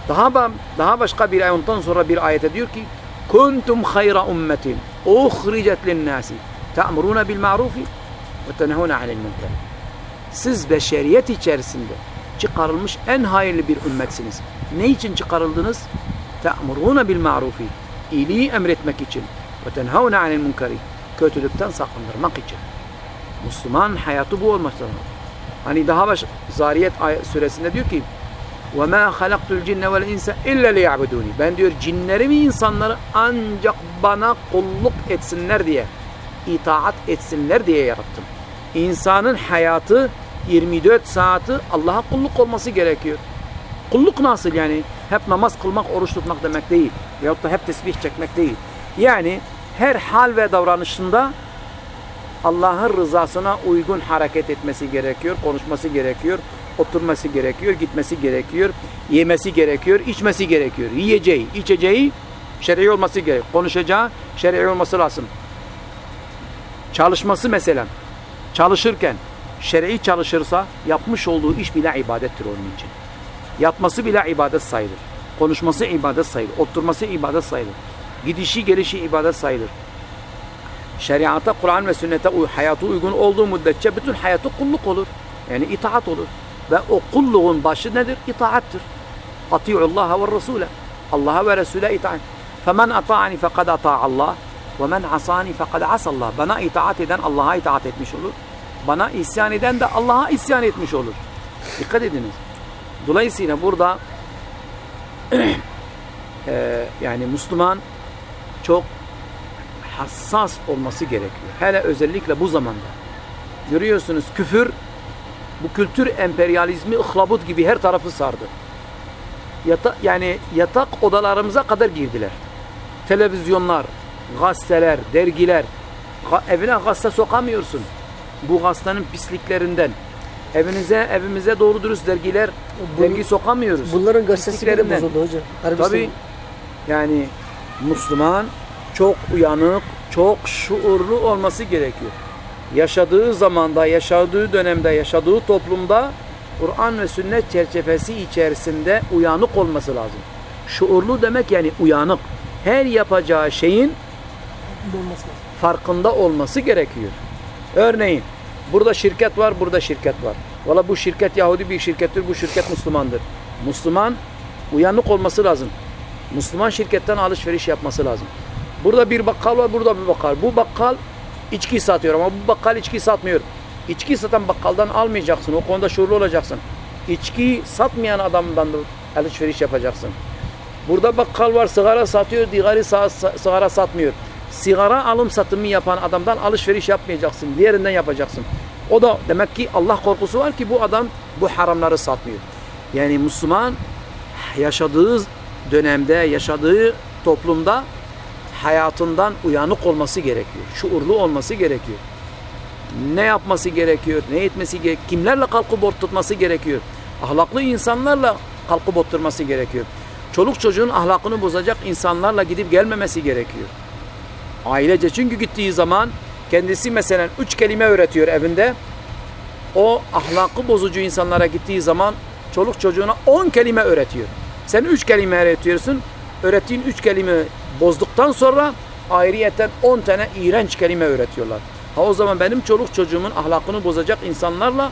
Daha daha başka bir ayondan sonra bir ayete diyor ki kuntum hayra ummetin uhricet linnâsi te'murûne bil ma'rufi ve tenhûne anil münker. Siz beşeriyet içerisinde çıkarılmış en hayırlı bir ümmetsiniz. Ne için çıkarıldınız? Te'murûne bil ma'rufi. İyiliği emretmek için. Ve tenhûne anil münkeri. Kötülükten sakındırmak için. Müslüman hayatı bu olması lazım. Hani daha baş Zariyet suresinde diyor ki وَمَا خَلَقْتُ الْجِنَّ وَالْاِنْسَ اِلَّا لِيَعْبُدُونِ Ben diyor cinleri ve insanları ancak bana kulluk etsinler diye, itaat etsinler diye yarattım. İnsanın hayatı 24 saati Allah'a kulluk olması gerekiyor. Kulluk nasıl yani? Hep namaz kılmak, oruç tutmak demek değil. Veyahut da hep tesbih çekmek değil. Yani her hal ve davranışında Allah'ın rızasına uygun hareket etmesi gerekiyor, konuşması gerekiyor, oturması gerekiyor, gitmesi gerekiyor, yemesi gerekiyor, içmesi gerekiyor. Yiyeceği, içeceği şer'i olması gerekiyor. Konuşacağı şer'i olması lazım. Çalışması mesela. Çalışırken şer'i çalışırsa yapmış olduğu iş bile ibadettir onun için. Yatması bile ibadet sayılır. Konuşması ibadet sayılır. Oturması ibadet sayılır. Gidişi gelişi ibadet sayılır. Şeriata, Kur'an ve sünnete uy, hayatı uygun olduğu müddetçe bütün hayatı kulluk olur. Yani itaat olur. Ve o kulluğun başı nedir? İtaattır. Ati'ullaha ve Resul'e. Allah'a ve Resul'e itaat. Femen ata'ani fekad ata'allah ve men asani fekad asallah. Bana itaat eden Allah'a itaat etmiş olur. Bana isyan eden de Allah'a isyan etmiş olur. Dikkat ediniz. Dolayısıyla burada eee, <clears throat> yani Müslüman çok hassas olması gerekiyor. Hele özellikle bu zamanda. Görüyorsunuz küfür bu kültür emperyalizmi ıhlabut gibi her tarafı sardı. Yata, yani yatak odalarımıza kadar girdiler. Televizyonlar, gazeteler, dergiler. Evine gazete sokamıyorsun. Bu gazetenin pisliklerinden. Evinize, evimize doğru dürüst dergiler, Bu- dergi sokamıyoruz. Bunların gazetesi bile Pisliklerinden. bozuldu hocam. Arabistan. Tabii yani Müslüman çok uyanık, çok şuurlu olması gerekiyor. Yaşadığı zamanda, yaşadığı dönemde, yaşadığı toplumda Kur'an ve sünnet çerçevesi içerisinde uyanık olması lazım. Şuurlu demek yani uyanık. Her yapacağı şeyin lazım. farkında olması gerekiyor. Örneğin burada şirket var, burada şirket var. Valla bu şirket Yahudi bir şirkettir, bu şirket Müslümandır. Müslüman uyanık olması lazım. Müslüman şirketten alışveriş yapması lazım. Burada bir bakkal var, burada bir bakkal. Bu bakkal içki satıyor ama bu bakkal içki satmıyor. İçki satan bakkaldan almayacaksın. O konuda şuurlu olacaksın. İçki satmayan adamdan da alışveriş yapacaksın. Burada bakkal var sigara satıyor, diğeri sigara satmıyor. Sigara alım satımı yapan adamdan alışveriş yapmayacaksın. Diğerinden yapacaksın. O da demek ki Allah korkusu var ki bu adam bu haramları satmıyor. Yani Müslüman yaşadığı dönemde, yaşadığı toplumda hayatından uyanık olması gerekiyor. Şuurlu olması gerekiyor. Ne yapması gerekiyor, ne etmesi gerekiyor, kimlerle kalkıp oturtması gerekiyor. Ahlaklı insanlarla kalkıp oturması gerekiyor. Çoluk çocuğun ahlakını bozacak insanlarla gidip gelmemesi gerekiyor. Ailece çünkü gittiği zaman kendisi mesela üç kelime öğretiyor evinde. O ahlakı bozucu insanlara gittiği zaman çoluk çocuğuna on kelime öğretiyor. Sen üç kelime öğretiyorsun. Öğrettiğin üç kelime bozduktan sonra ayrıyeten on tane iğrenç kelime öğretiyorlar. Ha o zaman benim çoluk çocuğumun ahlakını bozacak insanlarla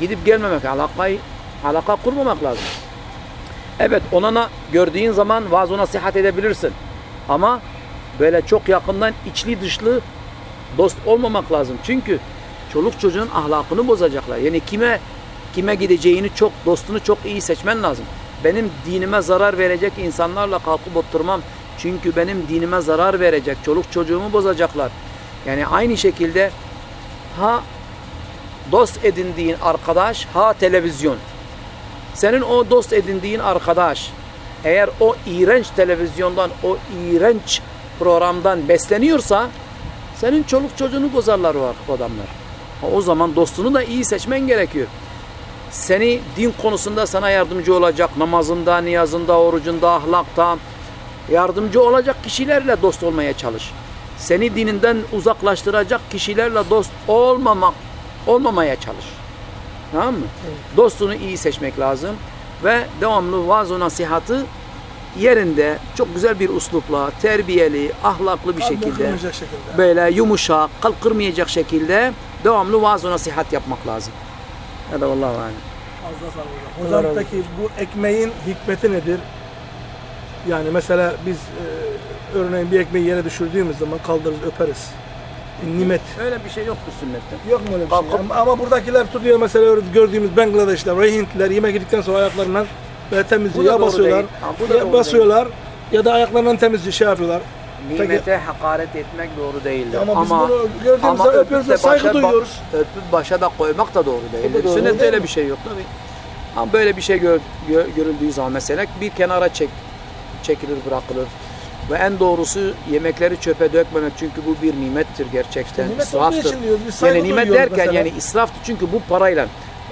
gidip gelmemek, alakayı, alaka kurmamak lazım. Evet onana gördüğün zaman vaaz nasihat edebilirsin. Ama böyle çok yakından içli dışlı dost olmamak lazım. Çünkü çoluk çocuğun ahlakını bozacaklar. Yani kime kime gideceğini çok dostunu çok iyi seçmen lazım. Benim dinime zarar verecek insanlarla kalkıp oturmam. Çünkü benim dinime zarar verecek. Çoluk çocuğumu bozacaklar. Yani aynı şekilde ha dost edindiğin arkadaş ha televizyon. Senin o dost edindiğin arkadaş eğer o iğrenç televizyondan, o iğrenç programdan besleniyorsa senin çoluk çocuğunu bozarlar o adamlar. O zaman dostunu da iyi seçmen gerekiyor. Seni din konusunda sana yardımcı olacak, namazında, niyazında, orucunda, ahlakta yardımcı olacak kişilerle dost olmaya çalış. Seni dininden uzaklaştıracak kişilerle dost olmamak olmamaya çalış. Tamam mı? Dostunu iyi seçmek lazım ve devamlı vaaz nasihatı yerinde çok güzel bir uslupla, terbiyeli, ahlaklı bir şekilde şekilde. böyle yumuşak, kalp kırmayacak şekilde devamlı vaaz nasihat yapmak lazım. Vallahi. Fazla sağ olun. Allah Hocam peki bu ekmeğin hikmeti nedir? Yani mesela biz e, örneğin bir ekmeği yere düşürdüğümüz zaman kaldırırız, öperiz. E, nimet. Öyle bir şey yoktur sünnette. Yok mu öyle bir şey? Kalkıp- Ama, ama buradakiler tutuyor mesela gördüğümüz Bangladeşler, Hintliler yemek yedikten sonra ayaklarından Bu da Ya basıyorlar, değil. Ha, ya basıyorlar ya da ayaklarından temizliyor, şey yapıyorlar. Nimete hakaret etmek doğru değildir. Ama biz ama bunu gördüğümüz ama öpüyoruz ve saygı başa- duyuyoruz. Öpüp başa da koymak da doğru değildir. doğru Sünnette değil öyle bir şey yok tabii. Ama böyle bir şey gör, gö- görüldüğü zaman mesela bir kenara çek, çekilir bırakılır. Ve en doğrusu yemekleri çöpe dökmemek çünkü bu bir nimettir gerçekten. Nimet olduğu israftır. biz Yani nimet derken mesela. yani israftır çünkü bu parayla.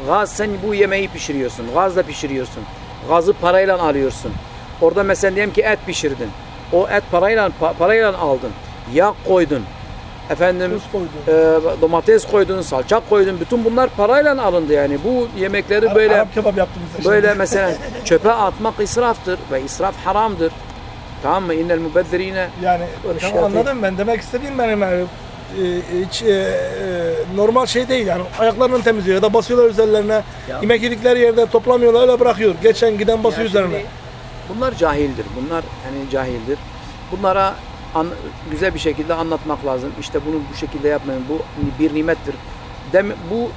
Gaz sen bu yemeği pişiriyorsun. Gazla pişiriyorsun. Gazı parayla alıyorsun. Orada mesela diyelim ki et pişirdin. O et parayla pa- parayla aldın. Yağ koydun. efendim koydun. e, domates koydun, salça koydun. Bütün bunlar parayla alındı yani. Bu yemekleri böyle Arap kebap yaptım bize böyle şimdi. <laughs> mesela çöpe atmak israftır ve israf haramdır. Tamam mı? İnnel mübezzirine Yani tamam şey anladım ben demek istediğim benim yani hiç e, e, normal şey değil yani ayaklarını temizliyor ya da basıyorlar üzerlerine Ya. yemek yedikleri yerde toplamıyorlar öyle bırakıyor geçen giden basıyor Ya üzerine Bunlar cahildir. Bunlar yani cahildir. Bunlara an- güzel bir şekilde anlatmak lazım. İşte bunu bu şekilde yapmayın. Bu bir nimettir. Dem bu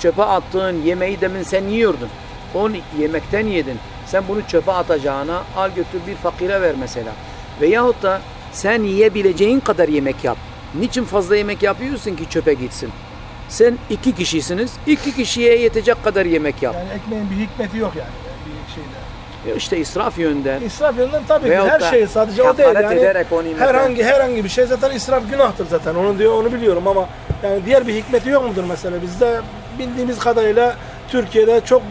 çöpe attığın yemeği demin sen yiyordun. Onu yemekten yedin. Sen bunu çöpe atacağına al götür bir fakire ver mesela. Veyahut da sen yiyebileceğin kadar yemek yap. Niçin fazla yemek yapıyorsun ki çöpe gitsin? Sen iki kişisiniz. iki kişiye yetecek kadar yemek yap. yani ekmeğin bir hikmeti yok yani bir şeyde. Ya İşte israf yönden. İsraf yönünden tabii ki her şey sadece o değil yani ederek o nimete- herhangi herhangi bir şey zaten israf günahtır zaten onu diyor onu biliyorum ama yani diğer bir hikmeti yok mudur mesela bizde bildiğimiz kadarıyla Türkiye'de çok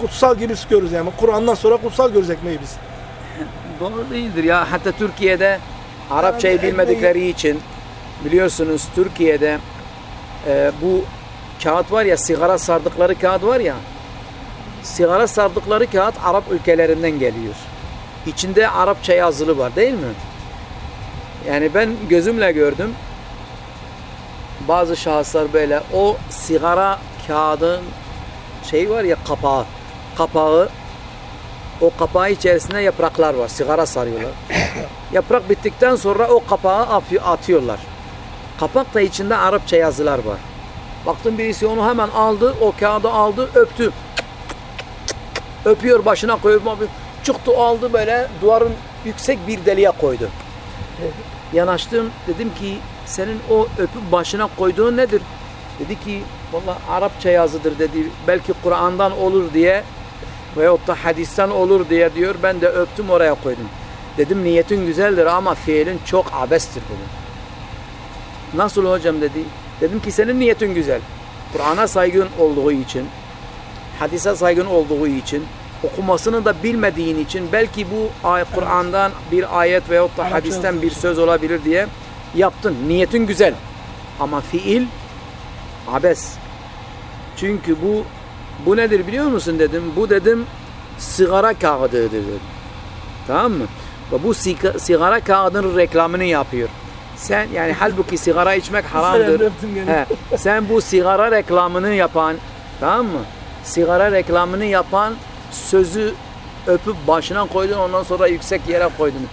kutsal gibi görürüz yani Kur'an'dan sonra kutsal görürüz ekmeği biz. <laughs> Doğru değildir ya. Hatta Türkiye'de Arapçayı Yani bilmedikleri için biliyorsunuz Türkiye'de e, bu kağıt var ya sigara sardıkları kağıt var ya sigara sardıkları kağıt Arap ülkelerinden geliyor. İçinde Arapça yazılı var değil mi? Yani ben gözümle gördüm. Bazı şahıslar böyle o sigara kağıdın şey var ya kapağı. Kapağı o kapağı içerisinde yapraklar var. Sigara sarıyorlar. <coughs> Yaprak bittikten sonra o kapağı atıyor- atıyorlar. Kapak da içinde Arapça yazılar var. Baktım birisi onu hemen aldı, o kağıdı aldı, öptü. Öpüyor başına koyuyor. Çıktı aldı böyle duvarın yüksek bir deliğe koydu. Yanaştım dedim ki senin o öpüp başına koyduğun nedir? Dedi ki valla Arapça yazıdır dedi. Belki Kur'an'dan olur diye veyahut da hadisten olur diye diyor. Ben de öptüm oraya koydum. Dedim niyetin güzeldir ama fiilin çok abestir bunu. Nasıl hocam dedi. Dedim ki senin niyetin güzel. Kur'an'a saygın olduğu için, hadise saygın olduğu için, okumasını da bilmediğin için belki bu ay Kur'an'dan bir ayet veyahut da hadisten bir söz olabilir diye yaptın. Niyetin güzel. Ama fiil abes. Çünkü bu bu nedir biliyor musun dedim. Bu dedim sigara kağıdıdır dedim. Tamam mı? Ve bu siga- sigara kağıdının reklamını yapıyor. Sen yani halbuki sigara içmek haramdır. He, sen bu sigara reklamını yapan tamam mı? Sigara reklamını yapan sözü öpüp başına koydun ondan sonra yüksek yere koydun.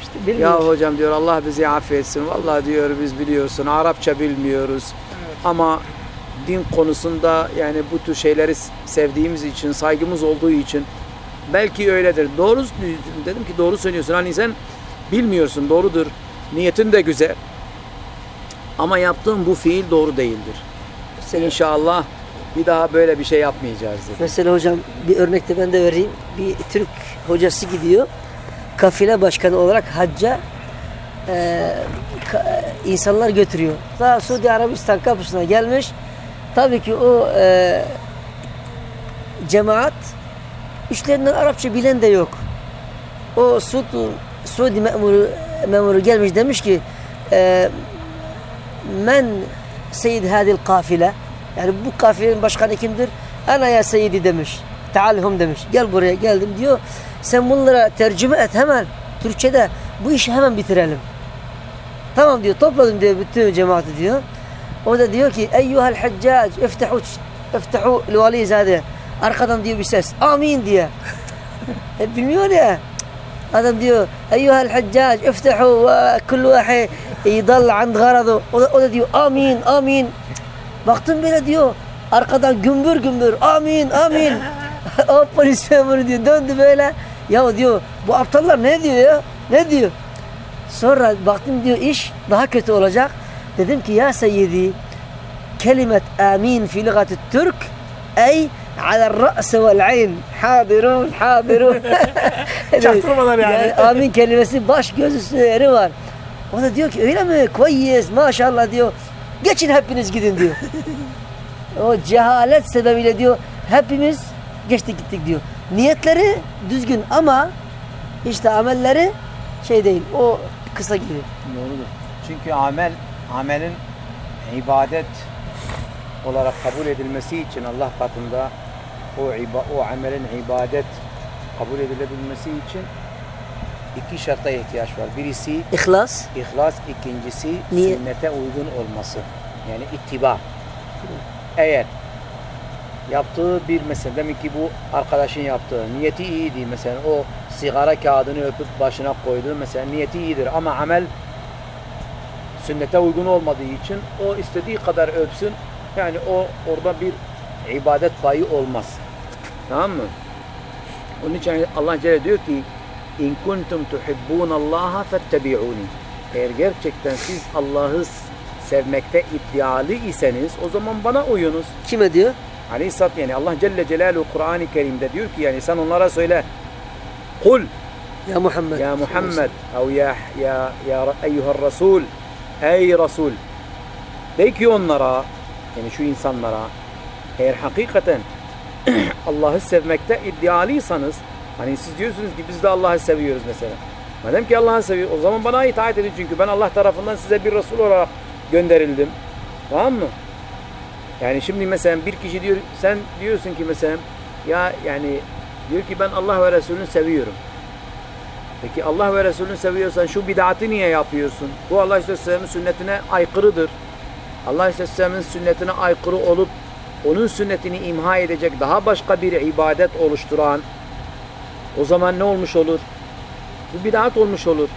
İşte Ya bilmiyorum. hocam diyor Allah bizi affetsin. Vallahi diyor biz biliyorsun Arapça bilmiyoruz. Ama din konusunda yani bu tür şeyleri sevdiğimiz için, saygımız olduğu için belki öyledir. Doğru dedim ki doğru söylüyorsun. Hani sen bilmiyorsun doğrudur. Niyetin de güzel. Ama yaptığın bu fiil doğru değildir. İnşallah bir daha böyle bir şey yapmayacağız dedi. Mesela hocam bir örnek de ben de vereyim. Bir Türk hocası gidiyor. Kafile başkanı olarak hacca e, ka- insanlar götürüyor. Daha Suudi Arabistan kapısına gelmiş. Tabii ki o e, cemaat işlerinden Arapça bilen de yok. O Suud, Suudi memuru, memuru gelmiş demiş ki e, men seyyid hadil kafile yani bu kafilenin başkanı kimdir? Ana ya seyyidi demiş. Taalhum demiş. Gel buraya geldim diyor. Sen bunlara tercüme et hemen Türkçe'de bu işi hemen bitirelim. Tamam diyor topladım diyor bütün cemaati diyor. O da diyor ki eyyuhel haccac iftahu iftahu valiz hadi. Arkadan diyor bir ses. Amin diye. <laughs> e, bilmiyor ya. Adam diyor eyyuhel haccac iftahu ve kullu vahid yidal an garadı. O da, o amin amin. Baktım böyle diyor arkadan gümbür gümbür amin amin. o polis memuru diyor döndü böyle. Ya diyor bu aptallar ne diyor ya? Ne diyor? Sonra baktım diyor iş daha kötü olacak. Dedim ki ya seyyidi kelimet amin fi lügatü Türk ey ra's vel ayn hadirun hadirun Çaktırmadan yani. <laughs> amin kelimesi baş göz üstüne yeri var. O da diyor ki öyle mi? Koyes maşallah diyor. Geçin hepiniz gidin diyor. <laughs> o cehalet sebebiyle diyor hepimiz geçtik gittik diyor. Niyetleri düzgün ama işte amelleri şey değil. O kısa gibi. Doğrudur. Çünkü amel, amelin ibadet olarak kabul edilmesi için Allah katında o, o amelin ibadet kabul edilebilmesi için iki şarta ihtiyaç var. Birisi İhlas. İhlas ikincisi Niye? sünnete uygun olması. Yani ittiba. Eğer yaptığı bir mesela demek ki bu arkadaşın yaptığı niyeti iyiydi mesela o sigara kağıdını öpüp başına koydu mesela niyeti iyidir ama amel sünnete uygun olmadığı için o istediği kadar öpsün yani o orada bir ibadet payı olmaz. Tamam mı? Onun için Allah Celle diyor ki İn kuntum tuhibbunallaha fettebi'uni. Eğer gerçekten siz Allah'ı sevmekte iddialı iseniz o zaman bana uyunuz. Kime diyor? Aleyhisselatü yani Allah Celle Celaluhu Kur'an-ı Kerim'de diyor ki yani sen onlara söyle Kul Ya Muhammed. ya Muhammed ev ya ya ya eyyuhar Resul ey Resul de ki onlara yani şu insanlara eğer hakikaten <clears throat> Allah'ı sevmekte iddialıysanız hani siz diyorsunuz ki biz de Allah'ı seviyoruz mesela. Madem ki Allah'ı seviyor o zaman bana itaat edin çünkü ben Allah tarafından size bir Resul olarak gönderildim. Tamam mı? Yani şimdi mesela bir kişi diyor sen diyorsun ki mesela ya yani diyor ki ben Allah ve Resulünü seviyorum. Peki Allah ve Resulünü seviyorsan şu bid'atı niye yapıyorsun? Bu Allah Aleyhisselam'ın sünnetine aykırıdır. Allah Aleyhisselam'ın sünnetine aykırı olup onun sünnetini imha edecek daha başka bir ibadet oluşturan o zaman ne olmuş olur? Bu bid'at olmuş olur.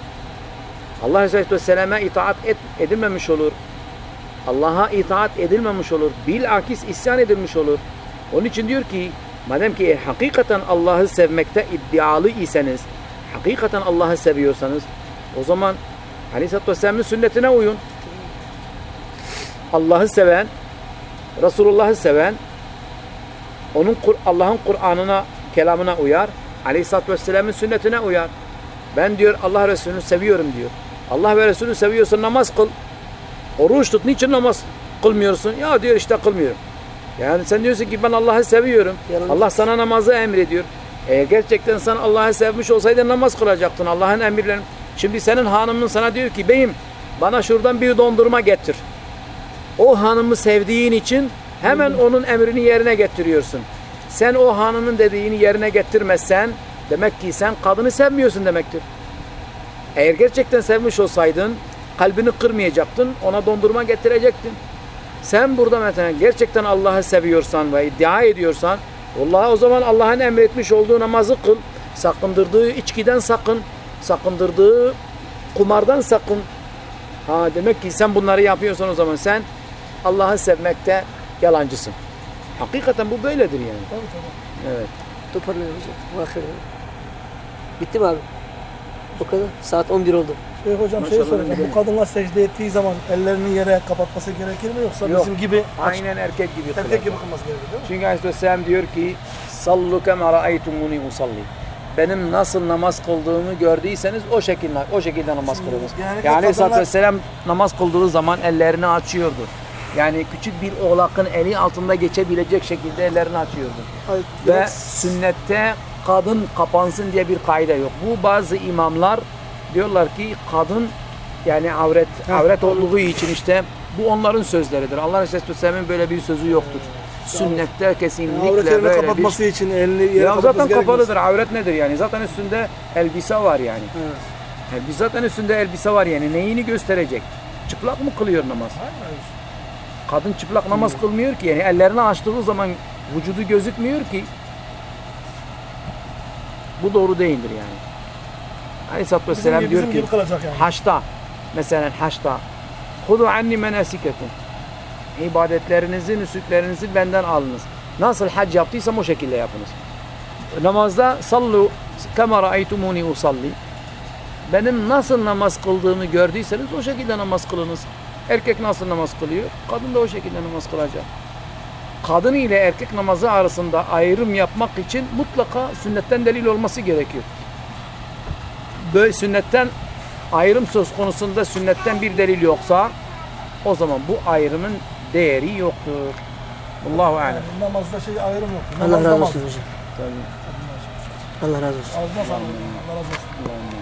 Allah Aleyhisselam'a itaat et, edilmemiş olur. Allah'a itaat edilmemiş olur. Bilakis isyan edilmiş olur. Onun için diyor ki madem ki eğer hakikaten Allah'ı sevmekte iddialı iseniz hakikaten Allah'ı seviyorsanız o zaman Aleyhisselatü Vesselam'ın sünnetine uyun. Allah'ı seven, Resulullah'ı seven, onun Allah'ın Kur'an'ına, kelamına uyar. Aleyhisselatü Vesselam'ın sünnetine uyar. Ben diyor Allah Resulü'nü seviyorum diyor. Allah ve Resulü seviyorsan namaz kıl. Oruç tut. Niçin namaz kılmıyorsun? Ya diyor işte kılmıyorum. Yani sen diyorsun ki ben Allah'ı seviyorum. Yalnız- Allah sana namazı emrediyor. Eğer gerçekten sen Allah'ı sevmiş olsaydın namaz kılacaktın. Allah'ın emirlerini. Şimdi senin hanımın sana diyor ki beyim bana şuradan bir dondurma getir. O hanımı sevdiğin için hemen onun emrini yerine getiriyorsun. Sen o hanımın dediğini yerine getirmezsen demek ki sen kadını sevmiyorsun demektir. Eğer gerçekten sevmiş olsaydın kalbini kırmayacaktın, ona dondurma getirecektin. Sen burada mesela gerçekten Allah'ı seviyorsan ve iddia ediyorsan vallahi o zaman Allah'ın emretmiş olduğu namazı kıl. Sakındırdığı içkiden sakın. Sakındırdığı kumardan sakın. Ha demek ki sen bunları yapıyorsan o zaman sen Allah'ı sevmekte yalancısın. Hakikaten bu böyledir yani. Tabii tabii. Evet. Bu akşam. Bitti mi abi? O kadar. Saat 11 oldu. Şeyh hocam şey soracağım. Bu kadınlar secde ettiği zaman ellerini yere kapatması gerekir mi yoksa Yok. bizim gibi Aynen erkek gibi kılar. erkek gibi kılması gerekir değil mi? Çünkü Aleyhisselam diyor ki sallu kema ra'aytumuni usalli. Benim nasıl namaz kıldığımı gördüyseniz o şekilde o şekilde namaz kılınız. Yani kadınlar- Vesselam namaz kıldığı zaman ellerini açıyordu. Yani küçük bir oğlakın eli altında geçebilecek şekilde ellerini açıyordu. Ve sünnette kadın kapansın diye bir kaide yok. Bu bazı imamlar diyorlar ki kadın yani avret avret olduğu için işte bu onların sözleridir. Allah Resulü Vesselam'ın böyle bir sözü yoktur. Sünnette avret kesinlikle yerini böyle bir kapatması için elini ya zaten kapalıdır. Avret nedir yani? Zaten üstünde elbise var yani. Evet. yani zaten üstünde elbise var yani. Neyini gösterecek? Çıplak mı kılıyor namaz? Hayır. Kadın çıplak namaz kılmıyor ki. Yani ellerini açtığı zaman vücudu gözükmüyor ki. Bu doğru değildir yani. Aleyhisselatü Bizim, Vesselam gibi, diyor bizim ki yani. haçta mesela haçta Hudu anni menasikekum ibadetlerinizi, nüsüklerinizi benden alınız. Nasıl hac yaptıysam o şekilde yapınız. Namazda sallu kema ra'aytumuni usalli. Benim nasıl namaz kıldığımı gördüyseniz o şekilde namaz kılınız. Erkek nasıl namaz kılıyor? Kadın da o şekilde namaz kılacak. Kadın ile erkek namazı arasında ayrım yapmak için mutlaka sünnetten delil olması gerekiyor. Böyle sünnetten ayrım söz konusunda sünnetten bir delil yoksa o zaman bu ayrımın değeri yoktur. Allahu alem. Yani namazda şey ayrım yok. Allah Namaz razı olsun hocam. Allah razı olsun. Allah razı olsun.